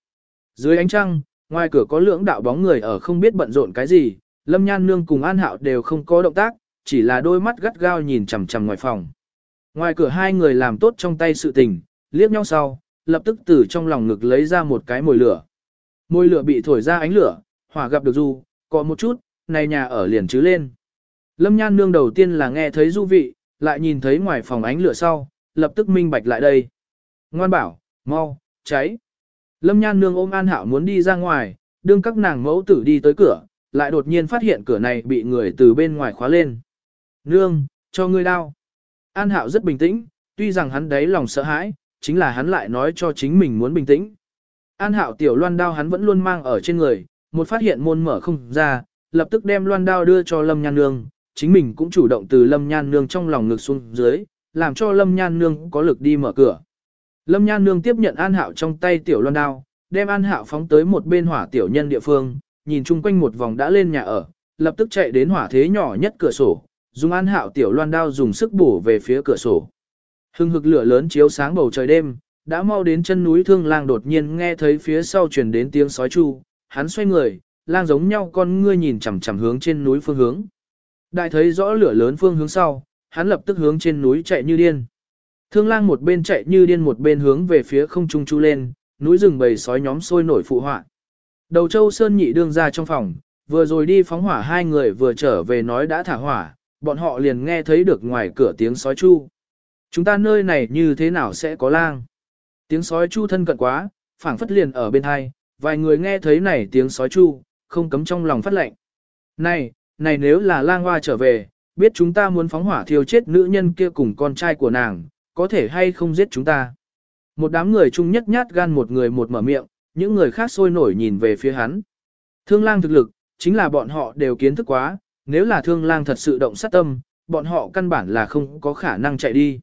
Speaker 1: Dưới ánh trăng, ngoài cửa có lưỡng đạo bóng người ở không biết bận rộn cái gì, Lâm Nhan Nương cùng An Hạo đều không có động tác, chỉ là đôi mắt gắt gao nhìn chằm chằm ngoài phòng. Ngoài cửa hai người làm tốt trong tay sự tình, liếc nhau sau, lập tức từ trong lòng ngực lấy ra một cái mồi lửa. Mồi lửa bị thổi ra ánh lửa, hỏa gặp được du, có một chút, này nhà ở liền chứ lên. Lâm Nhan Nương đầu tiên là nghe thấy du vị, lại nhìn thấy ngoài phòng ánh lửa sau, lập tức minh bạch lại đây. Ngoan bảo, mau, cháy. Lâm Nhan Nương ôm An Hạo muốn đi ra ngoài, đương các nàng mẫu tử đi tới cửa, lại đột nhiên phát hiện cửa này bị người từ bên ngoài khóa lên. Nương, cho ngươi đau. An Hạo rất bình tĩnh, tuy rằng hắn đấy lòng sợ hãi, chính là hắn lại nói cho chính mình muốn bình tĩnh. An Hạo tiểu loan đao hắn vẫn luôn mang ở trên người, một phát hiện môn mở không ra, lập tức đem loan đao đưa cho Lâm Nhan Nương, chính mình cũng chủ động từ Lâm Nhan Nương trong lòng ngực xuống dưới, làm cho Lâm Nhan Nương có lực đi mở cửa. Lâm Nhan Nương tiếp nhận An Hạo trong tay tiểu loan đao, đem An Hạo phóng tới một bên hỏa tiểu nhân địa phương, nhìn chung quanh một vòng đã lên nhà ở, lập tức chạy đến hỏa thế nhỏ nhất cửa sổ, dùng An Hạo tiểu loan đao dùng sức bổ về phía cửa sổ. Hưng hực lửa lớn chiếu sáng bầu trời đêm, đã mau đến chân núi thương lang đột nhiên nghe thấy phía sau truyền đến tiếng sói chu, hắn xoay người, lang giống nhau con ngươi nhìn chằm chằm hướng trên núi phương hướng. Đại thấy rõ lửa lớn phương hướng sau, hắn lập tức hướng trên núi chạy như điên. Thương lang một bên chạy như điên một bên hướng về phía không trung chu lên, núi rừng bầy sói nhóm sôi nổi phụ họa. Đầu châu Sơn nhị đương ra trong phòng, vừa rồi đi phóng hỏa hai người vừa trở về nói đã thả hỏa, bọn họ liền nghe thấy được ngoài cửa tiếng sói chu. Chúng ta nơi này như thế nào sẽ có lang? Tiếng sói chu thân cận quá, phảng phất liền ở bên hai, vài người nghe thấy này tiếng sói chu, không cấm trong lòng phát lệnh. Này, này nếu là lang hoa trở về, biết chúng ta muốn phóng hỏa thiêu chết nữ nhân kia cùng con trai của nàng, có thể hay không giết chúng ta. Một đám người chung nhất nhát gan một người một mở miệng, những người khác sôi nổi nhìn về phía hắn. Thương lang thực lực, chính là bọn họ đều kiến thức quá, nếu là thương lang thật sự động sát tâm, bọn họ căn bản là không có khả năng chạy đi.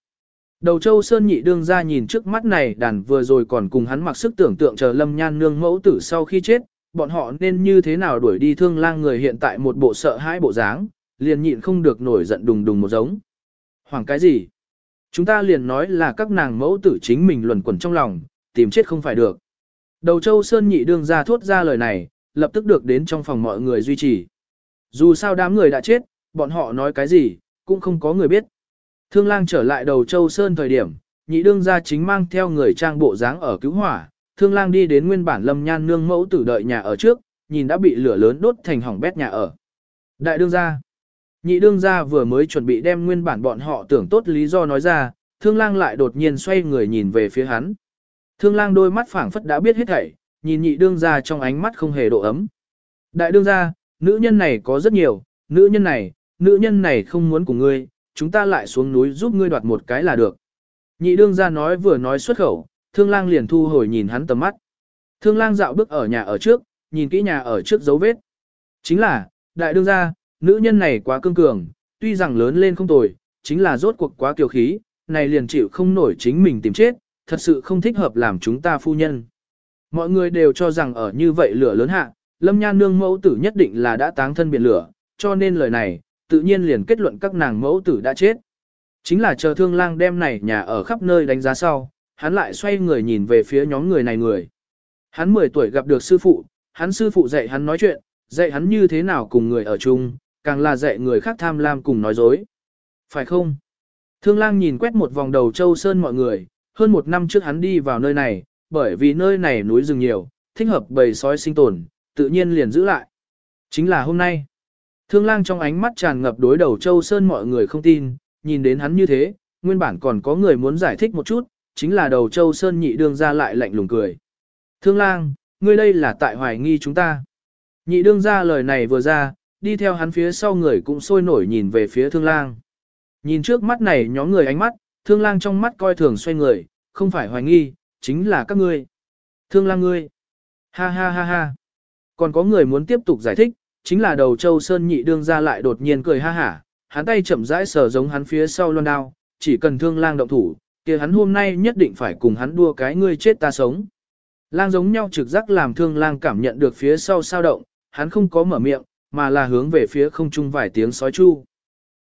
Speaker 1: Đầu châu Sơn nhị đương ra nhìn trước mắt này đàn vừa rồi còn cùng hắn mặc sức tưởng tượng chờ lâm nhan nương mẫu tử sau khi chết, bọn họ nên như thế nào đuổi đi thương lang người hiện tại một bộ sợ hãi bộ dáng, liền nhịn không được nổi giận đùng đùng một giống. Hoàng cái gì? Chúng ta liền nói là các nàng mẫu tử chính mình luẩn quẩn trong lòng, tìm chết không phải được. Đầu châu Sơn nhị đương ra thốt ra lời này, lập tức được đến trong phòng mọi người duy trì. Dù sao đám người đã chết, bọn họ nói cái gì, cũng không có người biết. Thương lang trở lại đầu châu Sơn thời điểm, nhị đương ra chính mang theo người trang bộ dáng ở cứu hỏa. Thương lang đi đến nguyên bản lâm nhan nương mẫu tử đợi nhà ở trước, nhìn đã bị lửa lớn đốt thành hỏng bét nhà ở. Đại đương gia, nhị đương gia vừa mới chuẩn bị đem nguyên bản bọn họ tưởng tốt lý do nói ra, thương lang lại đột nhiên xoay người nhìn về phía hắn. Thương lang đôi mắt phảng phất đã biết hết thảy, nhìn nhị đương gia trong ánh mắt không hề độ ấm. Đại đương gia, nữ nhân này có rất nhiều, nữ nhân này, nữ nhân này không muốn cùng ngươi, chúng ta lại xuống núi giúp ngươi đoạt một cái là được. Nhị đương gia nói vừa nói xuất khẩu, thương lang liền thu hồi nhìn hắn tầm mắt. Thương lang dạo bước ở nhà ở trước, nhìn kỹ nhà ở trước dấu vết. Chính là, đại đương gia, nữ nhân này quá cương cường, tuy rằng lớn lên không tồi, chính là rốt cuộc quá kiều khí, này liền chịu không nổi chính mình tìm chết, thật sự không thích hợp làm chúng ta phu nhân. Mọi người đều cho rằng ở như vậy lửa lớn hạ, Lâm Nhan nương mẫu tử nhất định là đã táng thân biển lửa, cho nên lời này, tự nhiên liền kết luận các nàng mẫu tử đã chết. Chính là chờ thương lang đem này nhà ở khắp nơi đánh giá sau, hắn lại xoay người nhìn về phía nhóm người này người. Hắn 10 tuổi gặp được sư phụ, hắn sư phụ dạy hắn nói chuyện, dạy hắn như thế nào cùng người ở chung, càng là dạy người khác tham lam cùng nói dối. Phải không? Thương lang nhìn quét một vòng đầu châu sơn mọi người, hơn một năm trước hắn đi vào nơi này, bởi vì nơi này núi rừng nhiều, thích hợp bầy sói sinh tồn, tự nhiên liền giữ lại. Chính là hôm nay. Thương lang trong ánh mắt tràn ngập đối đầu châu sơn mọi người không tin, nhìn đến hắn như thế, nguyên bản còn có người muốn giải thích một chút, chính là đầu châu sơn nhị đương ra lại lạnh lùng cười. Thương lang, ngươi đây là tại hoài nghi chúng ta. Nhị đương ra lời này vừa ra, đi theo hắn phía sau người cũng sôi nổi nhìn về phía thương lang. Nhìn trước mắt này nhóm người ánh mắt, thương lang trong mắt coi thường xoay người, không phải hoài nghi, chính là các ngươi. Thương lang ngươi. Ha ha ha ha. Còn có người muốn tiếp tục giải thích, chính là đầu châu sơn nhị đương ra lại đột nhiên cười ha hả, hắn tay chậm rãi sờ giống hắn phía sau loan đao, chỉ cần thương lang động thủ, kia hắn hôm nay nhất định phải cùng hắn đua cái ngươi chết ta sống. Lang giống nhau trực giác làm thương lang cảm nhận được phía sau sao động, hắn không có mở miệng, mà là hướng về phía không trung vài tiếng sói chu.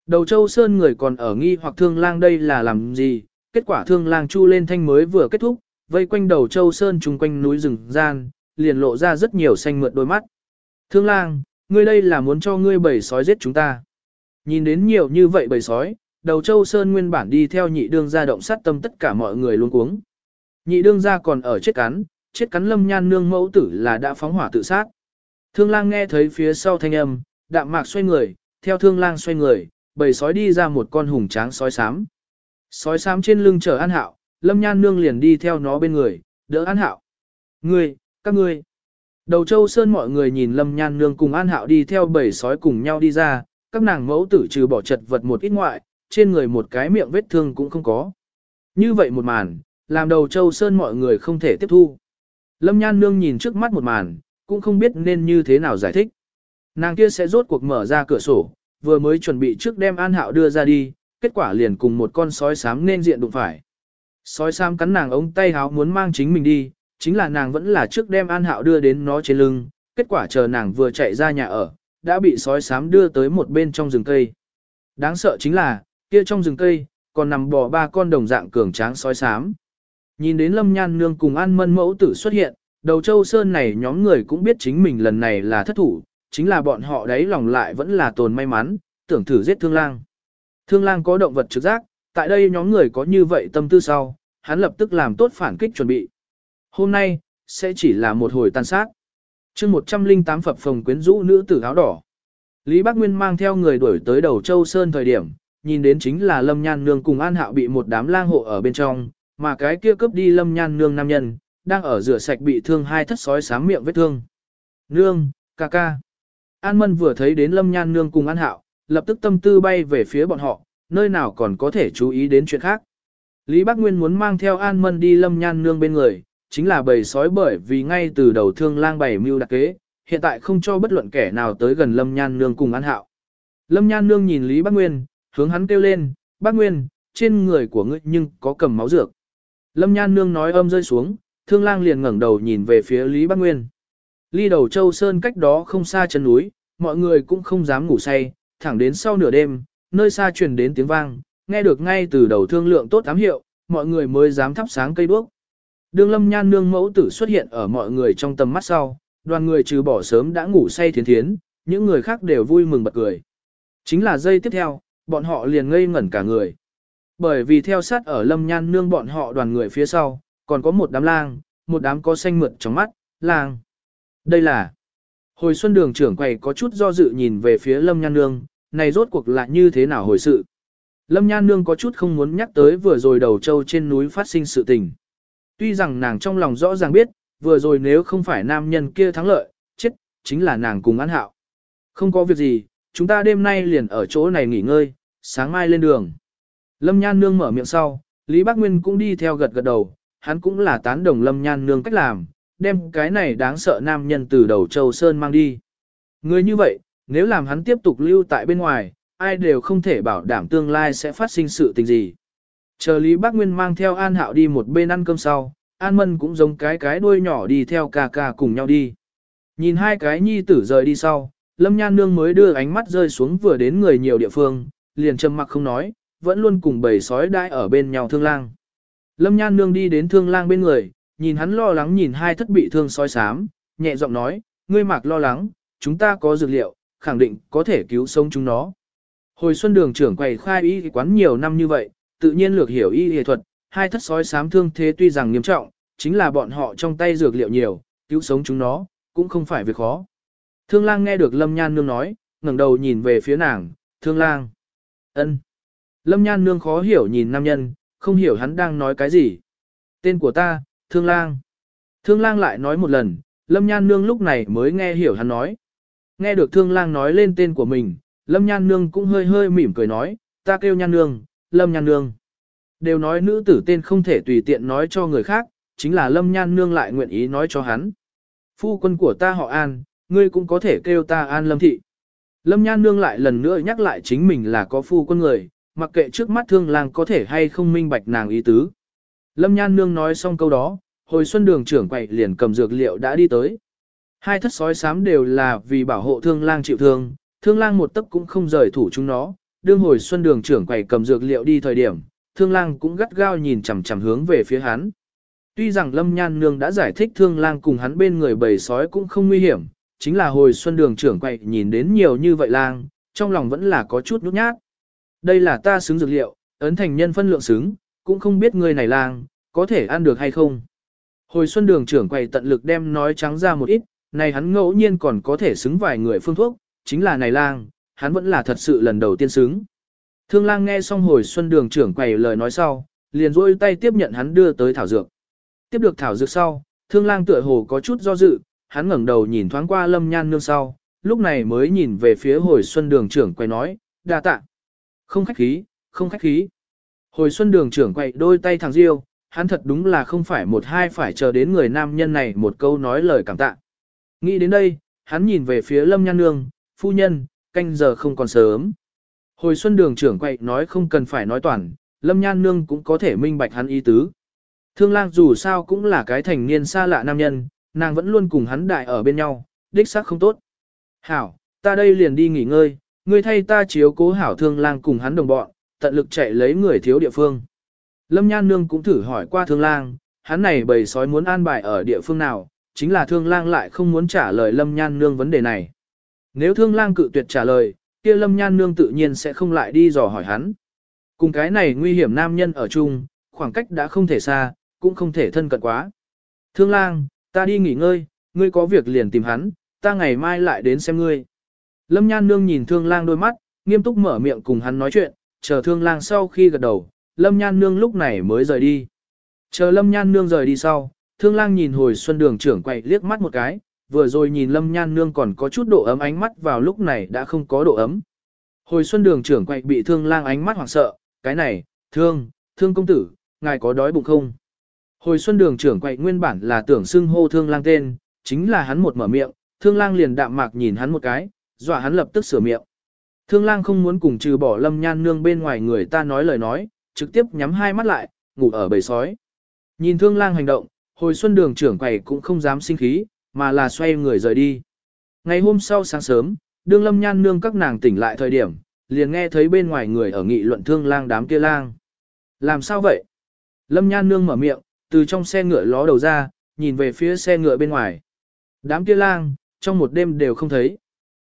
Speaker 1: Đầu châu sơn người còn ở nghi hoặc thương lang đây là làm gì, kết quả thương lang chu lên thanh mới vừa kết thúc, vây quanh đầu châu sơn chung quanh núi rừng gian, liền lộ ra rất nhiều xanh mượt đôi mắt. Thương lang, ngươi đây là muốn cho ngươi bầy sói giết chúng ta. Nhìn đến nhiều như vậy bầy sói, đầu châu sơn nguyên bản đi theo nhị đương gia động sát tâm tất cả mọi người luôn cuống. Nhị đương gia còn ở chết cắn, chết cắn lâm nhan nương mẫu tử là đã phóng hỏa tự sát. Thương lang nghe thấy phía sau thanh âm, đạm mạc xoay người, theo thương lang xoay người, bầy sói đi ra một con hùng tráng sói xám. Sói xám trên lưng chở an hạo, lâm nhan nương liền đi theo nó bên người, đỡ an hạo. Ngươi, các ngươi. Đầu châu sơn mọi người nhìn lâm nhan nương cùng an hạo đi theo bầy sói cùng nhau đi ra, các nàng mẫu tử trừ bỏ chật vật một ít ngoại, trên người một cái miệng vết thương cũng không có. Như vậy một màn, làm đầu châu sơn mọi người không thể tiếp thu. Lâm nhan nương nhìn trước mắt một màn, cũng không biết nên như thế nào giải thích. Nàng kia sẽ rốt cuộc mở ra cửa sổ, vừa mới chuẩn bị trước đem An Hạo đưa ra đi, kết quả liền cùng một con sói xám nên diện đụng phải. Sói xám cắn nàng ống tay háo muốn mang chính mình đi, chính là nàng vẫn là trước đem An Hạo đưa đến nó trên lưng, kết quả chờ nàng vừa chạy ra nhà ở, đã bị sói xám đưa tới một bên trong rừng cây. Đáng sợ chính là, kia trong rừng cây, còn nằm bò ba con đồng dạng cường tráng sói xám. Nhìn đến Lâm Nhan Nương cùng An Mân mẫu tử xuất hiện, đầu châu sơn này nhóm người cũng biết chính mình lần này là thất thủ, chính là bọn họ đấy lòng lại vẫn là tồn may mắn, tưởng thử giết thương lang. Thương lang có động vật trực giác, tại đây nhóm người có như vậy tâm tư sau, hắn lập tức làm tốt phản kích chuẩn bị. Hôm nay, sẽ chỉ là một hồi tàn sát. chương 108 phập phòng quyến rũ nữ tử áo đỏ. Lý Bác Nguyên mang theo người đuổi tới đầu châu Sơn thời điểm, nhìn đến chính là Lâm Nhan Nương cùng An Hạo bị một đám lang hộ ở bên trong, mà cái kia cướp đi Lâm Nhan Nương nam nhân, đang ở rửa sạch bị thương hai thất sói sám miệng vết thương. Nương, ca ca. An Mân vừa thấy đến Lâm Nhan Nương cùng An Hạo, lập tức tâm tư bay về phía bọn họ, nơi nào còn có thể chú ý đến chuyện khác. Lý Bác Nguyên muốn mang theo An Mân đi Lâm Nhan Nương bên người, chính là bầy sói bởi vì ngay từ đầu thương lang bày mưu đặc kế, hiện tại không cho bất luận kẻ nào tới gần Lâm Nhan Nương cùng An Hạo. Lâm Nhan Nương nhìn Lý Bác Nguyên, hướng hắn kêu lên, Bác Nguyên, trên người của ngươi nhưng có cầm máu dược. Lâm Nhan Nương nói âm rơi xuống, thương lang liền ngẩng đầu nhìn về phía Lý Bắc Nguyên. Ly đầu châu sơn cách đó không xa chân núi, mọi người cũng không dám ngủ say, thẳng đến sau nửa đêm, nơi xa truyền đến tiếng vang, nghe được ngay từ đầu thương lượng tốt ám hiệu, mọi người mới dám thắp sáng cây đuốc. Đường lâm nhan nương mẫu tử xuất hiện ở mọi người trong tầm mắt sau, đoàn người trừ bỏ sớm đã ngủ say thiến thiến, những người khác đều vui mừng bật cười. Chính là giây tiếp theo, bọn họ liền ngây ngẩn cả người. Bởi vì theo sát ở lâm nhan nương bọn họ đoàn người phía sau, còn có một đám lang, một đám có xanh mượt trong mắt, lang. Đây là... Hồi xuân đường trưởng quầy có chút do dự nhìn về phía lâm nhan nương, này rốt cuộc lại như thế nào hồi sự. Lâm nhan nương có chút không muốn nhắc tới vừa rồi đầu châu trên núi phát sinh sự tình. Tuy rằng nàng trong lòng rõ ràng biết, vừa rồi nếu không phải nam nhân kia thắng lợi, chết, chính là nàng cùng ăn hạo. Không có việc gì, chúng ta đêm nay liền ở chỗ này nghỉ ngơi, sáng mai lên đường. Lâm Nhan Nương mở miệng sau, Lý Bác Nguyên cũng đi theo gật gật đầu, hắn cũng là tán đồng Lâm Nhan Nương cách làm, đem cái này đáng sợ nam nhân từ đầu châu Sơn mang đi. Người như vậy, nếu làm hắn tiếp tục lưu tại bên ngoài, ai đều không thể bảo đảm tương lai sẽ phát sinh sự tình gì. Chờ Lý Bác Nguyên mang theo An Hạo đi một bên ăn cơm sau, An Mân cũng giống cái cái đuôi nhỏ đi theo ca ca cùng nhau đi. Nhìn hai cái nhi tử rời đi sau, Lâm Nhan Nương mới đưa ánh mắt rơi xuống vừa đến người nhiều địa phương, liền trầm mặc không nói, vẫn luôn cùng bầy sói đai ở bên nhau thương lang. Lâm Nhan Nương đi đến thương lang bên người, nhìn hắn lo lắng nhìn hai thất bị thương sói sám, nhẹ giọng nói, ngươi mạc lo lắng, chúng ta có dược liệu, khẳng định có thể cứu sống chúng nó. Hồi xuân đường trưởng quầy khai y quán nhiều năm như vậy, tự nhiên lược hiểu y y thuật, hai thất sói sám thương thế tuy rằng nghiêm trọng, chính là bọn họ trong tay dược liệu nhiều, cứu sống chúng nó, cũng không phải việc khó. Thương lang nghe được Lâm Nhan Nương nói, ngẩng đầu nhìn về phía nàng, thương lang. ân. Lâm Nhan Nương khó hiểu nhìn nam nhân, không hiểu hắn đang nói cái gì. Tên của ta, Thương Lang. Thương Lang lại nói một lần, Lâm Nhan Nương lúc này mới nghe hiểu hắn nói. Nghe được Thương Lang nói lên tên của mình, Lâm Nhan Nương cũng hơi hơi mỉm cười nói, ta kêu Nhan Nương, Lâm Nhan Nương. Đều nói nữ tử tên không thể tùy tiện nói cho người khác, chính là Lâm Nhan Nương lại nguyện ý nói cho hắn. Phu quân của ta họ An, ngươi cũng có thể kêu ta An Lâm Thị. Lâm Nhan Nương lại lần nữa nhắc lại chính mình là có phu quân người, mặc kệ trước mắt thương lang có thể hay không minh bạch nàng ý tứ. Lâm Nhan Nương nói xong câu đó, hồi xuân đường trưởng quậy liền cầm dược liệu đã đi tới. Hai thất sói sám đều là vì bảo hộ thương lang chịu thương, thương lang một tấc cũng không rời thủ chúng nó, đương hồi xuân đường trưởng quầy cầm dược liệu đi thời điểm, thương lang cũng gắt gao nhìn chằm chằm hướng về phía hắn. Tuy rằng Lâm Nhan Nương đã giải thích thương lang cùng hắn bên người bầy sói cũng không nguy hiểm, chính là hồi xuân đường trưởng quậy nhìn đến nhiều như vậy lang, trong lòng vẫn là có chút nhút nhát. Đây là ta xứng dược liệu, ấn thành nhân phân lượng xứng, cũng không biết người này lang, có thể ăn được hay không. Hồi xuân đường trưởng quầy tận lực đem nói trắng ra một ít, này hắn ngẫu nhiên còn có thể xứng vài người phương thuốc, chính là này lang, hắn vẫn là thật sự lần đầu tiên xứng. Thương lang nghe xong hồi xuân đường trưởng quầy lời nói sau, liền rôi tay tiếp nhận hắn đưa tới thảo dược. Tiếp được thảo dược sau, thương lang tựa hồ có chút do dự, hắn ngẩng đầu nhìn thoáng qua lâm nhan nương sau, lúc này mới nhìn về phía hồi xuân đường trưởng quầy nói, đa tạ. Không khách khí, không khách khí. Hồi xuân đường trưởng quậy đôi tay thằng Diêu, hắn thật đúng là không phải một hai phải chờ đến người nam nhân này một câu nói lời cảm tạ. Nghĩ đến đây, hắn nhìn về phía lâm nhan nương, phu nhân, canh giờ không còn sớm. Hồi xuân đường trưởng quậy nói không cần phải nói toàn, lâm nhan nương cũng có thể minh bạch hắn ý tứ. Thương lang dù sao cũng là cái thành niên xa lạ nam nhân, nàng vẫn luôn cùng hắn đại ở bên nhau, đích xác không tốt. Hảo, ta đây liền đi nghỉ ngơi, ngươi thay ta chiếu cố hảo thương lang cùng hắn đồng bọn, tận lực chạy lấy người thiếu địa phương. Lâm Nhan Nương cũng thử hỏi qua thương lang, hắn này bầy sói muốn an bài ở địa phương nào, chính là thương lang lại không muốn trả lời Lâm Nhan Nương vấn đề này. Nếu thương lang cự tuyệt trả lời, kia Lâm Nhan Nương tự nhiên sẽ không lại đi dò hỏi hắn. Cùng cái này nguy hiểm nam nhân ở chung, khoảng cách đã không thể xa, cũng không thể thân cận quá. Thương lang, ta đi nghỉ ngơi, ngươi có việc liền tìm hắn, ta ngày mai lại đến xem ngươi. Lâm Nhan Nương nhìn thương lang đôi mắt, nghiêm túc mở miệng cùng hắn nói chuyện, chờ thương lang sau khi gật đầu, Lâm Nhan Nương lúc này mới rời đi. Chờ Lâm Nhan Nương rời đi sau, thương lang nhìn hồi xuân đường trưởng quay liếc mắt một cái, vừa rồi nhìn Lâm Nhan Nương còn có chút độ ấm ánh mắt vào lúc này đã không có độ ấm. Hồi xuân đường trưởng quay bị thương lang ánh mắt hoảng sợ, cái này, thương, thương công tử, ngài có đói bụng không? Hồi xuân đường trưởng quay nguyên bản là tưởng xưng hô thương lang tên, chính là hắn một mở miệng, thương lang liền đạm mạc nhìn hắn một cái, dọa hắn lập tức sửa miệng. Thương lang không muốn cùng trừ bỏ lâm nhan nương bên ngoài người ta nói lời nói, trực tiếp nhắm hai mắt lại, ngủ ở bầy sói. Nhìn thương lang hành động, hồi xuân đường trưởng quầy cũng không dám sinh khí, mà là xoay người rời đi. Ngày hôm sau sáng sớm, đương lâm nhan nương các nàng tỉnh lại thời điểm, liền nghe thấy bên ngoài người ở nghị luận thương lang đám kia lang. Làm sao vậy? Lâm nhan nương mở miệng, từ trong xe ngựa ló đầu ra, nhìn về phía xe ngựa bên ngoài. Đám kia lang, trong một đêm đều không thấy.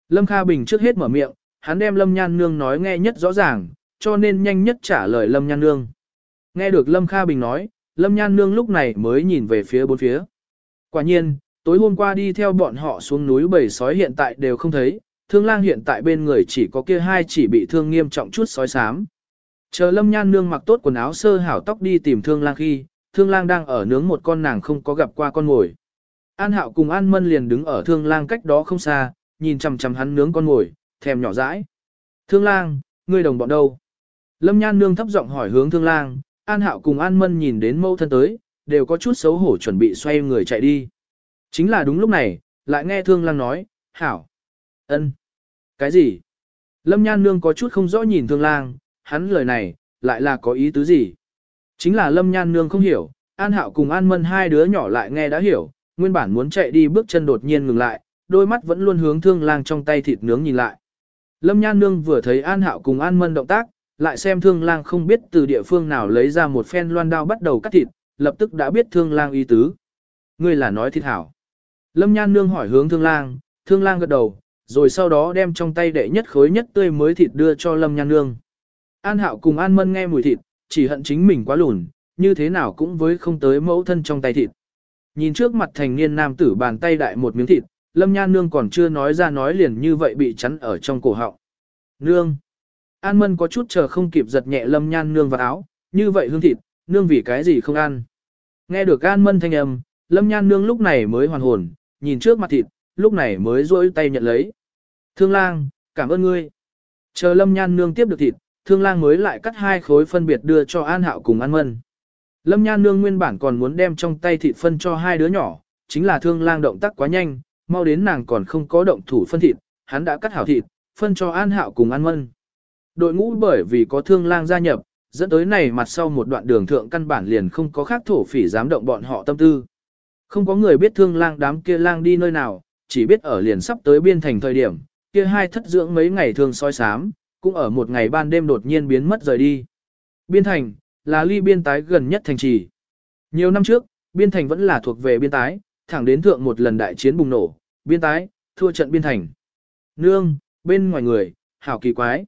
Speaker 1: Lâm Kha Bình trước hết mở miệng, hắn đem Lâm Nhan Nương nói nghe nhất rõ ràng, cho nên nhanh nhất trả lời Lâm Nhan Nương. Nghe được Lâm Kha Bình nói, Lâm Nhan Nương lúc này mới nhìn về phía bốn phía. Quả nhiên, tối hôm qua đi theo bọn họ xuống núi bầy sói hiện tại đều không thấy, thương lang hiện tại bên người chỉ có kia hai chỉ bị thương nghiêm trọng chút sói xám. Chờ Lâm Nhan Nương mặc tốt quần áo sơ hảo tóc đi tìm thương lang khi, thương lang đang ở nướng một con nàng không có gặp qua con ngồi. An Hạo cùng An Mân liền đứng ở thương lang cách đó không xa, nhìn chằm chằm hắn nướng con ngồi, thèm nhỏ dãi. Thương lang, ngươi đồng bọn đâu? Lâm Nhan Nương thấp giọng hỏi hướng thương lang, An Hạo cùng An Mân nhìn đến mâu thân tới, đều có chút xấu hổ chuẩn bị xoay người chạy đi. Chính là đúng lúc này, lại nghe thương lang nói, hảo. ân, Cái gì? Lâm Nhan Nương có chút không rõ nhìn thương lang, hắn lời này, lại là có ý tứ gì? Chính là Lâm Nhan Nương không hiểu, An Hạo cùng An Mân hai đứa nhỏ lại nghe đã hiểu, nguyên bản muốn chạy đi bước chân đột nhiên ngừng lại, đôi mắt vẫn luôn hướng thương lang trong tay thịt nướng nhìn lại. Lâm Nhan Nương vừa thấy An Hạo cùng An Mân động tác, lại xem thương lang không biết từ địa phương nào lấy ra một phen loan đao bắt đầu cắt thịt, lập tức đã biết thương lang ý tứ. Ngươi là nói thịt hảo. Lâm Nhan Nương hỏi hướng thương lang, thương lang gật đầu, rồi sau đó đem trong tay đệ nhất khối nhất tươi mới thịt đưa cho Lâm Nhan Nương. An Hạo cùng An Mân nghe mùi thịt, chỉ hận chính mình quá lùn, như thế nào cũng với không tới mẫu thân trong tay thịt. Nhìn trước mặt thành niên nam tử bàn tay đại một miếng thịt, Lâm Nhan Nương còn chưa nói ra nói liền như vậy bị chắn ở trong cổ họng. Nương! An Mân có chút chờ không kịp giật nhẹ Lâm Nhan Nương vào áo, như vậy hương thịt, nương vì cái gì không ăn. Nghe được An Mân thanh âm, Lâm Nhan Nương lúc này mới hoàn hồn, nhìn trước mặt thịt, lúc này mới rỗi tay nhận lấy. Thương lang, cảm ơn ngươi. Chờ Lâm Nhan Nương tiếp được thịt, Thương lang mới lại cắt hai khối phân biệt đưa cho An Hạo cùng An Mân. Lâm Nhan Nương nguyên bản còn muốn đem trong tay thịt phân cho hai đứa nhỏ, chính là thương lang động tác quá nhanh, mau đến nàng còn không có động thủ phân thịt, hắn đã cắt hảo thịt, phân cho An Hạo cùng An Mân. Đội ngũ bởi vì có thương lang gia nhập, dẫn tới này mặt sau một đoạn đường thượng căn bản liền không có khác thổ phỉ dám động bọn họ tâm tư. Không có người biết thương lang đám kia lang đi nơi nào, chỉ biết ở liền sắp tới biên thành thời điểm, kia hai thất dưỡng mấy ngày thương soi sám, cũng ở một ngày ban đêm đột nhiên biến mất rời đi. Biên thành, là ly biên tái gần nhất thành trì. Nhiều năm trước, biên thành vẫn là thuộc về biên tái, thẳng đến thượng một lần đại chiến bùng nổ, biên tái, thua trận biên thành. Nương, bên ngoài người, hảo kỳ quái.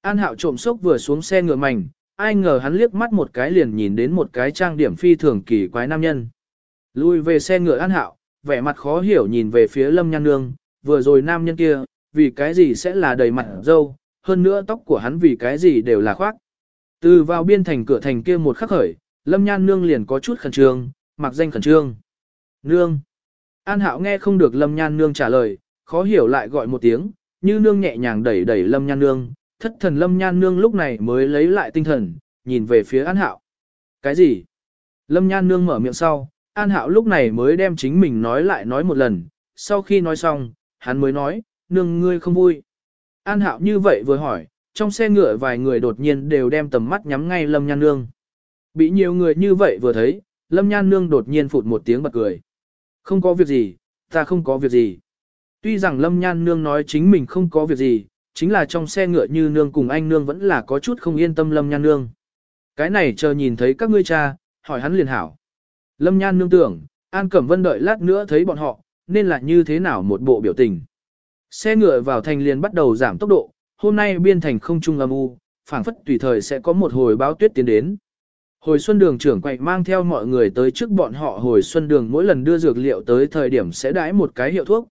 Speaker 1: An hạo trộm sốc vừa xuống xe ngựa mảnh, ai ngờ hắn liếc mắt một cái liền nhìn đến một cái trang điểm phi thường kỳ quái nam nhân. Lui về xe ngựa an hạo, vẻ mặt khó hiểu nhìn về phía lâm nhan nương, vừa rồi nam nhân kia, vì cái gì sẽ là đầy mặt dâu, hơn nữa tóc của hắn vì cái gì đều là khoác. Từ vào biên thành cửa thành kia một khắc khởi, lâm nhan nương liền có chút khẩn trương, mặc danh khẩn trương. Nương. An hạo nghe không được lâm nhan nương trả lời, khó hiểu lại gọi một tiếng, như nương nhẹ nhàng đẩy đẩy lâm nhan nương, thất thần lâm nhan nương lúc này mới lấy lại tinh thần, nhìn về phía an hạo. Cái gì? Lâm nhan nương mở miệng sau, an hạo lúc này mới đem chính mình nói lại nói một lần, sau khi nói xong, hắn mới nói, nương ngươi không vui. An hạo như vậy vừa hỏi, trong xe ngựa vài người đột nhiên đều đem tầm mắt nhắm ngay lâm nhan nương. Bị nhiều người như vậy vừa thấy, lâm nhan nương đột nhiên phụt một tiếng bật cười. Không có việc gì, ta không có việc gì. Tuy rằng lâm nhan nương nói chính mình không có việc gì, chính là trong xe ngựa như nương cùng anh nương vẫn là có chút không yên tâm lâm nhan nương. Cái này chờ nhìn thấy các ngươi cha, hỏi hắn liền hảo. Lâm nhan nương tưởng, An Cẩm Vân đợi lát nữa thấy bọn họ, nên là như thế nào một bộ biểu tình. Xe ngựa vào thành liền bắt đầu giảm tốc độ, hôm nay biên thành không trung âm u, phảng phất tùy thời sẽ có một hồi báo tuyết tiến đến. Hồi xuân đường trưởng quậy mang theo mọi người tới trước bọn họ hồi xuân đường mỗi lần đưa dược liệu tới thời điểm sẽ đãi một cái hiệu thuốc.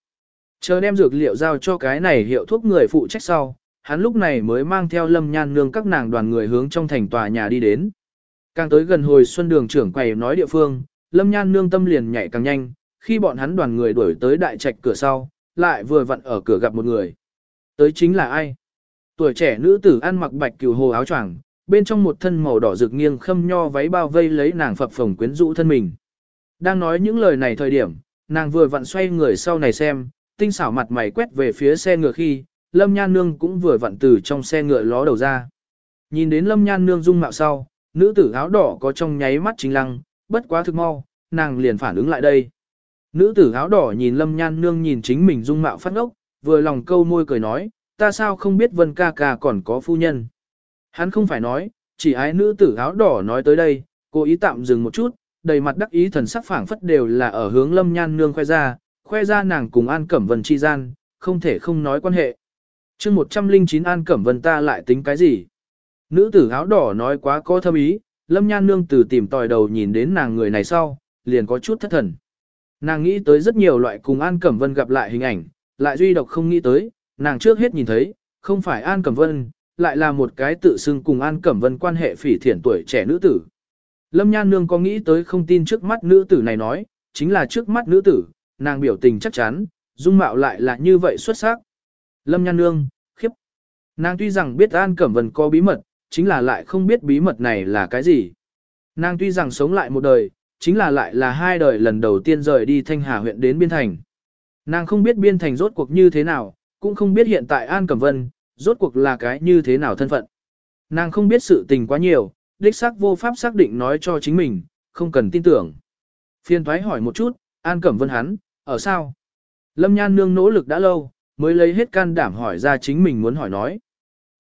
Speaker 1: Chờ đem dược liệu giao cho cái này hiệu thuốc người phụ trách sau, hắn lúc này mới mang theo lâm nhan nương các nàng đoàn người hướng trong thành tòa nhà đi đến. Càng tới gần hồi xuân đường trưởng quầy nói địa phương, lâm nhan nương tâm liền nhảy càng nhanh, khi bọn hắn đoàn người đuổi tới đại trạch cửa sau, lại vừa vặn ở cửa gặp một người. Tới chính là ai? Tuổi trẻ nữ tử ăn mặc bạch cừu hồ áo choàng, bên trong một thân màu đỏ rực nghiêng khâm nho váy bao vây lấy nàng phập phồng quyến rũ thân mình. Đang nói những lời này thời điểm, nàng vừa vặn xoay người sau này xem, tinh xảo mặt mày quét về phía xe ngựa khi, Lâm Nhan Nương cũng vừa vặn từ trong xe ngựa ló đầu ra. Nhìn đến Lâm Nhan Nương dung mạo sau, nữ tử áo đỏ có trong nháy mắt chính lăng, bất quá thực mau, nàng liền phản ứng lại đây. Nữ tử áo đỏ nhìn Lâm Nhan Nương nhìn chính mình dung mạo phát ốc, vừa lòng câu môi cười nói, ta sao không biết Vân ca ca còn có phu nhân. Hắn không phải nói, chỉ ái nữ tử áo đỏ nói tới đây, cô ý tạm dừng một chút, đầy mặt đắc ý thần sắc phảng phất đều là ở hướng Lâm Nhan Nương khoe ra, khoe ra nàng cùng An Cẩm Vân chi gian, không thể không nói quan hệ. chương 109 An Cẩm Vân ta lại tính cái gì? Nữ tử áo đỏ nói quá có thâm ý, Lâm Nhan Nương từ tìm tòi đầu nhìn đến nàng người này sau, liền có chút thất thần. Nàng nghĩ tới rất nhiều loại cùng An Cẩm Vân gặp lại hình ảnh, lại duy độc không nghĩ tới, nàng trước hết nhìn thấy, không phải An Cẩm Vân, lại là một cái tự xưng cùng An Cẩm Vân quan hệ phỉ thiện tuổi trẻ nữ tử. Lâm Nhan Nương có nghĩ tới không tin trước mắt nữ tử này nói, chính là trước mắt nữ tử, nàng biểu tình chắc chắn, dung mạo lại là như vậy xuất sắc. Lâm Nhan Nương, khiếp. Nàng tuy rằng biết An Cẩm Vân có bí mật, chính là lại không biết bí mật này là cái gì. Nàng tuy rằng sống lại một đời, chính là lại là hai đời lần đầu tiên rời đi Thanh Hà huyện đến Biên Thành. Nàng không biết Biên Thành rốt cuộc như thế nào, cũng không biết hiện tại An Cẩm Vân, rốt cuộc là cái như thế nào thân phận. Nàng không biết sự tình quá nhiều, đích xác vô pháp xác định nói cho chính mình, không cần tin tưởng. Phiên thoái hỏi một chút, An Cẩm Vân hắn, ở sao? Lâm Nhan Nương nỗ lực đã lâu, mới lấy hết can đảm hỏi ra chính mình muốn hỏi nói.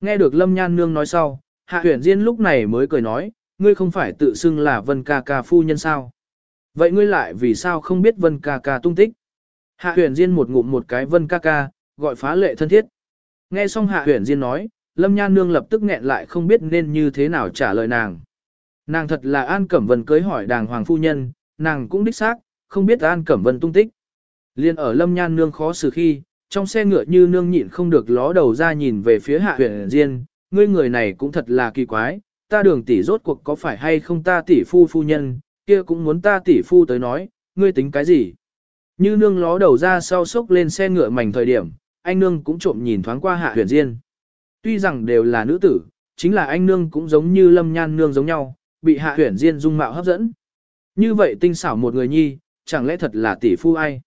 Speaker 1: Nghe được Lâm Nhan Nương nói sau, Hạ Huyền Diên lúc này mới cười nói, ngươi không phải tự xưng là Vân ca ca phu nhân sao? Vậy ngươi lại vì sao không biết Vân ca ca tung tích? Hạ Huyền Diên một ngụm một cái Vân ca ca, gọi phá lệ thân thiết. Nghe xong Hạ Huyền Diên nói, Lâm Nhan Nương lập tức nghẹn lại không biết nên như thế nào trả lời nàng. Nàng thật là An Cẩm Vân cưới hỏi đàng hoàng phu nhân, nàng cũng đích xác, không biết An Cẩm Vân tung tích. Liên ở Lâm Nhan Nương khó xử khi, trong xe ngựa như nương nhịn không được ló đầu ra nhìn về phía Hạ Huyền Diên, ngươi người này cũng thật là kỳ quái, ta đường tỷ rốt cuộc có phải hay không ta tỷ phu phu nhân, kia cũng muốn ta tỷ phu tới nói, ngươi tính cái gì? Như nương ló đầu ra sau sốc lên xe ngựa mảnh thời điểm, anh nương cũng trộm nhìn thoáng qua hạ huyền diên. Tuy rằng đều là nữ tử, chính là anh nương cũng giống như lâm nhan nương giống nhau, bị hạ huyền diên dung mạo hấp dẫn. Như vậy tinh xảo một người nhi, chẳng lẽ thật là tỷ phu ai?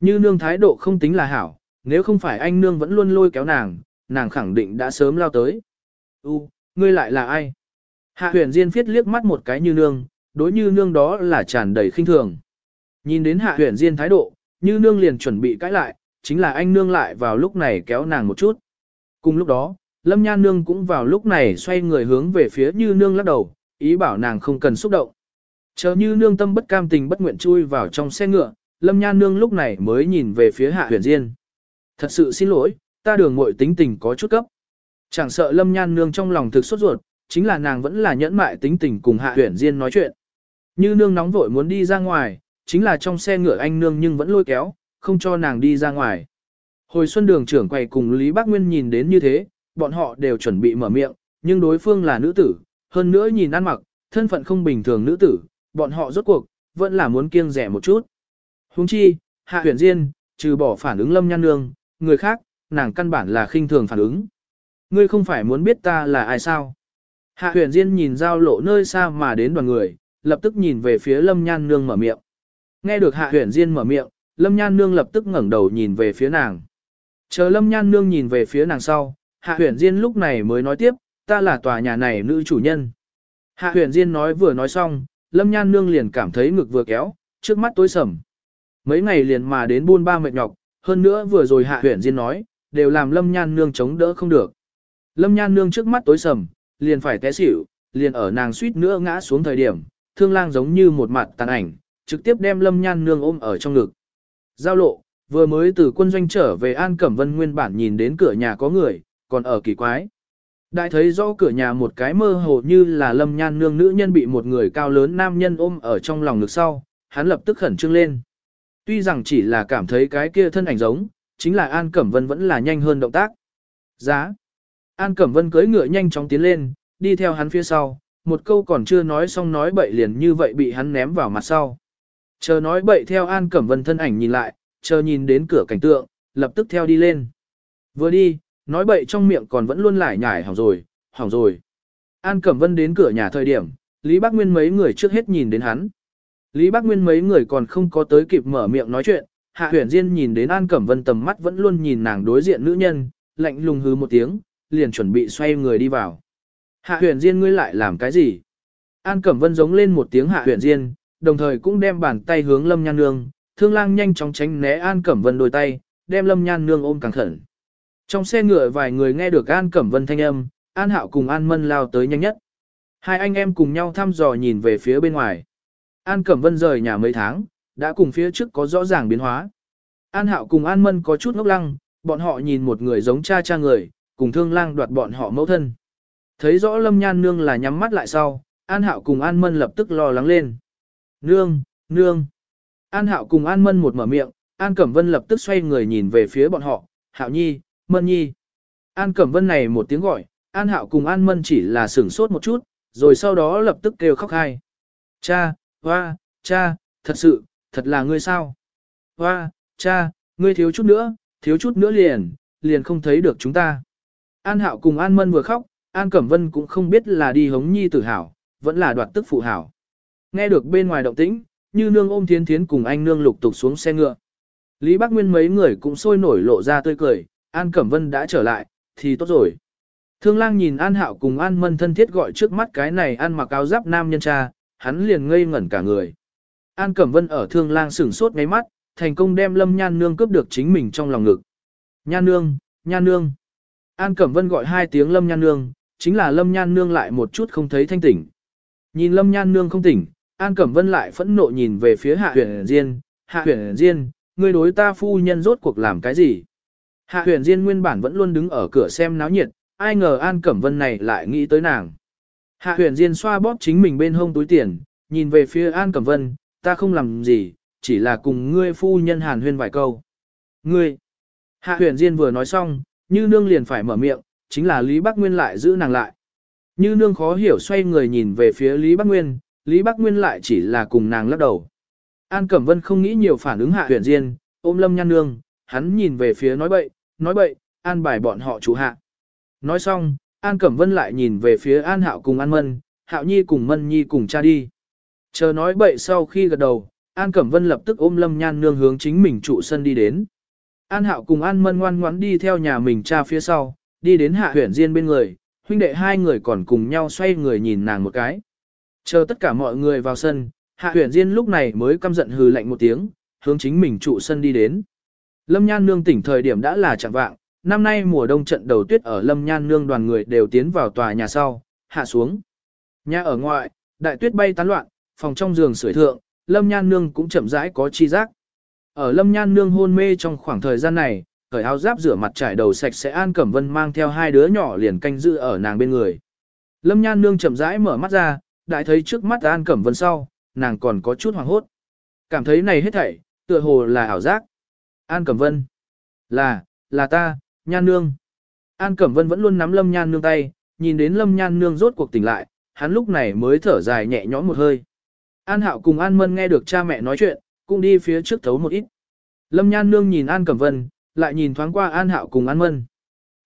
Speaker 1: Như nương thái độ không tính là hảo, nếu không phải anh nương vẫn luôn lôi kéo nàng, nàng khẳng định đã sớm lao tới. U, ngươi lại là ai? Hạ huyền diên phiết liếc mắt một cái như nương, đối như nương đó là tràn đầy khinh thường. Nhìn đến hạ huyền diên thái độ, như nương liền chuẩn bị cãi lại, chính là anh nương lại vào lúc này kéo nàng một chút. Cùng lúc đó, lâm nhan nương cũng vào lúc này xoay người hướng về phía như nương lắc đầu, ý bảo nàng không cần xúc động. Chờ như nương tâm bất cam tình bất nguyện chui vào trong xe ngựa, Lâm Nhan nương lúc này mới nhìn về phía Hạ Huyền Diên. Thật sự xin lỗi, ta đường muội tính tình có chút cấp. Chẳng sợ Lâm Nhan nương trong lòng thực sốt ruột, chính là nàng vẫn là nhẫn mại tính tình cùng Hạ Huyền Diên nói chuyện. Như nương nóng vội muốn đi ra ngoài, chính là trong xe ngựa anh nương nhưng vẫn lôi kéo, không cho nàng đi ra ngoài. Hồi xuân đường trưởng quầy cùng Lý Bác Nguyên nhìn đến như thế, bọn họ đều chuẩn bị mở miệng, nhưng đối phương là nữ tử, hơn nữa nhìn ăn mặc, thân phận không bình thường nữ tử, bọn họ rốt cuộc, vẫn là muốn kiêng rẻ một chút. Huống chi, hạ huyền diên, trừ bỏ phản ứng lâm nhan nương, người khác, nàng căn bản là khinh thường phản ứng. Ngươi không phải muốn biết ta là ai sao? Hạ huyền diên nhìn giao lộ nơi xa mà đến đoàn người, lập tức nhìn về phía lâm nhan nương mở miệng. Nghe được hạ huyền diên mở miệng, lâm nhan nương lập tức ngẩng đầu nhìn về phía nàng. Chờ lâm nhan nương nhìn về phía nàng sau, hạ huyền diên lúc này mới nói tiếp, ta là tòa nhà này nữ chủ nhân. Hạ huyền diên nói vừa nói xong, lâm nhan nương liền cảm thấy ngực vừa kéo, trước mắt tối sầm. Mấy ngày liền mà đến buôn ba mệt nhọc, hơn nữa vừa rồi hạ huyền diên nói, đều làm lâm nhan nương chống đỡ không được. Lâm nhan nương trước mắt tối sầm, liền phải té xỉu, liền ở nàng suýt nữa ngã xuống thời điểm, thương lang giống như một mặt tàn ảnh, trực tiếp đem lâm nhan nương ôm ở trong ngực. Giao lộ, vừa mới từ quân doanh trở về An Cẩm Vân nguyên bản nhìn đến cửa nhà có người, còn ở kỳ quái. Đại thấy rõ cửa nhà một cái mơ hồ như là lâm nhan nương nữ nhân bị một người cao lớn nam nhân ôm ở trong lòng ngực sau, hắn lập tức khẩn trương lên. Tuy rằng chỉ là cảm thấy cái kia thân ảnh giống, chính là An Cẩm Vân vẫn là nhanh hơn động tác. Giá. An Cẩm Vân cưỡi ngựa nhanh chóng tiến lên, đi theo hắn phía sau, một câu còn chưa nói xong nói bậy liền như vậy bị hắn ném vào mặt sau. Chờ nói bậy theo An Cẩm Vân thân ảnh nhìn lại, chờ nhìn đến cửa cảnh tượng, lập tức theo đi lên. Vừa đi, nói bậy trong miệng còn vẫn luôn lải nhải hỏng rồi, hỏng rồi. An Cẩm Vân đến cửa nhà thời điểm, Lý Bác Nguyên mấy người trước hết nhìn đến hắn. Lý Bác Nguyên mấy người còn không có tới kịp mở miệng nói chuyện, Hạ Huyền Diên nhìn đến An Cẩm Vân tầm mắt vẫn luôn nhìn nàng đối diện nữ nhân, lạnh lùng hứ một tiếng, liền chuẩn bị xoay người đi vào. Hạ Huyền Diên ngươi lại làm cái gì? An Cẩm Vân giống lên một tiếng Hạ Huyền Diên, đồng thời cũng đem bàn tay hướng Lâm Nhan Nương, Thương Lang nhanh chóng tránh né An Cẩm Vân đôi tay, đem Lâm Nhan Nương ôm càng khẩn. Trong xe ngựa vài người nghe được An Cẩm Vân thanh âm, An Hạo cùng An Mân lao tới nhanh nhất. Hai anh em cùng nhau thăm dò nhìn về phía bên ngoài. An Cẩm Vân rời nhà mấy tháng, đã cùng phía trước có rõ ràng biến hóa. An Hạo cùng An Mân có chút ngốc lăng, bọn họ nhìn một người giống cha cha người, cùng thương lang đoạt bọn họ mẫu thân. Thấy rõ Lâm Nhan Nương là nhắm mắt lại sau, An Hạo cùng An Mân lập tức lo lắng lên. Nương, nương. An Hạo cùng An Mân một mở miệng, An Cẩm Vân lập tức xoay người nhìn về phía bọn họ, Hạo Nhi, Mân Nhi. An Cẩm Vân này một tiếng gọi, An Hạo cùng An Mân chỉ là sửng sốt một chút, rồi sau đó lập tức kêu khóc hai. Cha, hoa, cha, thật sự, thật là ngươi sao? Hoa, cha, ngươi thiếu chút nữa, thiếu chút nữa liền, liền không thấy được chúng ta. An Hạo cùng An Mân vừa khóc, An Cẩm Vân cũng không biết là đi hống nhi tử hảo, vẫn là đoạt tức phụ hảo. Nghe được bên ngoài động tĩnh, như nương ôm thiến thiến cùng anh nương lục tục xuống xe ngựa. Lý Bắc Nguyên mấy người cũng sôi nổi lộ ra tươi cười, An Cẩm Vân đã trở lại, thì tốt rồi. Thương lang nhìn An Hạo cùng An Mân thân thiết gọi trước mắt cái này ăn mặc áo giáp nam nhân cha, hắn liền ngây ngẩn cả người. An Cẩm Vân ở thương lang sửng sốt ngáy mắt, thành công đem Lâm Nhan Nương cướp được chính mình trong lòng ngực. Nhan Nương, Nhan Nương. An Cẩm Vân gọi hai tiếng Lâm Nhan Nương, chính là Lâm Nhan Nương lại một chút không thấy thanh tỉnh. Nhìn Lâm Nhan Nương không tỉnh, An Cẩm Vân lại phẫn nộ nhìn về phía Hạ Huyền Diên, Hạ Huyền Diên, ngươi đối ta phu nhân rốt cuộc làm cái gì? Hạ Huyền Diên nguyên bản vẫn luôn đứng ở cửa xem náo nhiệt, ai ngờ An Cẩm Vân này lại nghĩ tới nàng. Hạ Huyền Diên xoa bóp chính mình bên hông túi tiền, nhìn về phía An Cẩm Vân, ta không làm gì, chỉ là cùng ngươi phu nhân hàn huyên vài câu. Ngươi! Hạ Huyền Diên vừa nói xong, như nương liền phải mở miệng, chính là Lý Bắc Nguyên lại giữ nàng lại. Như nương khó hiểu xoay người nhìn về phía Lý Bắc Nguyên, Lý Bắc Nguyên lại chỉ là cùng nàng lắc đầu. An Cẩm Vân không nghĩ nhiều phản ứng hạ huyền diên, ôm lâm nhan nương, hắn nhìn về phía nói bậy, nói bậy, an bài bọn họ chủ hạ. Nói xong, An Cẩm Vân lại nhìn về phía An Hạo cùng An Mân, Hạo Nhi cùng Mân Nhi cùng cha đi. Chờ nói bậy sau khi gật đầu, An Cẩm Vân lập tức ôm lâm nhan nương hướng chính mình trụ sân đi đến. An Hạo cùng An Mân ngoan ngoãn đi theo nhà mình cha phía sau, đi đến hạ huyền diên bên người, huynh đệ hai người còn cùng nhau xoay người nhìn nàng một cái. Chờ tất cả mọi người vào sân, hạ huyền diên lúc này mới căm giận hừ lạnh một tiếng, hướng chính mình trụ sân đi đến. Lâm Nhan Nương tỉnh thời điểm đã là chẳng vạng, năm nay mùa đông trận đầu tuyết ở Lâm Nhan Nương đoàn người đều tiến vào tòa nhà sau, hạ xuống. Nhà ở ngoại, đại tuyết bay tán loạn, phòng trong giường sưởi thượng, Lâm Nhan Nương cũng chậm rãi có chi giác. Ở Lâm Nhan Nương hôn mê trong khoảng thời gian này, cởi áo giáp rửa mặt trải đầu sạch sẽ An Cẩm Vân mang theo hai đứa nhỏ liền canh giữ ở nàng bên người. Lâm Nhan Nương chậm rãi mở mắt ra, đại thấy trước mắt An Cẩm Vân sau, nàng còn có chút hoàng hốt. Cảm thấy này hết thảy, tựa hồ là ảo giác. An Cẩm Vân. Là, là ta, Nhan Nương. An Cẩm Vân vẫn luôn nắm Lâm Nhan Nương tay, nhìn đến Lâm Nhan Nương rốt cuộc tỉnh lại, hắn lúc này mới thở dài nhẹ nhõm một hơi. An Hạo cùng An Mân nghe được cha mẹ nói chuyện, cũng đi phía trước thấu một ít. Lâm Nhan Nương nhìn An Cẩm Vân, lại nhìn thoáng qua An Hạo cùng An Mân.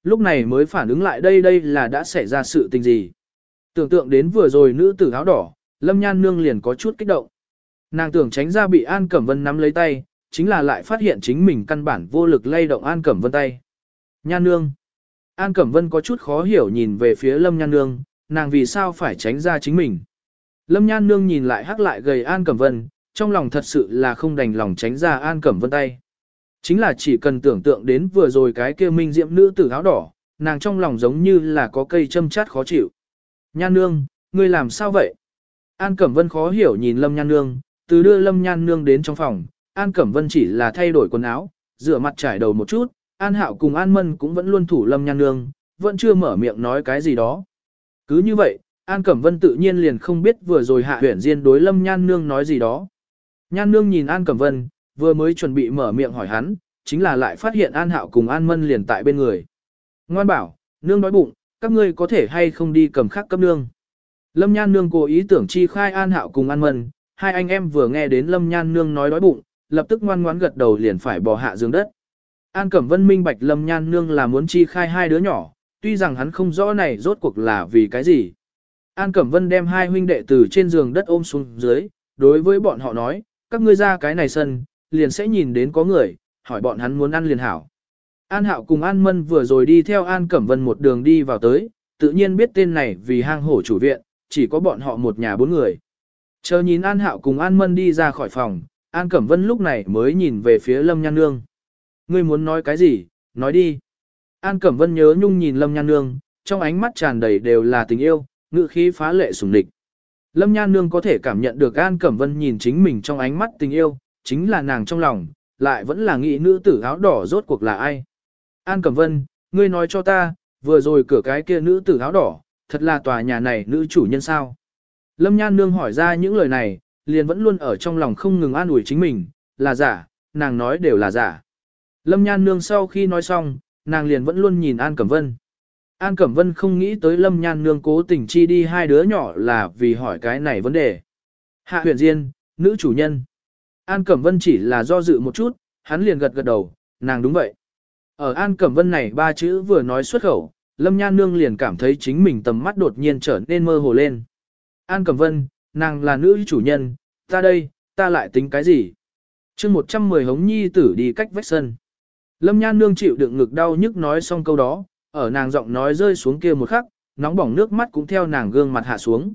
Speaker 1: Lúc này mới phản ứng lại đây đây là đã xảy ra sự tình gì. Tưởng tượng đến vừa rồi nữ tử áo đỏ, Lâm Nhan Nương liền có chút kích động. Nàng tưởng tránh ra bị An Cẩm Vân nắm lấy tay, chính là lại phát hiện chính mình căn bản vô lực lay động An Cẩm Vân tay. Nhan Nương. An Cẩm Vân có chút khó hiểu nhìn về phía Lâm Nhan Nương, nàng vì sao phải tránh ra chính mình. Lâm Nhan Nương nhìn lại hắc lại gầy An Cẩm Vân, trong lòng thật sự là không đành lòng tránh ra An Cẩm Vân tay. Chính là chỉ cần tưởng tượng đến vừa rồi cái kia minh diệm nữ tử áo đỏ, nàng trong lòng giống như là có cây châm chát khó chịu. Nhan Nương, ngươi làm sao vậy? An Cẩm Vân khó hiểu nhìn Lâm Nhan Nương, từ đưa Lâm Nhan Nương đến trong phòng, An Cẩm Vân chỉ là thay đổi quần áo, rửa mặt trải đầu một chút, An Hạo cùng An Mân cũng vẫn luôn thủ Lâm Nhan Nương, vẫn chưa mở miệng nói cái gì đó. Cứ như vậy, An Cẩm Vân tự nhiên liền không biết vừa rồi hạ huyển diên đối Lâm Nhan Nương nói gì đó. Nhan Nương nhìn An Cẩm Vân, vừa mới chuẩn bị mở miệng hỏi hắn, chính là lại phát hiện An Hạo cùng An Mân liền tại bên người. Ngoan bảo, Nương đói bụng, các ngươi có thể hay không đi cầm khắc cấp Nương. Lâm Nhan Nương cố ý tưởng chi khai An Hạo cùng An Mân, hai anh em vừa nghe đến Lâm Nhan Nương nói đói bụng, lập tức ngoan ngoãn gật đầu liền phải bỏ hạ giường đất. An Cẩm Vân minh bạch Lâm Nhan Nương là muốn chi khai hai đứa nhỏ, tuy rằng hắn không rõ này rốt cuộc là vì cái gì. An Cẩm Vân đem hai huynh đệ từ trên giường đất ôm xuống dưới, đối với bọn họ nói, các ngươi ra cái này sân, liền sẽ nhìn đến có người, hỏi bọn hắn muốn ăn liền hảo. An Hạo cùng An Mân vừa rồi đi theo An Cẩm Vân một đường đi vào tới, tự nhiên biết tên này vì hang hổ chủ viện, chỉ có bọn họ một nhà bốn người. Chờ nhìn An Hạo cùng An Mân đi ra khỏi phòng, An Cẩm Vân lúc này mới nhìn về phía Lâm Nhan Nương. Ngươi muốn nói cái gì, nói đi. An Cẩm Vân nhớ nhung nhìn Lâm Nhan Nương, trong ánh mắt tràn đầy đều là tình yêu, ngự khí phá lệ sùng địch. Lâm Nhan Nương có thể cảm nhận được An Cẩm Vân nhìn chính mình trong ánh mắt tình yêu, chính là nàng trong lòng, lại vẫn là nghĩ nữ tử áo đỏ rốt cuộc là ai. An Cẩm Vân, ngươi nói cho ta, vừa rồi cửa cái kia nữ tử áo đỏ, thật là tòa nhà này nữ chủ nhân sao. Lâm Nhan Nương hỏi ra những lời này, liền vẫn luôn ở trong lòng không ngừng an ủi chính mình, là giả, nàng nói đều là giả. Lâm Nhan Nương sau khi nói xong, nàng liền vẫn luôn nhìn An Cẩm Vân. An Cẩm Vân không nghĩ tới Lâm Nhan Nương cố tình chi đi hai đứa nhỏ là vì hỏi cái này vấn đề. Hạ huyền Diên, nữ chủ nhân. An Cẩm Vân chỉ là do dự một chút, hắn liền gật gật đầu, nàng đúng vậy. Ở An Cẩm Vân này ba chữ vừa nói xuất khẩu, Lâm Nhan Nương liền cảm thấy chính mình tầm mắt đột nhiên trở nên mơ hồ lên. An Cẩm Vân, nàng là nữ chủ nhân, ta đây, ta lại tính cái gì? chương 110 hống nhi tử đi cách vách sân. Lâm Nhan Nương chịu đựng ngực đau nhức nói xong câu đó, ở nàng giọng nói rơi xuống kia một khắc, nóng bỏng nước mắt cũng theo nàng gương mặt hạ xuống.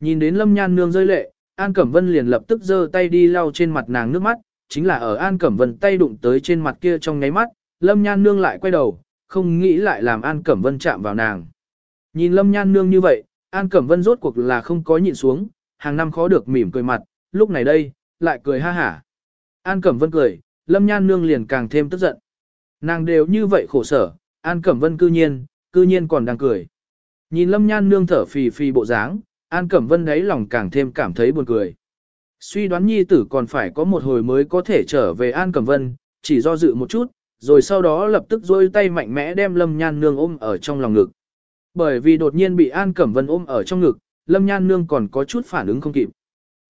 Speaker 1: Nhìn đến Lâm Nhan Nương rơi lệ, An Cẩm Vân liền lập tức giơ tay đi lau trên mặt nàng nước mắt, chính là ở An Cẩm Vân tay đụng tới trên mặt kia trong nháy mắt, Lâm Nhan Nương lại quay đầu, không nghĩ lại làm An Cẩm Vân chạm vào nàng. Nhìn Lâm Nhan Nương như vậy, An Cẩm Vân rốt cuộc là không có nhịn xuống, hàng năm khó được mỉm cười mặt, lúc này đây, lại cười ha hả. An Cẩm Vân cười, Lâm Nhan Nương liền càng thêm tức giận. Nàng đều như vậy khổ sở, An Cẩm Vân cư nhiên, cư nhiên còn đang cười. Nhìn Lâm Nhan Nương thở phì phì bộ dáng, An Cẩm Vân đấy lòng càng thêm cảm thấy buồn cười. Suy đoán nhi tử còn phải có một hồi mới có thể trở về An Cẩm Vân, chỉ do dự một chút, rồi sau đó lập tức dôi tay mạnh mẽ đem Lâm Nhan Nương ôm ở trong lòng ngực. Bởi vì đột nhiên bị An Cẩm Vân ôm ở trong ngực, Lâm Nhan Nương còn có chút phản ứng không kịp.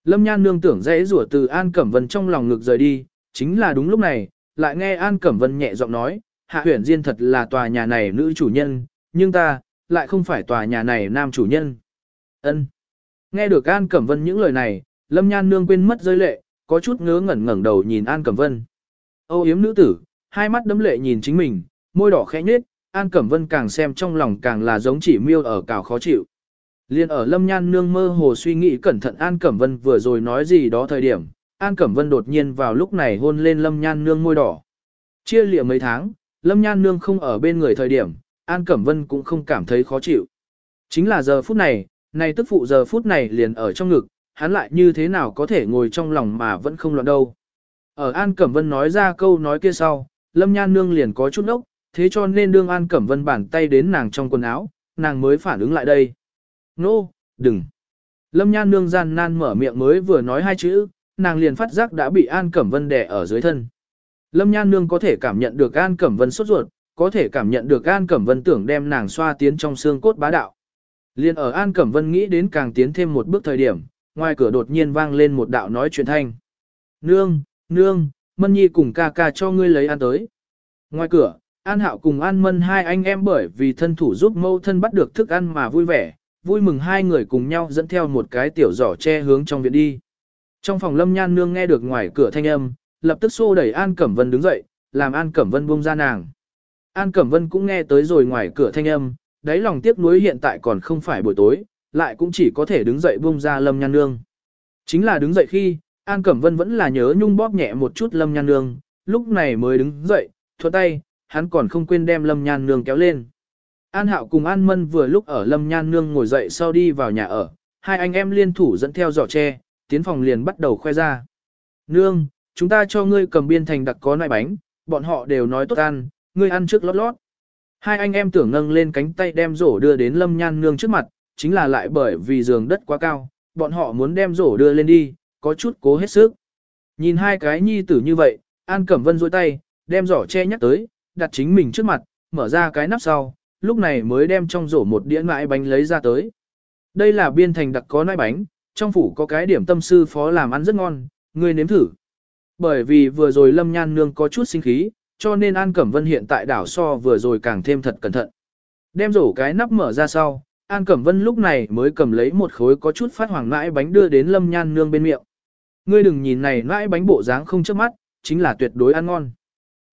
Speaker 1: Lâm Nhan Nương tưởng dễ rủa từ An Cẩm Vân trong lòng ngực rời đi, chính là đúng lúc này, lại nghe An Cẩm Vân nhẹ giọng nói, Hạ Huyền Diên thật là tòa nhà này nữ chủ nhân, nhưng ta, lại không phải tòa nhà này nam chủ nhân. Ân. Nghe được An Cẩm Vân những lời này, Lâm Nhan Nương quên mất rơi lệ, có chút ngớ ngẩn ngẩn đầu nhìn An Cẩm Vân. Âu yếm nữ tử, hai mắt đấm lệ nhìn chính mình, môi đỏ khẽ nhếch, An Cẩm Vân càng xem trong lòng càng là giống chỉ miêu ở cào khó chịu. Liên ở Lâm Nhan Nương mơ hồ suy nghĩ cẩn thận An Cẩm Vân vừa rồi nói gì đó thời điểm, An Cẩm Vân đột nhiên vào lúc này hôn lên Lâm Nhan Nương môi đỏ. Chia lịa mấy tháng, Lâm Nhan Nương không ở bên người thời điểm, An Cẩm Vân cũng không cảm thấy khó chịu. Chính là giờ phút này, này tức phụ giờ phút này liền ở trong ngực, hắn lại như thế nào có thể ngồi trong lòng mà vẫn không loạn đâu. Ở An Cẩm Vân nói ra câu nói kia sau, Lâm Nhan Nương liền có chút ốc, thế cho nên đương An Cẩm Vân bàn tay đến nàng trong quần áo, nàng mới phản ứng lại đây. Nô, no, đừng. Lâm Nhan Nương gian nan mở miệng mới vừa nói hai chữ, nàng liền phát giác đã bị An Cẩm Vân đè ở dưới thân. Lâm Nhan Nương có thể cảm nhận được An Cẩm Vân sốt ruột, có thể cảm nhận được An Cẩm Vân tưởng đem nàng xoa tiến trong xương cốt bá đạo. Liên ở An Cẩm Vân nghĩ đến càng tiến thêm một bước thời điểm, ngoài cửa đột nhiên vang lên một đạo nói chuyện thanh. Nương, nương, Mân Nhi cùng ca ca cho ngươi lấy ăn tới. Ngoài cửa, An Hạo cùng An Mân hai anh em bởi vì thân thủ giúp mâu thân bắt được thức ăn mà vui vẻ, vui mừng hai người cùng nhau dẫn theo một cái tiểu giỏ che hướng trong viện đi. Trong phòng Lâm Nhan Nương nghe được ngoài cửa thanh âm, lập tức xô đẩy An Cẩm Vân đứng dậy, làm An Cẩm Vân buông ra nàng. An Cẩm Vân cũng nghe tới rồi ngoài cửa thanh âm, đáy lòng tiếc nuối hiện tại còn không phải buổi tối, lại cũng chỉ có thể đứng dậy buông ra Lâm Nhan Nương. Chính là đứng dậy khi, An Cẩm Vân vẫn là nhớ nhung bóp nhẹ một chút Lâm Nhan Nương, lúc này mới đứng dậy, thuận tay, hắn còn không quên đem Lâm Nhan Nương kéo lên. An Hạo cùng An Mân vừa lúc ở Lâm Nhan Nương ngồi dậy sau đi vào nhà ở, hai anh em liên thủ dẫn theo giỏ tre, tiến phòng liền bắt đầu khoe ra. Nương, chúng ta cho ngươi cầm biên thành đặc có nại bánh, bọn họ đều nói tốt ăn, ngươi ăn trước lót lót. Hai anh em tưởng nâng lên cánh tay đem rổ đưa đến Lâm Nhan Nương trước mặt, chính là lại bởi vì giường đất quá cao, bọn họ muốn đem rổ đưa lên đi, có chút cố hết sức. Nhìn hai cái nhi tử như vậy, An Cẩm Vân dôi tay, đem giỏ che nhắc tới, đặt chính mình trước mặt, mở ra cái nắp sau, lúc này mới đem trong rổ một đĩa nãi bánh lấy ra tới. Đây là biên thành đặc có nãi bánh, trong phủ có cái điểm tâm sư phó làm ăn rất ngon, ngươi nếm thử. Bởi vì vừa rồi Lâm Nhan Nương có chút sinh khí, cho nên An Cẩm Vân hiện tại đảo so vừa rồi càng thêm thật cẩn thận. Đem rổ cái nắp mở ra sau, An Cẩm Vân lúc này mới cầm lấy một khối có chút phát hoàng nãi bánh đưa đến Lâm Nhan Nương bên miệng. Ngươi đừng nhìn này nãi bánh bộ dáng không trước mắt, chính là tuyệt đối ăn ngon.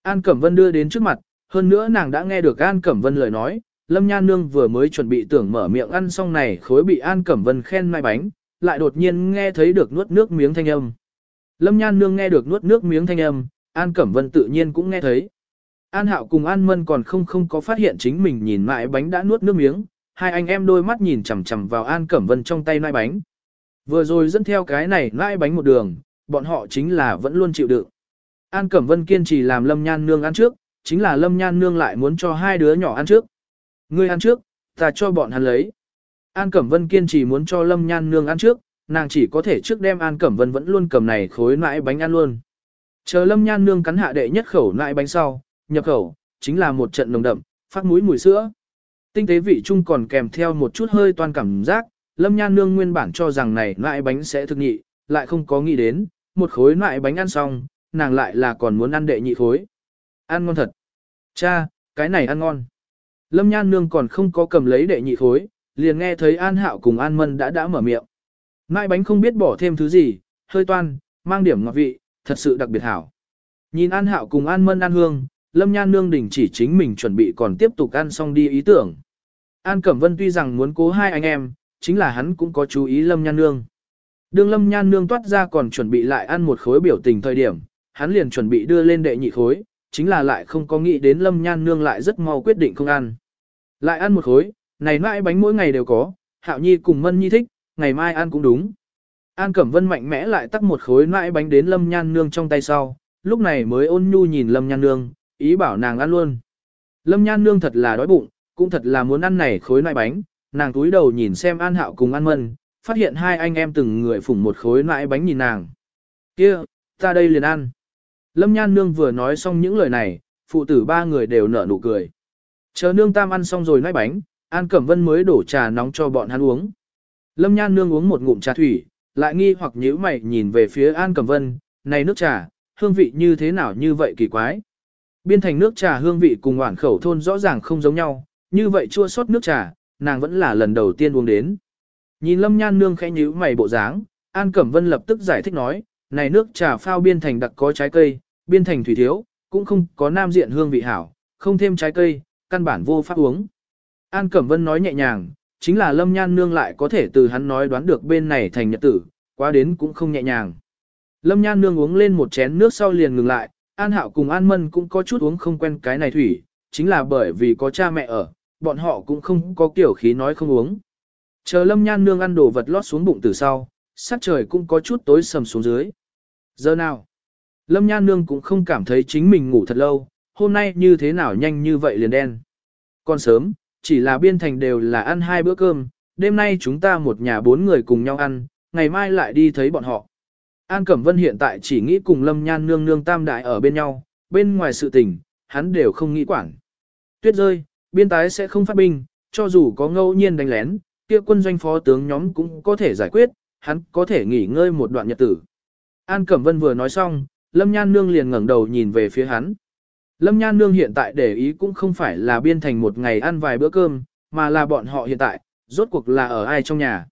Speaker 1: An Cẩm Vân đưa đến trước mặt, hơn nữa nàng đã nghe được An Cẩm Vân lời nói, Lâm Nhan Nương vừa mới chuẩn bị tưởng mở miệng ăn xong này khối bị An Cẩm Vân khen nãi bánh, lại đột nhiên nghe thấy được nuốt nước miếng thanh âm. Lâm Nhan Nương nghe được nuốt nước miếng thanh âm, An Cẩm Vân tự nhiên cũng nghe thấy. An Hạo cùng An Mân còn không không có phát hiện chính mình nhìn mãi bánh đã nuốt nước miếng, hai anh em đôi mắt nhìn chằm chằm vào An Cẩm Vân trong tay nai bánh. Vừa rồi dẫn theo cái này nãi bánh một đường, bọn họ chính là vẫn luôn chịu đựng. An Cẩm Vân kiên trì làm Lâm Nhan Nương ăn trước, chính là Lâm Nhan Nương lại muốn cho hai đứa nhỏ ăn trước. Ngươi ăn trước, ta cho bọn hắn lấy. An Cẩm Vân kiên trì muốn cho Lâm Nhan Nương ăn trước, nàng chỉ có thể trước đem An Cẩm Vân vẫn luôn cầm này khối nãi bánh ăn luôn. Chờ Lâm Nhan Nương cắn hạ đệ nhất khẩu nãi bánh sau, nhập khẩu, chính là một trận nồng đậm, phát mũi mùi sữa. Tinh tế vị chung còn kèm theo một chút hơi toan cảm giác, Lâm Nhan Nương nguyên bản cho rằng này nại bánh sẽ thực nhị, lại không có nghĩ đến, một khối nại bánh ăn xong, nàng lại là còn muốn ăn đệ nhị khối. Ăn ngon thật. Cha, cái này ăn ngon. Lâm Nhan Nương còn không có cầm lấy đệ nhị khối, liền nghe thấy An Hạo cùng An Mân đã đã mở miệng. Nại bánh không biết bỏ thêm thứ gì, hơi toan, mang điểm ngọt vị, thật sự đặc biệt hảo. Nhìn An Hạo cùng An Mân ăn hương, Lâm Nhan Nương đình chỉ chính mình chuẩn bị còn tiếp tục ăn xong đi ý tưởng. An Cẩm Vân tuy rằng muốn cố hai anh em, chính là hắn cũng có chú ý Lâm Nhan Nương. Đương Lâm Nhan Nương toát ra còn chuẩn bị lại ăn một khối biểu tình thời điểm, hắn liền chuẩn bị đưa lên đệ nhị khối, chính là lại không có nghĩ đến Lâm Nhan Nương lại rất mau quyết định không ăn. Lại ăn một khối, này mãi bánh mỗi ngày đều có, Hạo Nhi cùng Mân Nhi thích, ngày mai ăn cũng đúng. An Cẩm Vân mạnh mẽ lại tắt một khối mãi bánh đến Lâm Nhan Nương trong tay sau, lúc này mới ôn nhu nhìn Lâm Nhan Nương, ý bảo nàng ăn luôn. Lâm Nhan Nương thật là đói bụng, cũng thật là muốn ăn này khối nại bánh, nàng túi đầu nhìn xem An Hạo cùng An Mân, phát hiện hai anh em từng người phủng một khối nãi bánh nhìn nàng. kia ta đây liền ăn. Lâm Nhan Nương vừa nói xong những lời này, phụ tử ba người đều nở nụ cười. Chờ nương tam ăn xong rồi nãi bánh, An Cẩm Vân mới đổ trà nóng cho bọn hắn uống. Lâm Nhan Nương uống một ngụm trà thủy, lại nghi hoặc nhíu mày nhìn về phía An Cẩm Vân, này nước trà, hương vị như thế nào như vậy kỳ quái. Biên thành nước trà hương vị cùng hoảng khẩu thôn rõ ràng không giống nhau, như vậy chua sót nước trà, nàng vẫn là lần đầu tiên uống đến. Nhìn Lâm Nhan Nương khẽ nhíu mày bộ dáng, An Cẩm Vân lập tức giải thích nói, này nước trà phao biên thành đặc có trái cây, biên thành thủy thiếu, cũng không có nam diện hương vị hảo, không thêm trái cây, căn bản vô pháp uống. An Cẩm Vân nói nhẹ nhàng, chính là Lâm Nhan Nương lại có thể từ hắn nói đoán được bên này thành nhật tử, quá đến cũng không nhẹ nhàng. Lâm Nhan Nương uống lên một chén nước sau liền ngừng lại, An Hạo cùng An Mân cũng có chút uống không quen cái này thủy, chính là bởi vì có cha mẹ ở, bọn họ cũng không có kiểu khí nói không uống. Chờ Lâm Nhan Nương ăn đồ vật lót xuống bụng từ sau, sắc trời cũng có chút tối sầm xuống dưới. Giờ nào? Lâm Nhan Nương cũng không cảm thấy chính mình ngủ thật lâu, hôm nay như thế nào nhanh như vậy liền đen. Còn sớm, chỉ là biên thành đều là ăn hai bữa cơm, đêm nay chúng ta một nhà bốn người cùng nhau ăn, ngày mai lại đi thấy bọn họ. An Cẩm Vân hiện tại chỉ nghĩ cùng Lâm Nhan Nương Nương tam đại ở bên nhau, bên ngoài sự tình, hắn đều không nghĩ quản. Tuyết rơi, biên tái sẽ không phát binh, cho dù có ngẫu nhiên đánh lén, kia quân doanh phó tướng nhóm cũng có thể giải quyết, hắn có thể nghỉ ngơi một đoạn nhật tử. An Cẩm Vân vừa nói xong, Lâm Nhan Nương liền ngẩng đầu nhìn về phía hắn. Lâm Nhan Nương hiện tại để ý cũng không phải là biên thành một ngày ăn vài bữa cơm, mà là bọn họ hiện tại, rốt cuộc là ở ai trong nhà.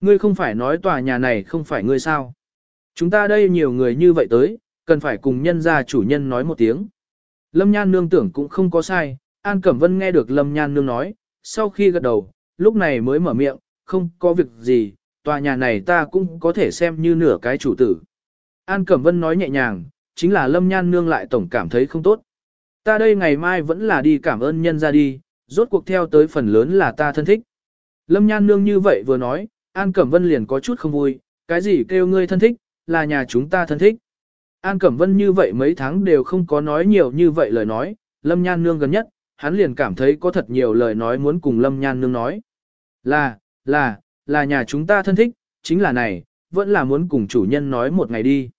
Speaker 1: Ngươi không phải nói tòa nhà này không phải ngươi sao. Chúng ta đây nhiều người như vậy tới, cần phải cùng nhân gia chủ nhân nói một tiếng. Lâm Nhan Nương tưởng cũng không có sai, An Cẩm Vân nghe được Lâm Nhan Nương nói, sau khi gật đầu, lúc này mới mở miệng, không có việc gì, tòa nhà này ta cũng có thể xem như nửa cái chủ tử. An Cẩm Vân nói nhẹ nhàng, chính là Lâm Nhan Nương lại tổng cảm thấy không tốt. Ta đây ngày mai vẫn là đi cảm ơn nhân ra đi, rốt cuộc theo tới phần lớn là ta thân thích. Lâm Nhan Nương như vậy vừa nói, An Cẩm Vân liền có chút không vui, cái gì kêu ngươi thân thích, là nhà chúng ta thân thích. An Cẩm Vân như vậy mấy tháng đều không có nói nhiều như vậy lời nói, Lâm Nhan Nương gần nhất, hắn liền cảm thấy có thật nhiều lời nói muốn cùng Lâm Nhan Nương nói. Là, là, là nhà chúng ta thân thích, chính là này, vẫn là muốn cùng chủ nhân nói một ngày đi.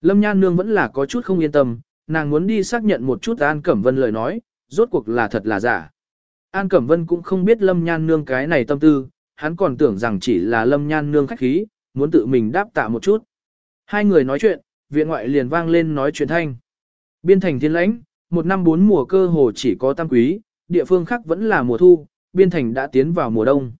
Speaker 1: Lâm Nhan Nương vẫn là có chút không yên tâm, nàng muốn đi xác nhận một chút An Cẩm Vân lời nói, rốt cuộc là thật là giả. An Cẩm Vân cũng không biết Lâm Nhan Nương cái này tâm tư, hắn còn tưởng rằng chỉ là Lâm Nhan Nương khách khí, muốn tự mình đáp tạ một chút. Hai người nói chuyện, viện ngoại liền vang lên nói chuyện thanh. Biên thành thiên lãnh, một năm bốn mùa cơ hồ chỉ có tam quý, địa phương khác vẫn là mùa thu, biên thành đã tiến vào mùa đông.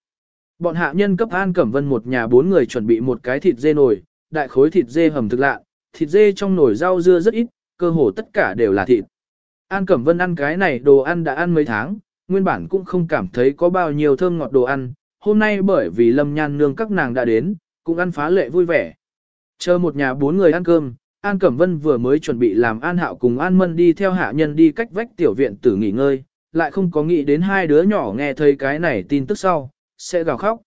Speaker 1: Bọn hạ nhân cấp An Cẩm Vân một nhà bốn người chuẩn bị một cái thịt dê nồi, đại khối thịt dê hầm thực lạ, thịt dê trong nồi rau dưa rất ít, cơ hồ tất cả đều là thịt. An Cẩm Vân ăn cái này đồ ăn đã ăn mấy tháng, nguyên bản cũng không cảm thấy có bao nhiêu thơm ngọt đồ ăn, hôm nay bởi vì lâm nhan nương các nàng đã đến, cũng ăn phá lệ vui vẻ. Chờ một nhà bốn người ăn cơm, An Cẩm Vân vừa mới chuẩn bị làm An Hạo cùng An Mân đi theo hạ nhân đi cách vách tiểu viện tử nghỉ ngơi, lại không có nghĩ đến hai đứa nhỏ nghe thấy cái này tin tức sau, sẽ gào khóc.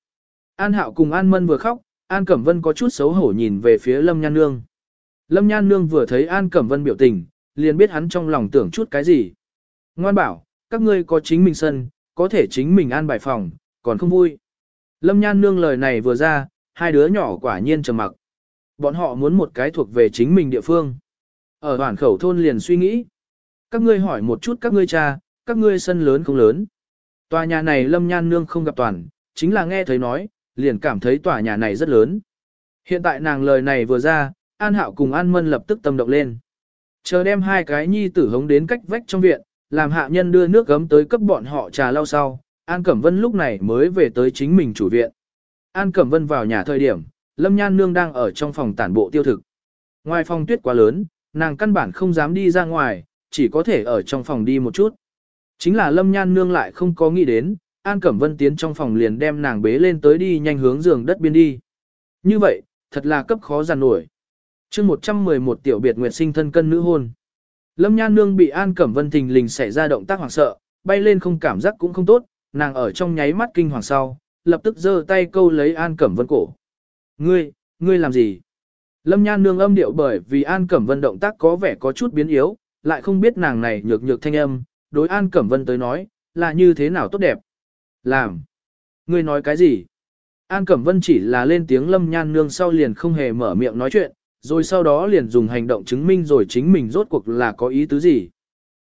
Speaker 1: An Hạo cùng An Mân vừa khóc, An Cẩm Vân có chút xấu hổ nhìn về phía Lâm Nhan Nương. Lâm Nhan Nương vừa thấy An Cẩm Vân biểu tình, liền biết hắn trong lòng tưởng chút cái gì. Ngoan bảo, các ngươi có chính mình sân, có thể chính mình an bài phòng, còn không vui. Lâm Nhan Nương lời này vừa ra, hai đứa nhỏ quả nhiên trầm mặc. Bọn họ muốn một cái thuộc về chính mình địa phương. Ở bản khẩu thôn liền suy nghĩ. Các ngươi hỏi một chút các ngươi cha, các ngươi sân lớn không lớn. Tòa nhà này Lâm Nhan Nương không gặp toàn, chính là nghe thấy nói, liền cảm thấy tòa nhà này rất lớn. Hiện tại nàng lời này vừa ra, An Hạo cùng An Mân lập tức tâm động lên. Chờ đem hai cái nhi tử hống đến cách vách trong viện, làm hạ nhân đưa nước gấm tới cấp bọn họ trà lau sau, An Cẩm Vân lúc này mới về tới chính mình chủ viện. An Cẩm Vân vào nhà thời điểm, Lâm Nhan Nương đang ở trong phòng tản bộ tiêu thực. Ngoài phòng tuyết quá lớn, nàng căn bản không dám đi ra ngoài, chỉ có thể ở trong phòng đi một chút. Chính là Lâm Nhan Nương lại không có nghĩ đến, An Cẩm Vân tiến trong phòng liền đem nàng bế lên tới đi nhanh hướng giường đất biên đi. Như vậy, thật là cấp khó giàn nổi chương 111 tiểu biệt nguyệt sinh thân cân nữ hôn. Lâm Nhan Nương bị An Cẩm Vân thình lình xảy ra động tác hoảng sợ, bay lên không cảm giác cũng không tốt, nàng ở trong nháy mắt kinh hoàng sau, lập tức giơ tay câu lấy An Cẩm Vân cổ. Ngươi, ngươi làm gì? Lâm Nhan Nương âm điệu bởi vì An Cẩm Vân động tác có vẻ có chút biến yếu, lại không biết nàng này nhược nhược thanh âm, đối An Cẩm Vân tới nói, là như thế nào tốt đẹp. Làm. Ngươi nói cái gì? An Cẩm Vân chỉ là lên tiếng Lâm Nhan Nương sau liền không hề mở miệng nói chuyện, rồi sau đó liền dùng hành động chứng minh rồi chính mình rốt cuộc là có ý tứ gì.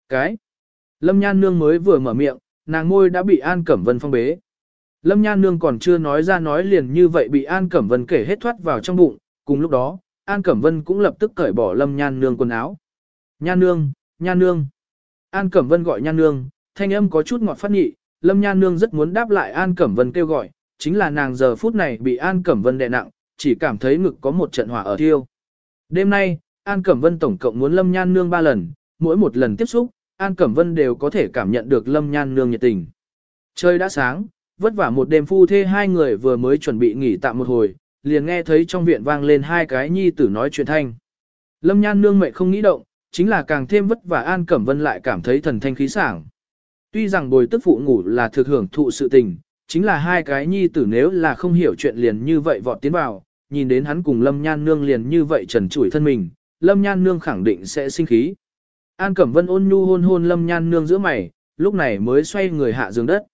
Speaker 1: Cái. Lâm Nhan Nương mới vừa mở miệng, nàng môi đã bị An Cẩm Vân phong bế. Lâm Nhan Nương còn chưa nói ra nói liền như vậy bị An Cẩm Vân kể hết thoát vào trong bụng, cùng lúc đó, An Cẩm Vân cũng lập tức cởi bỏ Lâm Nhan Nương quần áo. Nhan Nương, Nhan Nương. An Cẩm Vân gọi Nhan Nương, thanh âm có chút ngọt phát nhị, Lâm Nhan Nương rất muốn đáp lại An Cẩm Vân kêu gọi, chính là nàng giờ phút này bị An Cẩm Vân đè nặng, chỉ cảm thấy ngực có một trận hỏa ở thiêu. Đêm nay, An Cẩm Vân tổng cộng muốn Lâm Nhan Nương ba lần, mỗi một lần tiếp xúc, An Cẩm Vân đều có thể cảm nhận được Lâm Nhan Nương nhiệt tình. Trời đã sáng, vất vả một đêm phu thê hai người vừa mới chuẩn bị nghỉ tạm một hồi, liền nghe thấy trong viện vang lên hai cái nhi tử nói chuyện thanh. Lâm Nhan Nương mẹ không nghĩ động, chính là càng thêm vất vả An Cẩm Vân lại cảm thấy thần thanh khí sảng. Tuy rằng bồi tức phụ ngủ là thực hưởng thụ sự tình, chính là hai cái nhi tử nếu là không hiểu chuyện liền như vậy vọt tiến vào, nhìn đến hắn cùng Lâm Nhan Nương liền như vậy trần chủi thân mình, Lâm Nhan Nương khẳng định sẽ sinh khí. An Cẩm Vân ôn nhu hôn hôn Lâm Nhan Nương giữa mày, lúc này mới xoay người hạ giường đất.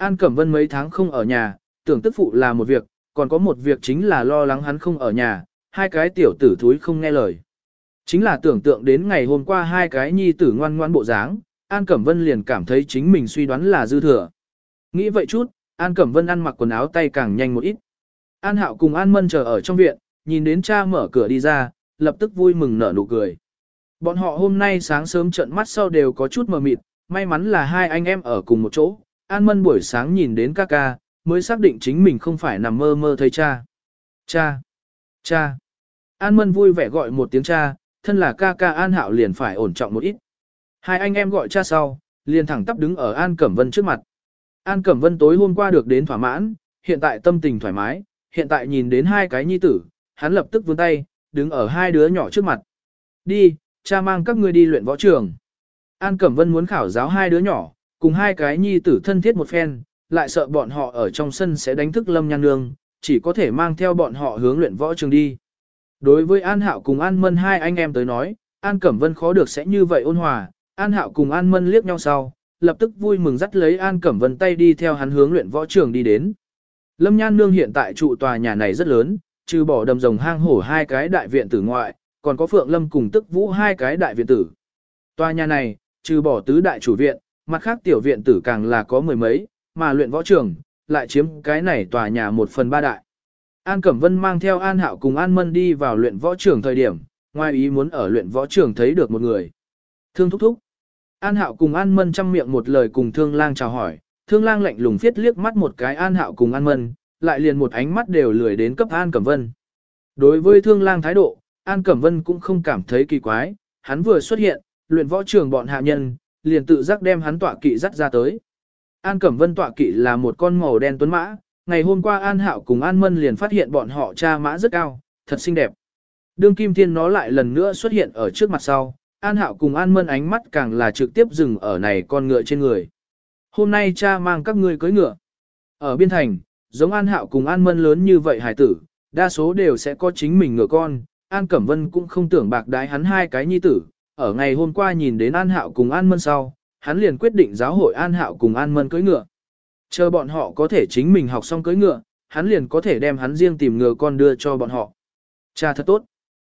Speaker 1: An Cẩm Vân mấy tháng không ở nhà, tưởng tức phụ là một việc, còn có một việc chính là lo lắng hắn không ở nhà, hai cái tiểu tử thúi không nghe lời. Chính là tưởng tượng đến ngày hôm qua hai cái nhi tử ngoan ngoan bộ dáng, An Cẩm Vân liền cảm thấy chính mình suy đoán là dư thừa. Nghĩ vậy chút, An Cẩm Vân ăn mặc quần áo tay càng nhanh một ít. An Hạo cùng An Mân chờ ở trong viện, nhìn đến cha mở cửa đi ra, lập tức vui mừng nở nụ cười. Bọn họ hôm nay sáng sớm trận mắt sau đều có chút mờ mịt, may mắn là hai anh em ở cùng một chỗ. An Mân buổi sáng nhìn đến ca ca, mới xác định chính mình không phải nằm mơ mơ thấy cha. Cha! Cha! An Mân vui vẻ gọi một tiếng cha, thân là ca ca An Hạo liền phải ổn trọng một ít. Hai anh em gọi cha sau, liền thẳng tắp đứng ở An Cẩm Vân trước mặt. An Cẩm Vân tối hôm qua được đến thỏa mãn, hiện tại tâm tình thoải mái, hiện tại nhìn đến hai cái nhi tử, hắn lập tức vươn tay, đứng ở hai đứa nhỏ trước mặt. Đi, cha mang các ngươi đi luyện võ trường. An Cẩm Vân muốn khảo giáo hai đứa nhỏ, cùng hai cái nhi tử thân thiết một phen, lại sợ bọn họ ở trong sân sẽ đánh thức Lâm Nhan Nương, chỉ có thể mang theo bọn họ hướng luyện võ trường đi. Đối với An Hạo cùng An Mân hai anh em tới nói, An Cẩm Vân khó được sẽ như vậy ôn hòa, An Hạo cùng An Mân liếc nhau sau, lập tức vui mừng dắt lấy An Cẩm Vân tay đi theo hắn hướng luyện võ trường đi đến. Lâm Nhan Nương hiện tại trụ tòa nhà này rất lớn, trừ bỏ đầm rồng hang hổ hai cái đại viện tử ngoại, còn có Phượng Lâm cùng Tức Vũ hai cái đại viện tử. Tòa nhà này, trừ bỏ tứ đại chủ viện, mặt khác tiểu viện tử càng là có mười mấy, mà luyện võ trường, lại chiếm cái này tòa nhà một phần ba đại. An Cẩm Vân mang theo An Hạo cùng An Mân đi vào luyện võ trường thời điểm, ngoài ý muốn ở luyện võ trường thấy được một người. Thương thúc thúc. An Hạo cùng An Mân chăm miệng một lời cùng Thương Lang chào hỏi, Thương Lang lạnh lùng phiết liếc mắt một cái An Hạo cùng An Mân, lại liền một ánh mắt đều lười đến cấp An Cẩm Vân. Đối với Thương Lang thái độ, An Cẩm Vân cũng không cảm thấy kỳ quái, hắn vừa xuất hiện, luyện võ trường bọn hạ nhân, liền tự giác đem hắn tọa kỵ dắt ra tới. An Cẩm Vân tọa kỵ là một con màu đen tuấn mã, ngày hôm qua An Hạo cùng An Mân liền phát hiện bọn họ cha mã rất cao, thật xinh đẹp. Đương Kim Thiên nó lại lần nữa xuất hiện ở trước mặt sau, An Hạo cùng An Mân ánh mắt càng là trực tiếp dừng ở này con ngựa trên người. Hôm nay cha mang các ngươi cưới ngựa. Ở biên thành, giống An Hạo cùng An Mân lớn như vậy hải tử, đa số đều sẽ có chính mình ngựa con. An Cẩm Vân cũng không tưởng bạc đái hắn hai cái nhi tử. Ở ngày hôm qua nhìn đến An Hạo cùng An Mân sau, hắn liền quyết định giáo hội An Hạo cùng An Mân cưỡi ngựa. Chờ bọn họ có thể chính mình học xong cưỡi ngựa, hắn liền có thể đem hắn riêng tìm ngựa con đưa cho bọn họ. Cha thật tốt.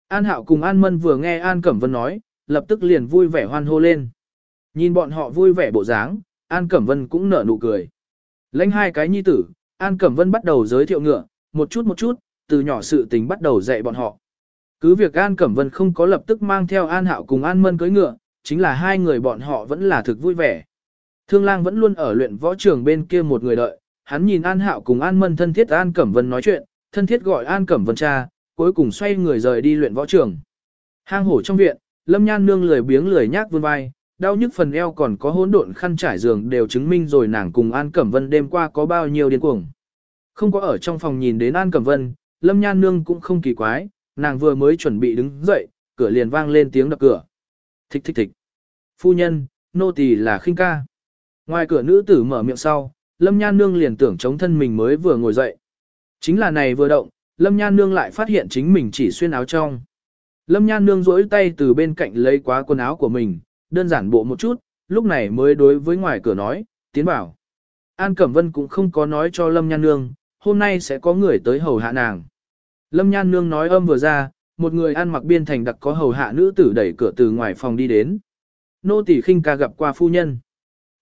Speaker 1: An Hạo cùng An Mân vừa nghe An Cẩm Vân nói, lập tức liền vui vẻ hoan hô lên. Nhìn bọn họ vui vẻ bộ dáng, An Cẩm Vân cũng nở nụ cười. Lãnh hai cái nhi tử, An Cẩm Vân bắt đầu giới thiệu ngựa, một chút một chút, từ nhỏ sự tình bắt đầu dạy bọn họ. Cứ việc An Cẩm Vân không có lập tức mang theo An Hạo cùng An Mân cưới ngựa, chính là hai người bọn họ vẫn là thực vui vẻ. Thương lang vẫn luôn ở luyện võ trường bên kia một người đợi, hắn nhìn An Hạo cùng An Mân thân thiết An Cẩm Vân nói chuyện, thân thiết gọi An Cẩm Vân cha, cuối cùng xoay người rời đi luyện võ trường. Hang hổ trong viện, Lâm Nhan nương lười biếng lười nhác vươn vai, đau nhức phần eo còn có hỗn độn khăn trải giường đều chứng minh rồi nàng cùng An Cẩm Vân đêm qua có bao nhiêu điên cuồng. Không có ở trong phòng nhìn đến An Cẩm Vân, Lâm Nhan nương cũng không kỳ quái, nàng vừa mới chuẩn bị đứng dậy, cửa liền vang lên tiếng đập cửa. Thích thích thích. Phu nhân, nô tỳ là khinh ca. Ngoài cửa nữ tử mở miệng sau, Lâm Nhan Nương liền tưởng chống thân mình mới vừa ngồi dậy. Chính là này vừa động, Lâm Nhan Nương lại phát hiện chính mình chỉ xuyên áo trong. Lâm Nhan Nương rỗi tay từ bên cạnh lấy quá quần áo của mình, đơn giản bộ một chút, lúc này mới đối với ngoài cửa nói, tiến bảo. An Cẩm Vân cũng không có nói cho Lâm Nhan Nương, hôm nay sẽ có người tới hầu hạ nàng. Lâm Nhan Nương nói âm vừa ra, một người ăn mặc biên thành đặc có hầu hạ nữ tử đẩy cửa từ ngoài phòng đi đến. Nô tỷ khinh ca gặp qua phu nhân.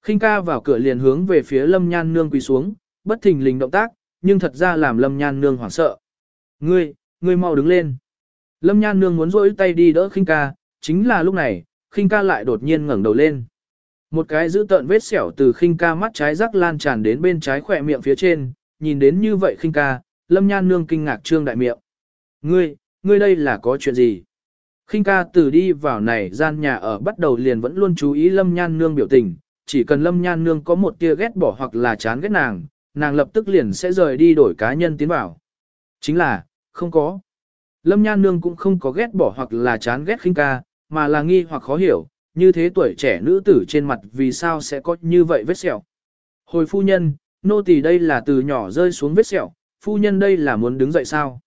Speaker 1: Khinh ca vào cửa liền hướng về phía Lâm Nhan Nương quỳ xuống, bất thình lình động tác, nhưng thật ra làm Lâm Nhan Nương hoảng sợ. Ngươi, ngươi mau đứng lên. Lâm Nhan Nương muốn rỗi tay đi đỡ khinh ca, chính là lúc này, khinh ca lại đột nhiên ngẩng đầu lên. Một cái giữ tợn vết sẹo từ khinh ca mắt trái rắc lan tràn đến bên trái khỏe miệng phía trên, nhìn đến như vậy khinh ca, Lâm Nhan Nương kinh ngạc trương đại miệng. Ngươi, ngươi đây là có chuyện gì? Khinh ca từ đi vào này gian nhà ở bắt đầu liền vẫn luôn chú ý Lâm Nhan Nương biểu tình, chỉ cần Lâm Nhan Nương có một tia ghét bỏ hoặc là chán ghét nàng, nàng lập tức liền sẽ rời đi đổi cá nhân tiến vào. Chính là, không có. Lâm Nhan Nương cũng không có ghét bỏ hoặc là chán ghét khinh ca, mà là nghi hoặc khó hiểu, như thế tuổi trẻ nữ tử trên mặt vì sao sẽ có như vậy vết sẹo. Hồi phu nhân, nô tỳ đây là từ nhỏ rơi xuống vết sẹo, phu nhân đây là muốn đứng dậy sao?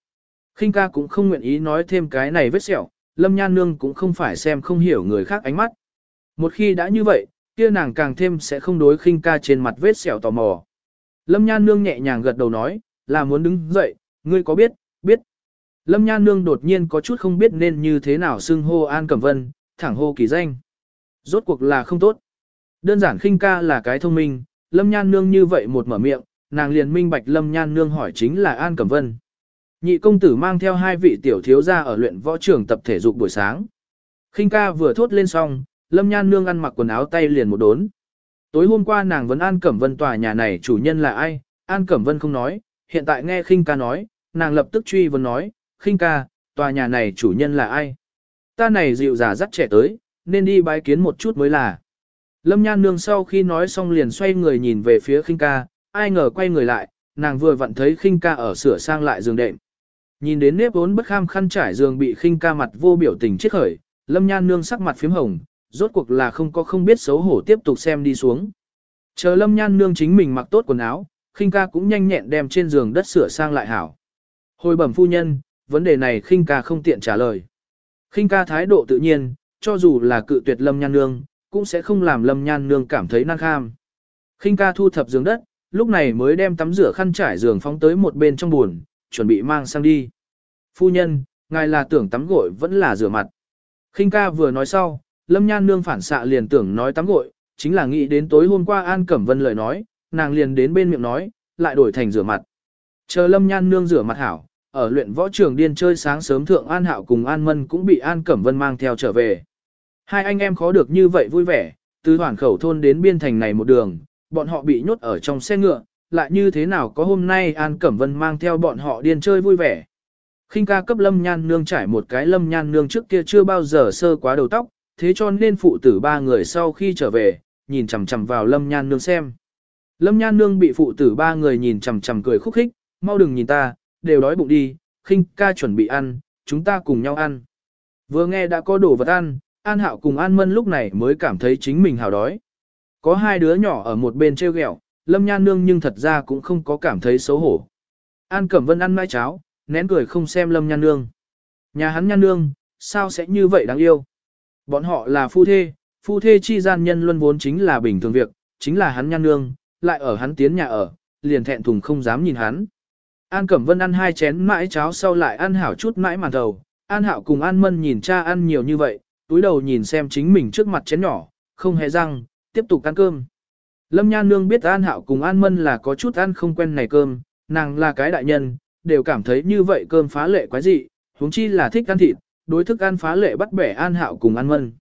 Speaker 1: khinh ca cũng không nguyện ý nói thêm cái này vết sẹo, lâm nhan nương cũng không phải xem không hiểu người khác ánh mắt. Một khi đã như vậy, kia nàng càng thêm sẽ không đối khinh ca trên mặt vết sẹo tò mò. Lâm nhan nương nhẹ nhàng gật đầu nói, là muốn đứng dậy, ngươi có biết, biết. Lâm nhan nương đột nhiên có chút không biết nên như thế nào xưng hô An Cẩm Vân, thẳng hô kỳ danh. Rốt cuộc là không tốt. Đơn giản khinh ca là cái thông minh, Lâm nhan nương như vậy một mở miệng, nàng liền minh bạch Lâm nhan nương hỏi chính là An Cẩm Vân. Nhị công tử mang theo hai vị tiểu thiếu gia ở luyện võ trường tập thể dục buổi sáng. Khinh ca vừa thốt lên xong, Lâm Nhan Nương ăn mặc quần áo tay liền một đốn. Tối hôm qua nàng vẫn An Cẩm Vân tòa nhà này chủ nhân là ai, An Cẩm Vân không nói, hiện tại nghe Khinh ca nói, nàng lập tức truy vấn nói, Khinh ca, tòa nhà này chủ nhân là ai? Ta này dịu giả dắt trẻ tới, nên đi bái kiến một chút mới là. Lâm Nhan Nương sau khi nói xong liền xoay người nhìn về phía Khinh ca, ai ngờ quay người lại, nàng vừa vặn thấy Khinh ca ở sửa sang lại giường đệm. Nhìn đến nếp vốn bất kham khăn trải giường bị Khinh ca mặt vô biểu tình chết khởi, Lâm Nhan Nương sắc mặt phím hồng, rốt cuộc là không có không biết xấu hổ tiếp tục xem đi xuống. Chờ Lâm Nhan Nương chính mình mặc tốt quần áo, khinh ca cũng nhanh nhẹn đem trên giường đất sửa sang lại hảo. Hồi bẩm phu nhân, vấn đề này khinh ca không tiện trả lời. Khinh ca thái độ tự nhiên, cho dù là cự tuyệt Lâm Nhan Nương, cũng sẽ không làm Lâm Nhan Nương cảm thấy năng kham. Khinh ca thu thập giường đất, lúc này mới đem tắm rửa khăn trải giường phóng tới một bên trong buồn, chuẩn bị mang sang đi. Phu nhân, ngài là tưởng tắm gội vẫn là rửa mặt. Khinh ca vừa nói sau, Lâm Nhan Nương phản xạ liền tưởng nói tắm gội, chính là nghĩ đến tối hôm qua An Cẩm Vân lời nói, nàng liền đến bên miệng nói, lại đổi thành rửa mặt. Chờ Lâm Nhan Nương rửa mặt hảo, ở luyện võ trường điên chơi sáng sớm thượng An Hạo cùng An Mân cũng bị An Cẩm Vân mang theo trở về. Hai anh em khó được như vậy vui vẻ, từ hoàn khẩu thôn đến biên thành này một đường, bọn họ bị nhốt ở trong xe ngựa, lại như thế nào có hôm nay An Cẩm Vân mang theo bọn họ điên chơi vui vẻ. khinh ca cấp Lâm Nhan Nương trải một cái Lâm Nhan Nương trước kia chưa bao giờ sơ quá đầu tóc, thế cho nên phụ tử ba người sau khi trở về, nhìn chằm chằm vào Lâm Nhan Nương xem. Lâm Nhan Nương bị phụ tử ba người nhìn chằm chằm cười khúc khích, mau đừng nhìn ta, đều đói bụng đi, khinh ca chuẩn bị ăn, chúng ta cùng nhau ăn. Vừa nghe đã có đồ vật ăn, An Hạo cùng An Mân lúc này mới cảm thấy chính mình hào đói. Có hai đứa nhỏ ở một bên treo ghẹo, Lâm Nhan Nương nhưng thật ra cũng không có cảm thấy xấu hổ. An Cẩm Vân ăn mai cháo, nén cười không xem Lâm Nhan Nương. Nhà hắn Nhan Nương, sao sẽ như vậy đáng yêu? Bọn họ là phu thê, phu thê chi gian nhân luân vốn chính là bình thường việc, chính là hắn nhan nương, lại ở hắn tiến nhà ở, liền thẹn thùng không dám nhìn hắn. An Cẩm Vân ăn hai chén mãi cháo sau lại ăn hảo chút mãi màn đầu, An Hạo cùng An Mân nhìn cha ăn nhiều như vậy, túi đầu nhìn xem chính mình trước mặt chén nhỏ, không hề răng, tiếp tục ăn cơm. Lâm Nhan Nương biết An Hạo cùng An Mân là có chút ăn không quen này cơm, nàng là cái đại nhân, đều cảm thấy như vậy cơm phá lệ quái dị, huống chi là thích ăn thịt, đối thức ăn phá lệ bắt bẻ an hạo cùng an mân.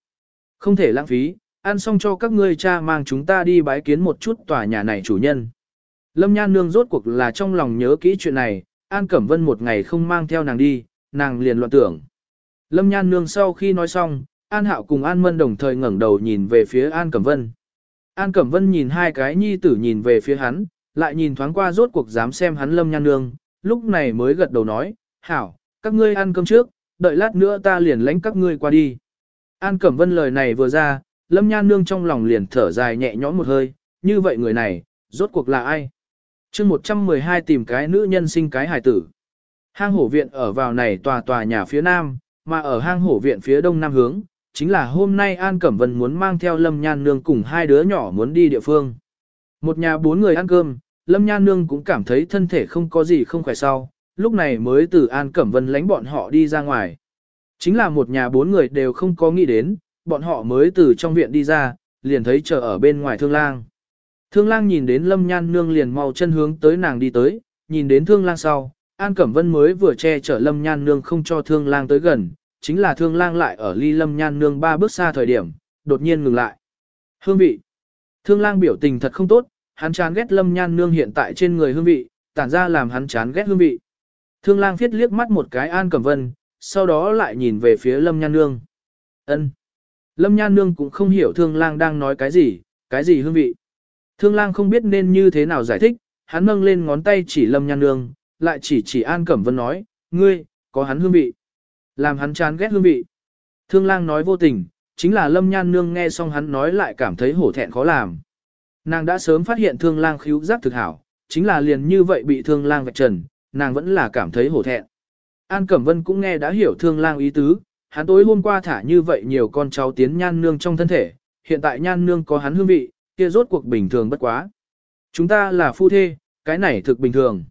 Speaker 1: Không thể lãng phí, ăn xong cho các ngươi cha mang chúng ta đi bái kiến một chút tòa nhà này chủ nhân. Lâm Nhan Nương rốt cuộc là trong lòng nhớ kỹ chuyện này, An Cẩm Vân một ngày không mang theo nàng đi, nàng liền loạn tưởng. Lâm Nhan Nương sau khi nói xong, An Hạo cùng An Mân đồng thời ngẩng đầu nhìn về phía An Cẩm Vân. An Cẩm Vân nhìn hai cái nhi tử nhìn về phía hắn, lại nhìn thoáng qua rốt cuộc dám xem hắn Lâm Nhan Nương, lúc này mới gật đầu nói, Hảo, các ngươi ăn cơm trước, đợi lát nữa ta liền lãnh các ngươi qua đi. An Cẩm Vân lời này vừa ra, Lâm Nhan Nương trong lòng liền thở dài nhẹ nhõm một hơi, như vậy người này, rốt cuộc là ai? chương 112 tìm cái nữ nhân sinh cái hài tử. Hang hổ viện ở vào này tòa tòa nhà phía nam, mà ở hang hổ viện phía đông nam hướng, chính là hôm nay An Cẩm Vân muốn mang theo Lâm Nhan Nương cùng hai đứa nhỏ muốn đi địa phương. Một nhà bốn người ăn cơm, Lâm Nhan Nương cũng cảm thấy thân thể không có gì không khỏe sau, lúc này mới từ An Cẩm Vân lánh bọn họ đi ra ngoài. Chính là một nhà bốn người đều không có nghĩ đến, bọn họ mới từ trong viện đi ra, liền thấy chờ ở bên ngoài thương lang. Thương lang nhìn đến lâm nhan nương liền mau chân hướng tới nàng đi tới, nhìn đến thương lang sau, An Cẩm Vân mới vừa che chở lâm nhan nương không cho thương lang tới gần, chính là thương lang lại ở ly lâm nhan nương ba bước xa thời điểm, đột nhiên ngừng lại. Hương vị. Thương lang biểu tình thật không tốt, hắn chán ghét lâm nhan nương hiện tại trên người hương vị, tản ra làm hắn chán ghét hương vị. Thương lang viết liếc mắt một cái An Cẩm Vân, sau đó lại nhìn về phía Lâm Nhan Nương. ân Lâm Nhan Nương cũng không hiểu thương lang đang nói cái gì, cái gì hương vị. Thương lang không biết nên như thế nào giải thích, hắn nâng lên ngón tay chỉ Lâm Nhan Nương, lại chỉ chỉ An Cẩm Vân nói, ngươi, có hắn hương vị. Làm hắn chán ghét hương vị. Thương lang nói vô tình, chính là Lâm Nhan Nương nghe xong hắn nói lại cảm thấy hổ thẹn khó làm. Nàng đã sớm phát hiện thương lang khíu giác thực hảo, chính là liền như vậy bị thương lang vạch trần, nàng vẫn là cảm thấy hổ thẹn. An Cẩm Vân cũng nghe đã hiểu thương lang ý tứ, hắn tối hôm qua thả như vậy nhiều con cháu tiến nhan nương trong thân thể, hiện tại nhan nương có hắn hương vị, kia rốt cuộc bình thường bất quá. Chúng ta là phu thê, cái này thực bình thường.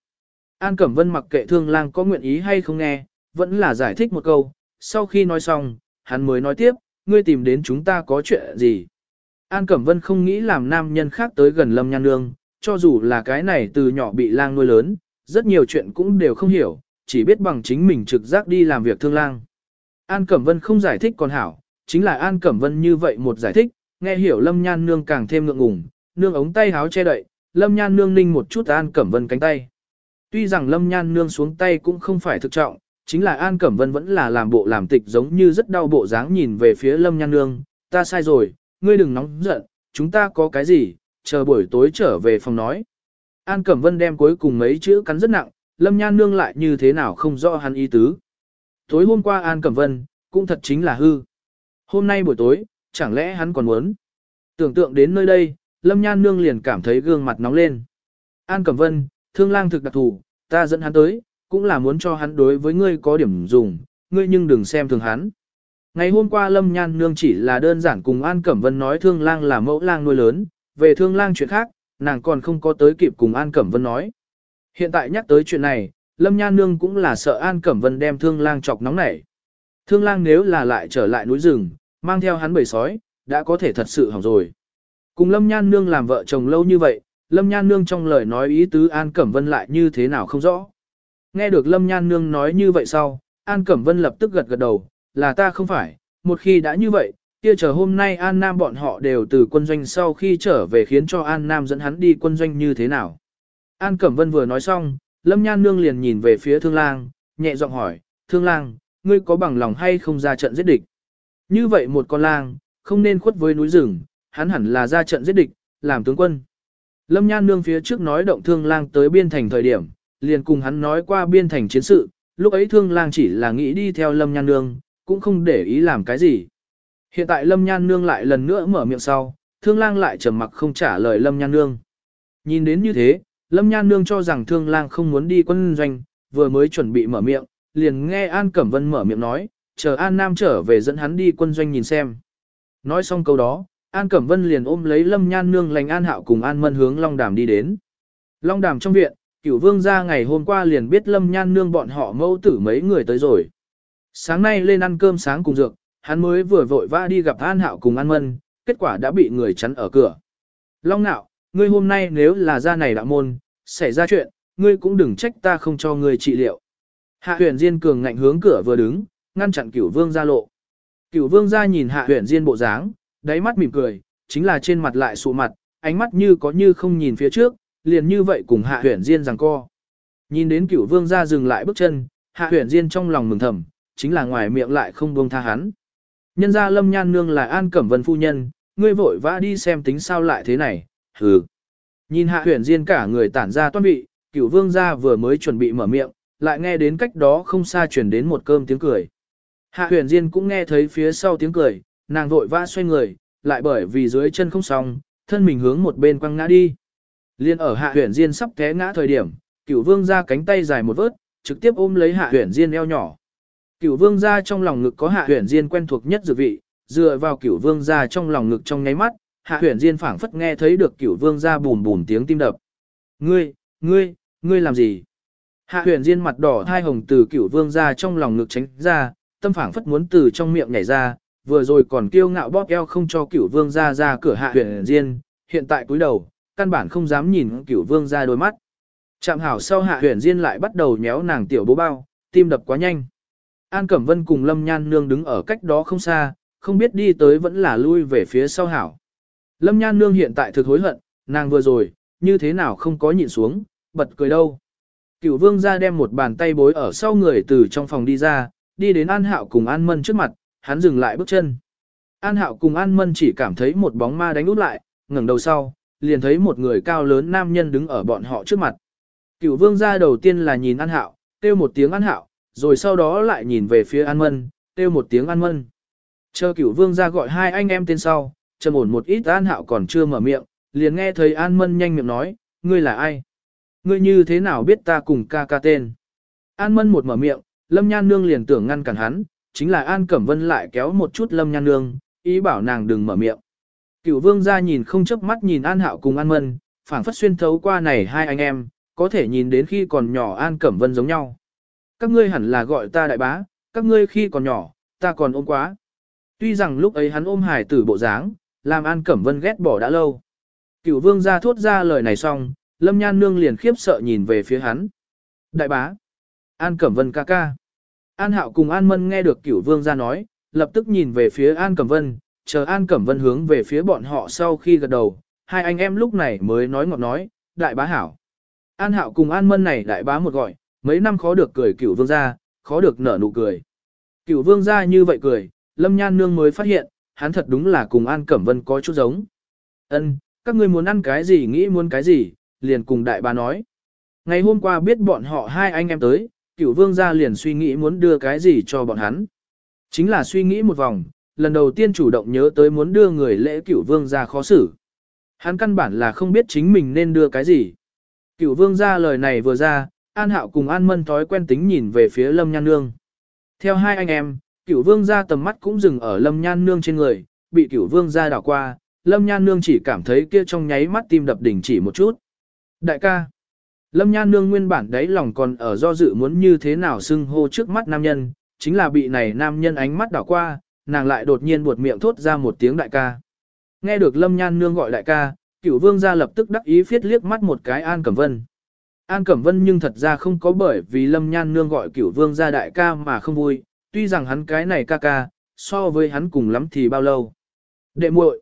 Speaker 1: An Cẩm Vân mặc kệ thương lang có nguyện ý hay không nghe, vẫn là giải thích một câu, sau khi nói xong, hắn mới nói tiếp, ngươi tìm đến chúng ta có chuyện gì. An Cẩm Vân không nghĩ làm nam nhân khác tới gần Lâm Nhan Nương, cho dù là cái này từ nhỏ bị lang nuôi lớn, rất nhiều chuyện cũng đều không hiểu, chỉ biết bằng chính mình trực giác đi làm việc thương lang. An Cẩm Vân không giải thích còn hảo, chính là An Cẩm Vân như vậy một giải thích, nghe hiểu Lâm Nhan Nương càng thêm ngượng ngùng, nương ống tay háo che đậy, Lâm Nhan Nương ninh một chút An Cẩm Vân cánh tay. Tuy rằng Lâm Nhan Nương xuống tay cũng không phải thực trọng, chính là An Cẩm Vân vẫn là làm bộ làm tịch giống như rất đau bộ dáng nhìn về phía Lâm Nhan Nương, ta sai rồi, ngươi đừng nóng giận, chúng ta có cái gì, chờ buổi tối trở về phòng nói. An Cẩm Vân đem cuối cùng mấy chữ cắn rất nặng, Lâm Nhan Nương lại như thế nào không rõ hắn ý tứ. Tối hôm qua An Cẩm Vân, cũng thật chính là hư. Hôm nay buổi tối, chẳng lẽ hắn còn muốn. Tưởng tượng đến nơi đây, Lâm Nhan Nương liền cảm thấy gương mặt nóng lên. An Cẩm Vân, thương lang thực đặc thù, ta dẫn hắn tới, cũng là muốn cho hắn đối với ngươi có điểm dùng, ngươi nhưng đừng xem thường hắn. Ngày hôm qua Lâm Nhan Nương chỉ là đơn giản cùng An Cẩm Vân nói thương lang là mẫu lang nuôi lớn, về thương lang chuyện khác, nàng còn không có tới kịp cùng An Cẩm Vân nói. Hiện tại nhắc tới chuyện này, Lâm Nhan Nương cũng là sợ An Cẩm Vân đem thương lang chọc nóng nảy. Thương lang nếu là lại trở lại núi rừng, mang theo hắn bầy sói, đã có thể thật sự hỏng rồi. Cùng Lâm Nhan Nương làm vợ chồng lâu như vậy, Lâm Nhan Nương trong lời nói ý tứ An Cẩm Vân lại như thế nào không rõ. Nghe được Lâm Nhan Nương nói như vậy sau, An Cẩm Vân lập tức gật gật đầu, là ta không phải, một khi đã như vậy, kia chờ hôm nay An Nam bọn họ đều từ quân doanh sau khi trở về khiến cho An Nam dẫn hắn đi quân doanh như thế nào. An Cẩm Vân vừa nói xong, Lâm Nhan Nương liền nhìn về phía Thương Lang, nhẹ giọng hỏi, Thương Lang, ngươi có bằng lòng hay không ra trận giết địch? Như vậy một con lang, không nên khuất với núi rừng, hắn hẳn là ra trận giết địch, làm tướng quân. Lâm Nhan Nương phía trước nói động Thương Lang tới biên thành thời điểm, liền cùng hắn nói qua biên thành chiến sự, lúc ấy Thương Lang chỉ là nghĩ đi theo Lâm Nhan Nương, cũng không để ý làm cái gì. Hiện tại Lâm Nhan Nương lại lần nữa mở miệng sau, Thương Lang lại trầm mặc không trả lời Lâm Nhan Nương. Nhìn đến như thế, Lâm Nhan Nương cho rằng Thương Lang không muốn đi quân doanh, vừa mới chuẩn bị mở miệng, liền nghe An Cẩm Vân mở miệng nói, chờ An Nam trở về dẫn hắn đi quân doanh nhìn xem. Nói xong câu đó, An Cẩm Vân liền ôm lấy Lâm Nhan Nương lành An Hạo cùng An Mân hướng Long Đàm đi đến. Long Đàm trong viện, cửu vương ra ngày hôm qua liền biết Lâm Nhan Nương bọn họ mẫu tử mấy người tới rồi. Sáng nay lên ăn cơm sáng cùng dược, hắn mới vừa vội vã đi gặp An Hạo cùng An Mân, kết quả đã bị người chắn ở cửa. Long nạo, ngươi hôm nay nếu là ra này đạo môn, xảy ra chuyện, ngươi cũng đừng trách ta không cho ngươi trị liệu. Hạ huyền Diên cường ngạnh hướng cửa vừa đứng, ngăn chặn cửu vương ra lộ. Cửu vương ra nhìn hạ huyền Diên bộ dáng, đáy mắt mỉm cười, chính là trên mặt lại sụ mặt, ánh mắt như có như không nhìn phía trước, liền như vậy cùng hạ huyển Diên rằng co. Nhìn đến cửu vương ra dừng lại bước chân, hạ huyển Diên trong lòng mừng thầm, chính là ngoài miệng lại không buông tha hắn. Nhân ra lâm nhan nương là an cẩm vân phu nhân, ngươi vội vã đi xem tính sao lại thế này, hừ. Nhìn hạ huyển diên cả người tản ra toan vị, cửu vương gia vừa mới chuẩn bị mở miệng, lại nghe đến cách đó không xa chuyển đến một cơm tiếng cười. Hạ huyền diên cũng nghe thấy phía sau tiếng cười, nàng vội vã xoay người, lại bởi vì dưới chân không xong, thân mình hướng một bên quăng ngã đi. Liên ở hạ huyền diên sắp té ngã thời điểm, cửu vương ra cánh tay dài một vớt, trực tiếp ôm lấy hạ huyền diên eo nhỏ. Cửu vương gia trong lòng ngực có hạ huyền diên quen thuộc nhất dự vị, dựa vào cửu vương gia trong lòng ngực trong nháy mắt, hạ huyền diên phảng phất nghe thấy được cửu vương gia bùn bùn tiếng tim đập. Ngươi, ngươi, ngươi làm gì? Hạ huyền diên mặt đỏ thai hồng từ cửu vương gia trong lòng ngực tránh ra, tâm phảng phất muốn từ trong miệng nhảy ra, vừa rồi còn kiêu ngạo bóp eo không cho cửu vương gia ra cửa hạ huyền diên, hiện tại cúi đầu, căn bản không dám nhìn cửu vương ra đôi mắt. Chạm hảo sau hạ huyền diên lại bắt đầu nhéo nàng tiểu bố bao, tim đập quá nhanh. An Cẩm Vân cùng Lâm Nhan Nương đứng ở cách đó không xa, không biết đi tới vẫn là lui về phía sau hảo. Lâm Nhan Nương hiện tại thực hối hận, nàng vừa rồi, như thế nào không có nhịn xuống, bật cười đâu. Cửu vương ra đem một bàn tay bối ở sau người từ trong phòng đi ra, đi đến An Hạo cùng An Mân trước mặt, hắn dừng lại bước chân. An Hạo cùng An Mân chỉ cảm thấy một bóng ma đánh út lại, ngẩng đầu sau, liền thấy một người cao lớn nam nhân đứng ở bọn họ trước mặt. Cửu vương ra đầu tiên là nhìn An Hạo, kêu một tiếng An Hạo, rồi sau đó lại nhìn về phía An Mân, kêu một tiếng An Mân. Chờ cửu vương ra gọi hai anh em tên sau, trầm ổn một ít An Hạo còn chưa mở miệng, liền nghe thấy An Mân nhanh miệng nói, ngươi là ai? Ngươi như thế nào biết ta cùng ca ca tên? An Mân một mở miệng, Lâm Nhan Nương liền tưởng ngăn cản hắn, chính là An Cẩm Vân lại kéo một chút Lâm Nhan Nương, ý bảo nàng đừng mở miệng. Cửu vương ra nhìn không chớp mắt nhìn An Hạo cùng An Mân, phảng phất xuyên thấu qua này hai anh em, có thể nhìn đến khi còn nhỏ An Cẩm Vân giống nhau. Các ngươi hẳn là gọi ta đại bá, các ngươi khi còn nhỏ, ta còn ôm quá. Tuy rằng lúc ấy hắn ôm hải tử bộ dáng, làm An Cẩm Vân ghét bỏ đã lâu. Cửu vương ra thốt ra lời này xong, Lâm Nhan Nương liền khiếp sợ nhìn về phía hắn. Đại bá, An Cẩm Vân ca ca. An Hạo cùng An Mân nghe được cửu vương ra nói, lập tức nhìn về phía An Cẩm Vân, chờ An Cẩm Vân hướng về phía bọn họ sau khi gật đầu, hai anh em lúc này mới nói ngọt nói, đại bá hảo. An Hạo cùng An Mân này đại bá một gọi, mấy năm khó được cười cửu vương gia, khó được nở nụ cười. Cửu vương gia như vậy cười, Lâm Nhan Nương mới phát hiện, hắn thật đúng là cùng An Cẩm Vân có chút giống. Ân, các ngươi muốn ăn cái gì nghĩ muốn cái gì, liền cùng đại bá nói. Ngày hôm qua biết bọn họ hai anh em tới, cửu vương gia liền suy nghĩ muốn đưa cái gì cho bọn hắn. Chính là suy nghĩ một vòng, lần đầu tiên chủ động nhớ tới muốn đưa người lễ cửu vương gia khó xử. Hắn căn bản là không biết chính mình nên đưa cái gì. Cửu vương gia lời này vừa ra, An Hạo cùng An Mân thói quen tính nhìn về phía Lâm Nhan Nương. Theo hai anh em, cửu vương gia tầm mắt cũng dừng ở Lâm Nhan Nương trên người, bị cửu vương gia đảo qua, Lâm Nhan Nương chỉ cảm thấy kia trong nháy mắt tim đập đỉnh chỉ một chút. Đại ca, Lâm Nhan Nương nguyên bản đấy lòng còn ở do dự muốn như thế nào xưng hô trước mắt nam nhân, chính là bị này nam nhân ánh mắt đảo qua, nàng lại đột nhiên buột miệng thốt ra một tiếng đại ca. Nghe được Lâm Nhan Nương gọi đại ca, cửu vương gia lập tức đắc ý phiết liếc mắt một cái An Cẩm Vân. An Cẩm Vân nhưng thật ra không có bởi vì Lâm Nhan Nương gọi cửu vương gia đại ca mà không vui, tuy rằng hắn cái này ca ca, so với hắn cùng lắm thì bao lâu. Đệ muội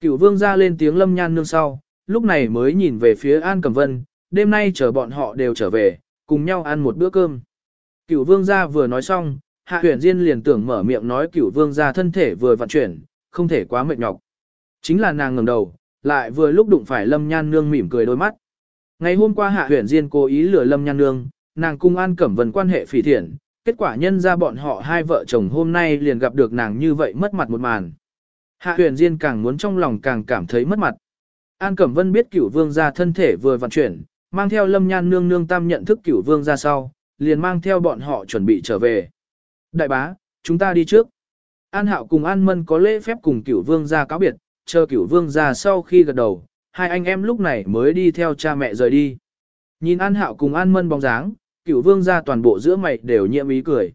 Speaker 1: Cửu vương gia lên tiếng Lâm Nhan Nương sau, lúc này mới nhìn về phía An Cẩm Vân, đêm nay chờ bọn họ đều trở về, cùng nhau ăn một bữa cơm. Cửu vương gia vừa nói xong, Hạ huyền Diên liền tưởng mở miệng nói cửu vương gia thân thể vừa vận chuyển, không thể quá mệt nhọc. Chính là nàng ngẩng đầu, lại vừa lúc đụng phải Lâm Nhan Nương mỉm cười đôi mắt. Ngày hôm qua Hạ huyền Diên cố ý lừa Lâm Nhan Nương, nàng cung An Cẩm Vân quan hệ phỉ thiện, kết quả nhân ra bọn họ hai vợ chồng hôm nay liền gặp được nàng như vậy mất mặt một màn. Hạ huyền Diên càng muốn trong lòng càng cảm thấy mất mặt. An Cẩm Vân biết cửu vương gia thân thể vừa vận chuyển, mang theo Lâm Nhan Nương nương tam nhận thức cửu vương gia sau, liền mang theo bọn họ chuẩn bị trở về. Đại bá, chúng ta đi trước. An Hạo cùng An Mân có lễ phép cùng cửu vương ra cáo biệt, chờ cửu vương ra sau khi gật đầu, hai anh em lúc này mới đi theo cha mẹ rời đi. Nhìn An Hạo cùng An Mân bóng dáng, cửu vương ra toàn bộ giữa mày đều nhiễm ý cười.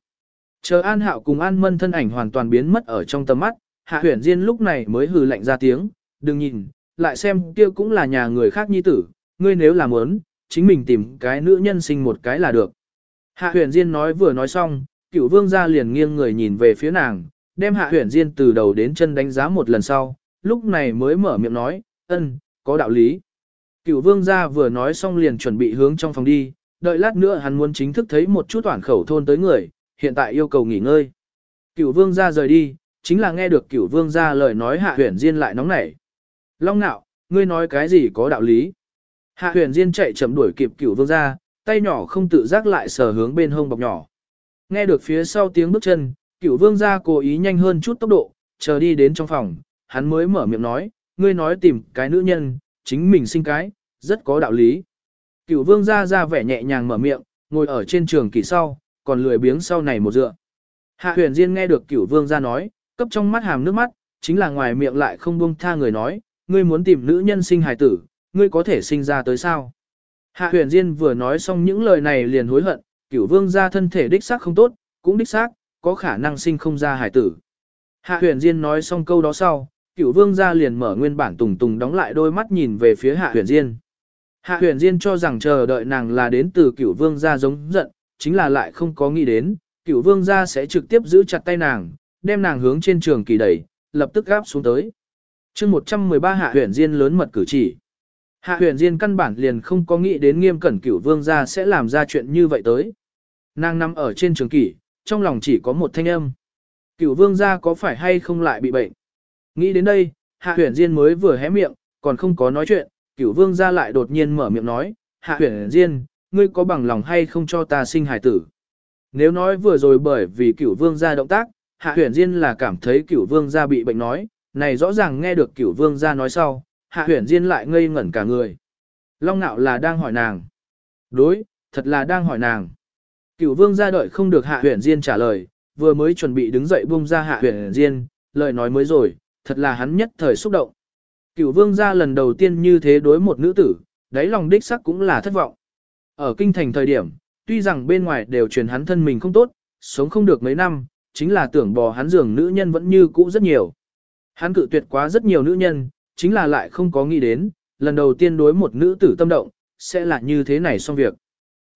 Speaker 1: Chờ An Hạo cùng An Mân thân ảnh hoàn toàn biến mất ở trong tầm mắt, Hạ Huyền Diên lúc này mới hừ lạnh ra tiếng, đừng nhìn, lại xem kia cũng là nhà người khác nhi tử, ngươi nếu làm muốn, chính mình tìm cái nữ nhân sinh một cái là được. Hạ Huyền Diên nói vừa nói xong, cửu vương gia liền nghiêng người nhìn về phía nàng, đem hạ huyền diên từ đầu đến chân đánh giá một lần sau, lúc này mới mở miệng nói, ân, có đạo lý. Cửu vương gia vừa nói xong liền chuẩn bị hướng trong phòng đi, đợi lát nữa hắn muốn chính thức thấy một chút toàn khẩu thôn tới người, hiện tại yêu cầu nghỉ ngơi. Cửu vương gia rời đi, chính là nghe được cửu vương gia lời nói hạ huyền diên lại nóng nảy. Long nạo, ngươi nói cái gì có đạo lý. Hạ huyền diên chạy chậm đuổi kịp cửu vương gia, tay nhỏ không tự giác lại sờ hướng bên hông bọc nhỏ. Nghe được phía sau tiếng bước chân, cửu vương gia cố ý nhanh hơn chút tốc độ, chờ đi đến trong phòng, hắn mới mở miệng nói, ngươi nói tìm cái nữ nhân, chính mình sinh cái, rất có đạo lý. Cửu vương gia ra vẻ nhẹ nhàng mở miệng, ngồi ở trên trường kỳ sau, còn lười biếng sau này một dựa. Hạ huyền Diên nghe được cửu vương gia nói, cấp trong mắt hàm nước mắt, chính là ngoài miệng lại không buông tha người nói, ngươi muốn tìm nữ nhân sinh hài tử, ngươi có thể sinh ra tới sao. Hạ huyền Diên vừa nói xong những lời này liền hối hận, cửu vương gia thân thể đích xác không tốt, cũng đích xác, có khả năng sinh không ra hải tử. Hạ huyền Diên nói xong câu đó sau, cửu vương gia liền mở nguyên bản tùng tùng đóng lại đôi mắt nhìn về phía hạ huyền Diên. Hạ huyền Diên cho rằng chờ đợi nàng là đến từ cửu vương gia giống giận, chính là lại không có nghĩ đến, cửu vương gia sẽ trực tiếp giữ chặt tay nàng, đem nàng hướng trên trường kỳ đẩy, lập tức gáp xuống tới. chương 113 hạ huyền Diên lớn mật cử chỉ. Hạ huyền Diên căn bản liền không có nghĩ đến nghiêm cẩn cửu vương gia sẽ làm ra chuyện như vậy tới. Nàng nằm ở trên trường kỷ, trong lòng chỉ có một thanh âm. Cửu vương gia có phải hay không lại bị bệnh? Nghĩ đến đây, hạ huyền diên mới vừa hé miệng, còn không có nói chuyện, cửu vương gia lại đột nhiên mở miệng nói, hạ huyền diên, ngươi có bằng lòng hay không cho ta sinh hải tử? Nếu nói vừa rồi bởi vì cửu vương gia động tác, hạ huyền diên là cảm thấy cửu vương gia bị bệnh nói, này rõ ràng nghe được cửu vương gia nói sau, hạ huyền diên lại ngây ngẩn cả người. Long nạo là đang hỏi nàng. Đối, thật là đang hỏi nàng. Cửu vương ra đợi không được hạ huyền diên trả lời, vừa mới chuẩn bị đứng dậy buông ra hạ huyền diên, lời nói mới rồi, thật là hắn nhất thời xúc động. Cửu vương ra lần đầu tiên như thế đối một nữ tử, đáy lòng đích sắc cũng là thất vọng. Ở kinh thành thời điểm, tuy rằng bên ngoài đều truyền hắn thân mình không tốt, sống không được mấy năm, chính là tưởng bò hắn giường nữ nhân vẫn như cũ rất nhiều. Hắn cự tuyệt quá rất nhiều nữ nhân, chính là lại không có nghĩ đến, lần đầu tiên đối một nữ tử tâm động, sẽ là như thế này xong việc.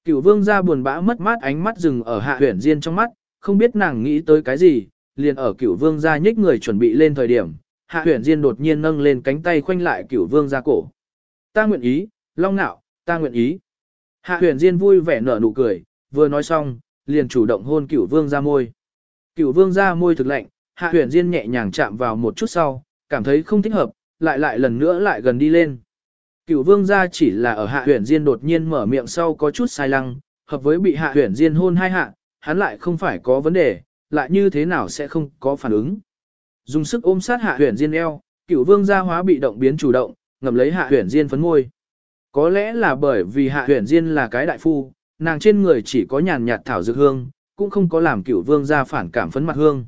Speaker 1: Cửu vương ra buồn bã mất mát ánh mắt dừng ở hạ huyển diên trong mắt, không biết nàng nghĩ tới cái gì, liền ở cửu vương ra nhích người chuẩn bị lên thời điểm, hạ huyển diên đột nhiên nâng lên cánh tay khoanh lại cửu vương ra cổ. Ta nguyện ý, long nạo, ta nguyện ý. Hạ huyển diên vui vẻ nở nụ cười, vừa nói xong, liền chủ động hôn cửu vương ra môi. Cửu vương ra môi thực lạnh, hạ huyển diên nhẹ nhàng chạm vào một chút sau, cảm thấy không thích hợp, lại lại lần nữa lại gần đi lên. Cửu vương gia chỉ là ở hạ huyển diên đột nhiên mở miệng sau có chút sai lăng, hợp với bị hạ huyển diên hôn hai hạ, hắn lại không phải có vấn đề, lại như thế nào sẽ không có phản ứng. Dùng sức ôm sát hạ huyển diên eo, cửu vương gia hóa bị động biến chủ động, ngầm lấy hạ huyển diên phấn môi. Có lẽ là bởi vì hạ huyển diên là cái đại phu, nàng trên người chỉ có nhàn nhạt thảo dược hương, cũng không có làm cửu vương gia phản cảm phấn mặt hương.